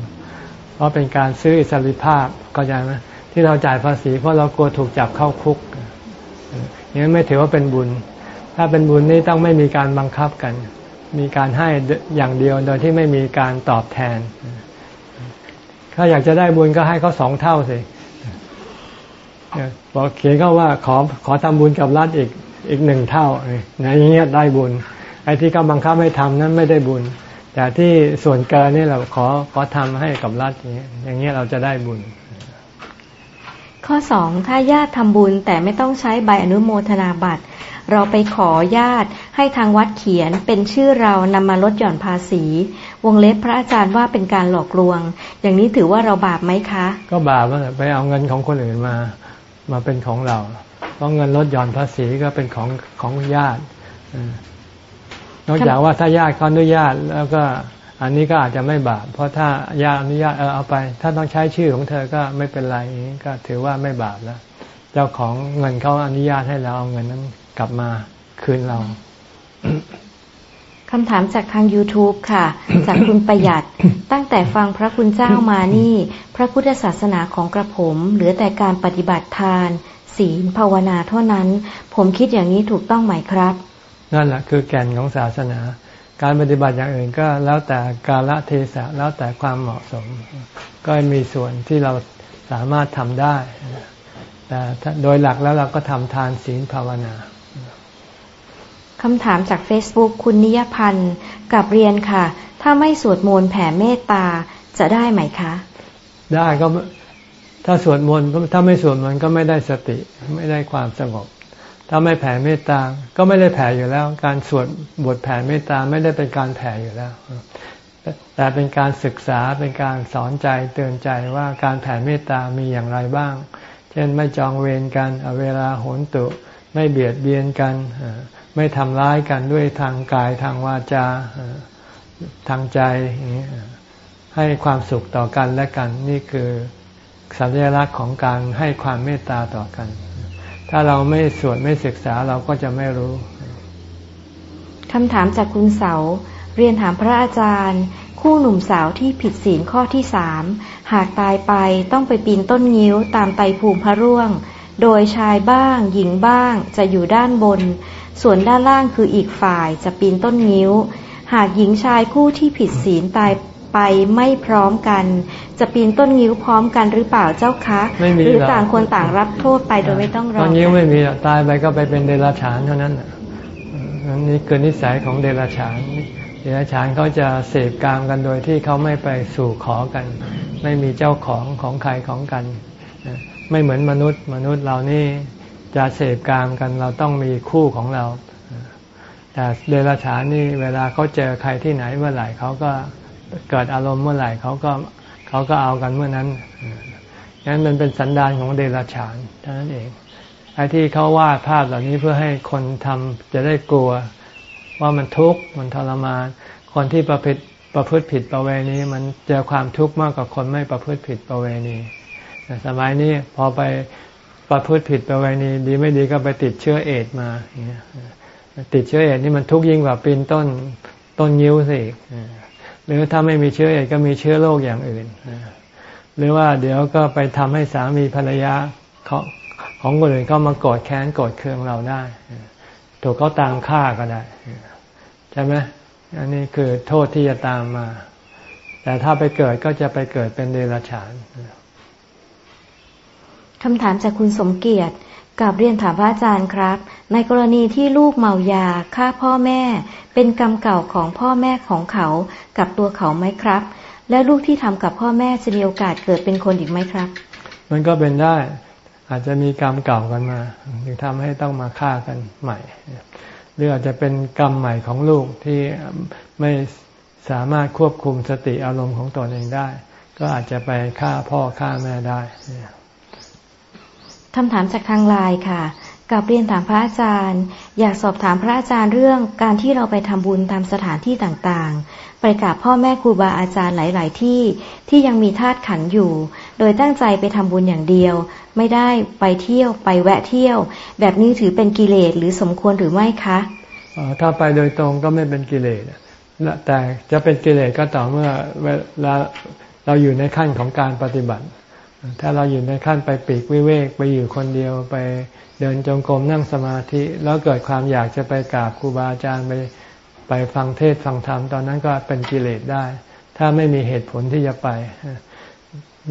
เพราะเป็นการซื้ออิสริภาพก็ใจไหมที่เราจ่ายภาษีเพราะเรากลัวถูกจับเข้าคุกอย่างนั้ไม่ถือว่าเป็นบุญ ถ้าเป็นบุญนี่ต้องไม่มีการบังคับกัน มีการให้อย่างเดียวโดยที่ไม่มีการตอบแทน ถ้าอยากจะได้บุญก็ให้เขาสองเท่าสิ บอกเขียนเขาว่าขอขอทำบุญกับรัฐอีกอีกหนึ่งเท่านะอย่างเงี้ยได้บุญ ไอ้ที่เขาบังคับให้ทำนั้นไม่ได้บุญ แต่ที่ส่วนเกินนี่เราขอขอทำให้กับรัฐอย่างเงี้ยอย่างเงี้ยเราจะได้บุญ
ข้อสองถ้าญาติทำบุญแต่ไม่ต้องใช้ใบอนุโมทนาบัตร เราไปขอญาติให้ทางวัดเขียนเป็นชื่อเรานำมาลดหย่อนภาษี วงเล็บพระอาจารย์ว่าเป็นการหลอกลวง อย่างนี้ถือว่าเราบาปไหมคะ
ก็บาปไปเอาเงินของคนอื่นมา มาเป็นของเรา เพราะเงินลดหย่อนภาษีก็เป็นของของญาตินอกจากว่าถ้าญาติเขาอนุญาตแล้วก็อันนี้ก็อาจจะไม่บาป เพราะถ้าญาติอนุญาตเออเอาไป ถ้าต้องใช้ชื่อของเธอก็ไม่เป็นไรนี้ก็ถือว่าไม่บาปแล้ว เจ้าของเงินเขาอนุญาตให้เราเอาเงินนั้นกลับมาคืนเรา
คำถามจากทาง YouTube ค่ะ จากคุณประหยัด ตั้งแต่ฟังพระคุณเจ้ามานี่ พระพุทธศาสนาของกระผม เหลือแต่การปฏิบัติทาน ศีลภาวนาเท่านั้น ผมคิดอย่างนี้ถูกต้องไหมครับ
นั่นแหละคือแก่นของศาสนา การปฏิบัติอย่างอื่นก็แล้วแต่กาลเทศะแล้วแต่ความเหมาะสม ก็มีส่วนที่เราสามารถทำได้ แต่โดยหลักแล้วเราก็ทำทานศีลภาวนา
คำถามจาก Facebook คุณนิยพันธ์กับเรียนค่ะ ถ้าไม่สวดมนต์แผ่เมตตาจะได้ไหมคะ
ได้ก็ถ้าสวดมนต์ถ้าไม่สวดมนต์ก็ไม่ได้สติไม่ได้ความสงบ ถ้าไม่แผ่เมตตา ก็ไม่ได้แผ่อยู่แล้ว การสวดบทแผ่เมตตาไม่ได้เป็นการแผ่อยู่แล้ว แต่เป็นการศึกษาเป็นการสอนใจเตือนใจว่าการแผ่เมตตามีอย่างไรบ้าง เช่นไม่จองเวรกันเวลาโหนตุ ไม่เบียดเบียนกัน ไม่ทำร้ายกันด้วยทางกายทางวาจาทางใจให้ความสุขต่อกันและกัน นี่คือสัญลักษณ์ของการให้ความเมตตาต่อกัน ถ้าเราไม่สวดไม่ศึกษาเราก็จะไม่รู้
คำถามจากคุณเสา เรียนถามพระอาจารย์ คู่หนุ่มสาวที่ผิดศีลข้อที่สามหากตายไปต้องไปปีนต้นงิ้วตามไตภูมิพระร่วง โดยชายบ้าง หญิงบ้างจะอยู่ด้านบน ส่วนด้านล่างคืออีกฝ่ายจะปีนต้นงิ้ว หากหญิงชายคู่ที่ผิดศีลตายไปไม่พร้อมกัน จะปีนต้นงิ้วพร้อมกันหรือเปล่าเจ้าคะหรือต่างคนต่างรับโทษไปโดยไม่ต้องรอต้
นงิ้วไม่มีตายไปก็ไปเป็นเดรัจฉานเท่านั้นนี่คือนิสัยของเดรัจฉานเดรัจฉานเขาจะเสพกามกันโดยที่เขาไม่ไปสู่ขอกัน ไม่มีเจ้าของของใครของกัน ไม่เหมือนมนุษย์ มนุษย์เรานี่จะเสพกามกันเราต้องมีคู่ของเรา แต่เดรัจฉานนี่เวลาเขาเจอใครที่ไหนเมื่อไหร่เขาก็เกิดอารมณ์เมื่อไหร่เขาก็เขาก็เอากันเมื่อนั้นงั้นมันเป็นสันดานของเดรัจฉานเท่านั้นเองไอ้ที่เขาวาดภาพเหล่านี้เพื่อให้คนทำจะได้กลัว ว่ามันทุกข์มันทรมาน คนที่ประพฤติประพฤติผิดประเวณีมันเจอความทุกข์มากกว่าคนไม่ประพฤติผิดประเวณี แต่สมัยนี้พอไปประพฤติผิดประเวณีดีไม่ดีก็ไปติดเชื้อเอดมาติดเชื้อเอดนี่มันทุกยิ่งกว่าปีนต้นต้นยิ้วสิหรือถ้าไม่มีเชื้อเอดก็มีเชื้อโรคอย่างอื่นหรือว่าเดี๋ยวก็ไปทำให้สามีภรรยาของของคนอื่นเขามาโกรธแค้นโกรธเคืองเราได้ถูกเขาตามฆ่าก็ได้ใช่ไหมอันนี้คือโทษที่จะตามมา แต่ถ้าไปเกิดก็จะไปเกิดเป็นเดรัจฉาน
คำถามจากคุณสมเกียรติกับเรียนถามพระอาจารย์ครับ ในกรณีที่ลูกเมายาฆ่าพ่อแม่ เป็นกรรมเก่าของพ่อแม่ของเขากับตัวเขาไหมครับ และลูกที่ทำกับพ่อแม่จะมีโอกาสเกิดเป็นคนอีกไหมครับ
มันก็เป็นได้ อาจจะมีกรรมเก่ากันมาถึงทำให้ต้องมาฆ่ากันใหม่ หรืออาจจะเป็นกรรมใหม่ของลูกที่ไม่สามารถควบคุมสติอารมณ์ของตนเองได้ ก็อาจจะไปฆ่าพ่อฆ่าแม่ได้
คำถามจากทางไลน์ค่ะกับเรียนถามพระอาจารย์ อยากสอบถามพระอาจารย์เรื่องการที่เราไปทำบุญตามสถานที่ต่างๆ ไปกราบพ่อแม่ครูบาอาจารย์หลาย ๆ ที่ที่ยังมีธาตุขันอยู่ โดยตั้งใจไปทำบุญอย่างเดียว ไม่ได้ไปเที่ยวไปแวะเที่ยว แบบนี้ถือเป็นกิเลสหรือสมควรหรือไม่คะ
ถ้าไปโดยตรงก็ไม่เป็นกิเลสแต่จะเป็นกิเลสก็ต่อเมื่อเวลาเราอยู่ในขั้นของการปฏิบัติ ถ้าเราอยู่ในขั้นไปปีกวิเวกไปอยู่คนเดียวไปเดินจงกรมนั่งสมาธิ แล้วเกิดความอยากจะไปกราบครูบาอาจารย์ไปไปฟังเทศฟังธรรมตอนนั้นก็เป็นกิเลสได้ ถ้าไม่มีเหตุผลที่จะไป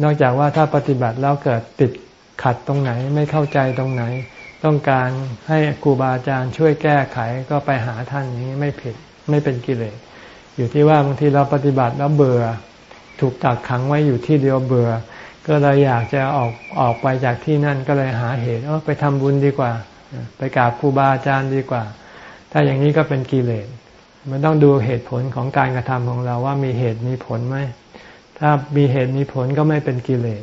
นอกจากว่าถ้าปฏิบัติแล้วเกิดติดขัดตรงไหนไม่เข้าใจตรงไหน ต้องการให้ครูบาอาจารย์ช่วยแก้ไขก็ไปหาท่านนี้ไม่ผิดไม่เป็นกิเลส อยู่ที่ว่าบางทีเราปฏิบัติแล้วเบื่อ ถูกตักขังไว้อยู่ที่เดียวเบื่อ ก็เลยอยากจะออกออกไปจากที่นั่นก็เลยหาเหตุเออไปทำบุญดีกว่า ไปกราบครูบาอาจารย์ดีกว่า ถ้าอย่างนี้ก็เป็นกิเลสมันต้องดูเหตุผลของการกระทำของเราว่ามีเหตุมีผลไหมถ้ามีเหตุมีผลก็ไม่เป็นกิเลส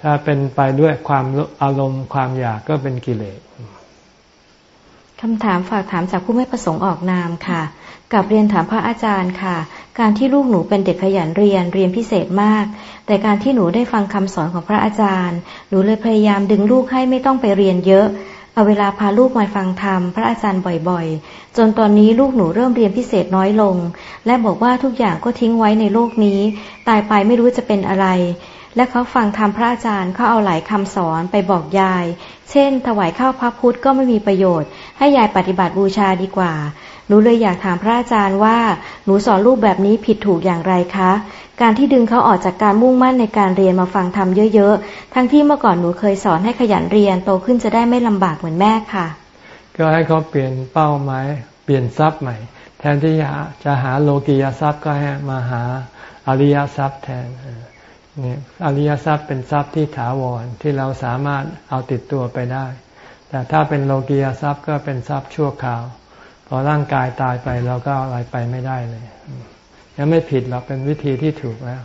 ถ้าเป็นไปด้วยความอารมณ์ความอยากก็เป็นกิเลส
คำถามฝากถามจากผู้ไม่ประสงค์ออกนามค่ะ กับเรียนถามพระอาจารย์ค่ะ การที่ลูกหนูเป็นเด็กขยันเรียนเรียนพิเศษมาก แต่การที่หนูได้ฟังคำสอนของพระอาจารย์ หนูเลยพยายามดึงลูกให้ไม่ต้องไปเรียนเยอะ เอาเวลาพาลูกมาฟังธรรมพระอาจารย์บ่อยๆ จนตอนนี้ลูกหนูเริ่มเรียนพิเศษน้อยลง และบอกว่าทุกอย่างก็ทิ้งไว้ในโลกนี้ ตายไปไม่รู้จะเป็นอะไร และเขาฟังธรรมพระอาจารย์เขาเอาหลายคำสอนไปบอกยาย เช่น ถวายข้าวพระพุทธก็ไม่มีประโยชน์ ให้ยายปฏิบัติบูชาดีกว่า หนูเลยอยากถามพระอาจารย์ว่า หนูสอนลูกแบบนี้ผิดถูกอย่างไรคะ การที่ดึงเขาออกจากการมุ่งมั่นในการเรียนมาฟังธรรมเยอะๆ ทั้งที่เมื่อก่อนหนูเคยสอนให้ขยันเรียนโตขึ้นจะได้ไม่ลำบากเหมือนแม่ค่ะ
ก็ให้เขาเปลี่ยนเป้าหมายเปลี่ยนทรัพย์ใหม่ แทนที่จะหาโลกียทรัพย์ก็ให้มาหาอริยทรัพย์แทนนี่อริยทรัพย์เป็นทรัพย์ที่ถาวรที่เราสามารถเอาติดตัวไปได้ แต่ถ้าเป็นโลกียทรัพย์ก็เป็นทรัพย์ชั่วคราว พอร่างกายตายไปเราก็อะไรไปไม่ได้เลยยังไม่ผิดหรอกเป็นวิธีที่ถูกแล้ว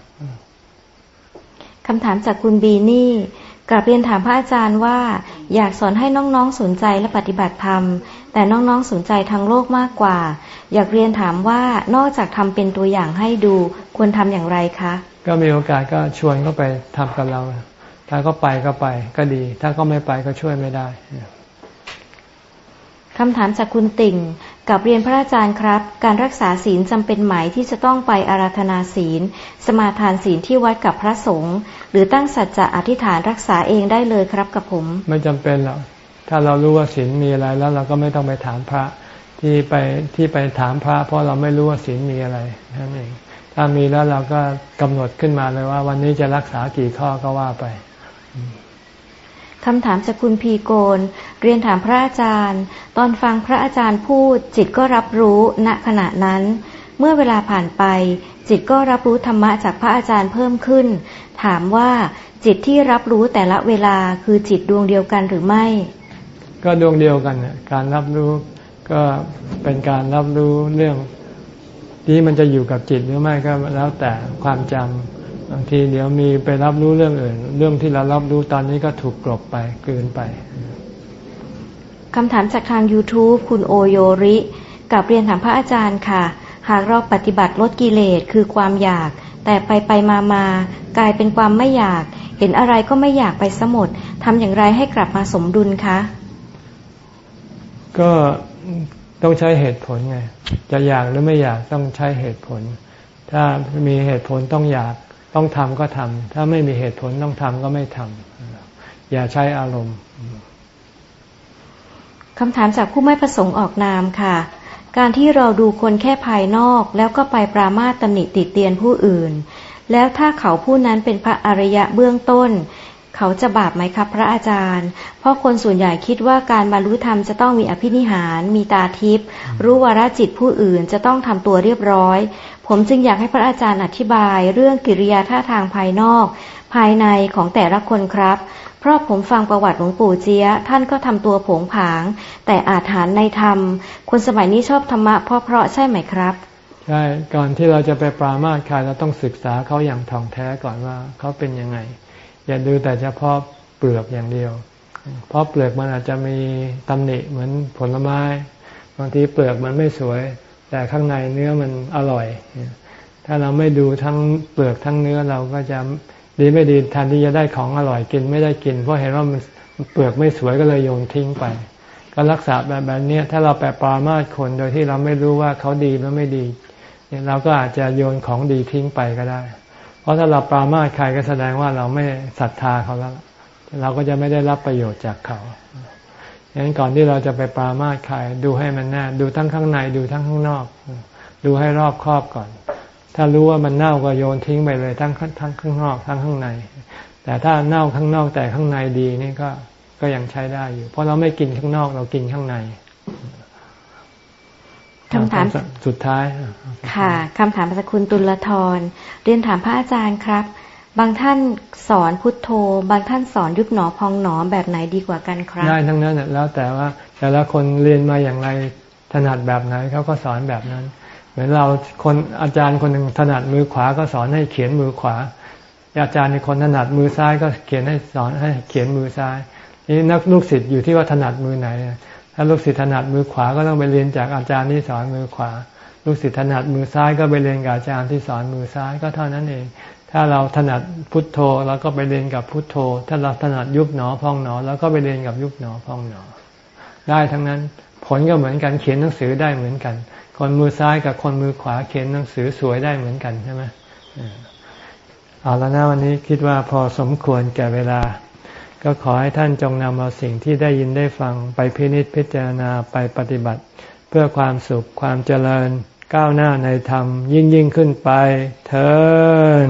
คำถามจากคุณบีนี่กลับเรียนถามพระอาจารย์ว่า อยากสอนให้น้องๆสนใจและปฏิบัติธรรม แต่น้องๆสนใจทางโลกมากกว่า อยากเรียนถามว่านอกจากทำเป็นตัวอย่างให้ดูควรทำอย่างไรคะ
ก็มีโอกาสก็ชวนเขาไปทำกับเรา ถ้าก็ไปก็ไปก็ดี ถ้าก็ไม่ไปก็ช่วยไม่ได้
คำถามจากคุณติ่ง กับเรียนพระอาจารย์ครับ การรักษาศีลจำเป็นไหมที่จะต้องไปอาราธนาศีล สมาทานศีลที่วัดกับพระสงฆ์หรือตั้งสัจจะอธิษฐานรักษาเองได้เลยครับกับผม
ไม่จำเป็นหรอกถ้าเรารู้ว่าศีลมีอะไรแล้วเราก็ไม่ต้องไปถามพระที่ไปที่ไปถามพระ เพราะเราไม่รู้ว่าศีลมีอะไรนั่นเองถ้ามีแล้วเราก็กำหนดขึ้นมาเลยว่า วันนี้จะรักษากี่ข้อก็ว่าไป
คำถามจากคุณพีโกน เรียนถามพระอาจารย์ ตอนฟังพระอาจารย์พูด จิตก็รับรู้ณขณะนั้น เมื่อเวลาผ่านไป จิตก็รับรู้ธรรมะจากพระอาจารย์เพิ่มขึ้น ถามว่าจิตที่รับรู้แต่ละเวลาคือจิตดวงเดียวกันหรือไม่
ก็ดวงเดียวกันการรับรู้ก็เป็นการรับรู้เรื่องนี้มันจะอยู่กับจิตหรือไม่ก็แล้วแต่ความจำ บางทีเดี๋ยวมีไปรับรู้เรื่องอื่น เรื่องที่เรารับรู้ตอนนี้ก็ถูกกลบไปเกินไป
คำถามจากทาง YouTube คุณโอโยริกับเรียนถามพระอาจารย์ค่ะ หากเราปฏิบัติลดกิเลสคือความอยาก แต่ไปไปมามากลายเป็นความไม่อยาก เห็นอะไรก็ไม่อยากไปสมดทำอย่างไรให้กลับมาสมดุลคะ
ก็ต้องใช้เหตุผลไง จะอยากหรือไม่อยากต้องใช้เหตุผล ถ้ามีเหตุผลต้องอยาก ต้องทำก็ทำถ้าไม่มีเหตุผลต้องทำก็ไม่ทำอย่าใช้อารมณ์
คำถามจากผู้ไม่ประสงค์ออกนามค่ะ การที่เราดูคนแค่ภายนอกแล้วก็ไปปรามาตตำหนิติเตียนผู้อื่น แล้วถ้าเขาผู้นั้นเป็นพระอริยะเบื้องต้น เขาจะบาปไหมครับพระอาจารย์ เพราะคนส่วนใหญ่คิดว่าการบรรลุธรรมจะต้องมีอภินิหาร มีตาทิพย์รู้วาระจิตผู้อื่นจะต้องทำตัวเรียบร้อยผมจึงอยากให้พระอาจารย์อธิบายเรื่องกิริยาท่าทางภายนอก ภายในของแต่ละคนครับ เพราะผมฟังประวัติหลวงปู่เจียท่านก็ทำตัวผงผาง แต่อาถรรพ์ในธรรม คนสมัยนี้ชอบธรรมะเพราะเพราะใช่ไหมครับ
ใช่ก่อนที่เราจะไปปรามาสใครเราต้องศึกษาเขาอย่างท่องแท้ก่อนว่าเขาเป็นยังไง อย่าดูแต่เฉพาะเปลือกอย่างเดียว เพราะเปลือกมันอาจจะมีตำหนิเหมือนผลไม้ บางทีเปลือกมันไม่สวย แต่ข้างในเนื้อมันอร่อย ถ้าเราไม่ดูทั้งเปลือกทั้งเนื้อเราก็จะดีไม่ดีแทนที่จะได้ของอร่อยกินไม่ได้กิน เพราะเห็นว่ามันเปลือกไม่สวยก็เลยโยนทิ้งไป ก็รักษาแบบแบบนี้ถ้าเราแปรปรามาสคนโดยที่เราไม่รู้ว่าเขาดีหรือไม่ดีเราก็อาจจะโยนของดีทิ้งไปก็ได้ เพราะถ้าเราปรามาสใครก็แสดงว่าเราไม่ศรัทธาเขาแล้ว เราก็จะไม่ได้รับประโยชน์จากเขา ฉะนั้นก่อนที่เราจะไปปรามาสใครดูให้มันแน่ดูทั้งข้างในดูทั้งข้างนอก ดูให้รอบครอบก่อน ถ้ารู้ว่ามันเน่าก็โยนทิ้งไปเลยทั้งทั้งข้างนอกทั้งข้างใน แต่ถ้าเน่าข้างนอกแต่ข้างในดีนี่ก็ก็ยังใช้ได้อยู่ เพราะเราไม่กินข้างนอกเรากินข้างใน
คำถาม
สุดท้าย
ค่ะคำถามจากคุณตุลทรเรียนถามพระอาจารย์ครับ บางท่านสอนพุทโธ บางท่านสอนยุบหนอพองหนอแบบไหนดีกว่ากันครับ
ได้ทั้งนั้นแล้วแต่ว่าแต่ละคนเรียนมาอย่างไรถนัดแบบไหนเขาก็สอนแบบนั้น เหมือนเราคนอาจารย์คนหนึ่งถนัดมือขวาก็สอนให้เขียนมือขวา อาจารย์ในคนถนัดมือซ้ายก็เขียนให้สอนให้เขียนมือซ้ายนี่นักลูกศิษย์อยู่ที่ว่าถนัดมือไหน ถ้าลูกศิษย์ถนัดมือขวาก็ต้องไปเรียนจากอาจารย์ที่สอนมือขวา ลูกศิษย์ถนัดมือซ้ายก็ไปเรียนกับอาจารย์ที่สอนมือซ้ายก็เท่านั้นเอง ถ้าเราถนัดพุทโธเราก็ไปเรียนกับพุทโธ ถ้าเราถนัดยุบหนอพองหนอเราก็ไปเรียนกับยุบหนอพองหนอ ได้ทั้งนั้นผลก็เหมือนกันเขียนหนังสือได้เหมือนกัน คนมือซ้ายกับคนมือขวาเขียนหนังสือสวยได้เหมือนกันใช่ไหมเอาแล้วนะวันนี้คิดว่าพอสมควรแก่เวลา ก็ขอให้ท่านจงนำเอาสิ่งที่ได้ยินได้ฟังไปพินิจพิจารณาไปปฏิบัติ เพื่อความสุขความเจริญก้าวหน้าในธรรมยิ่งยิ่งขึ้นไปเถิด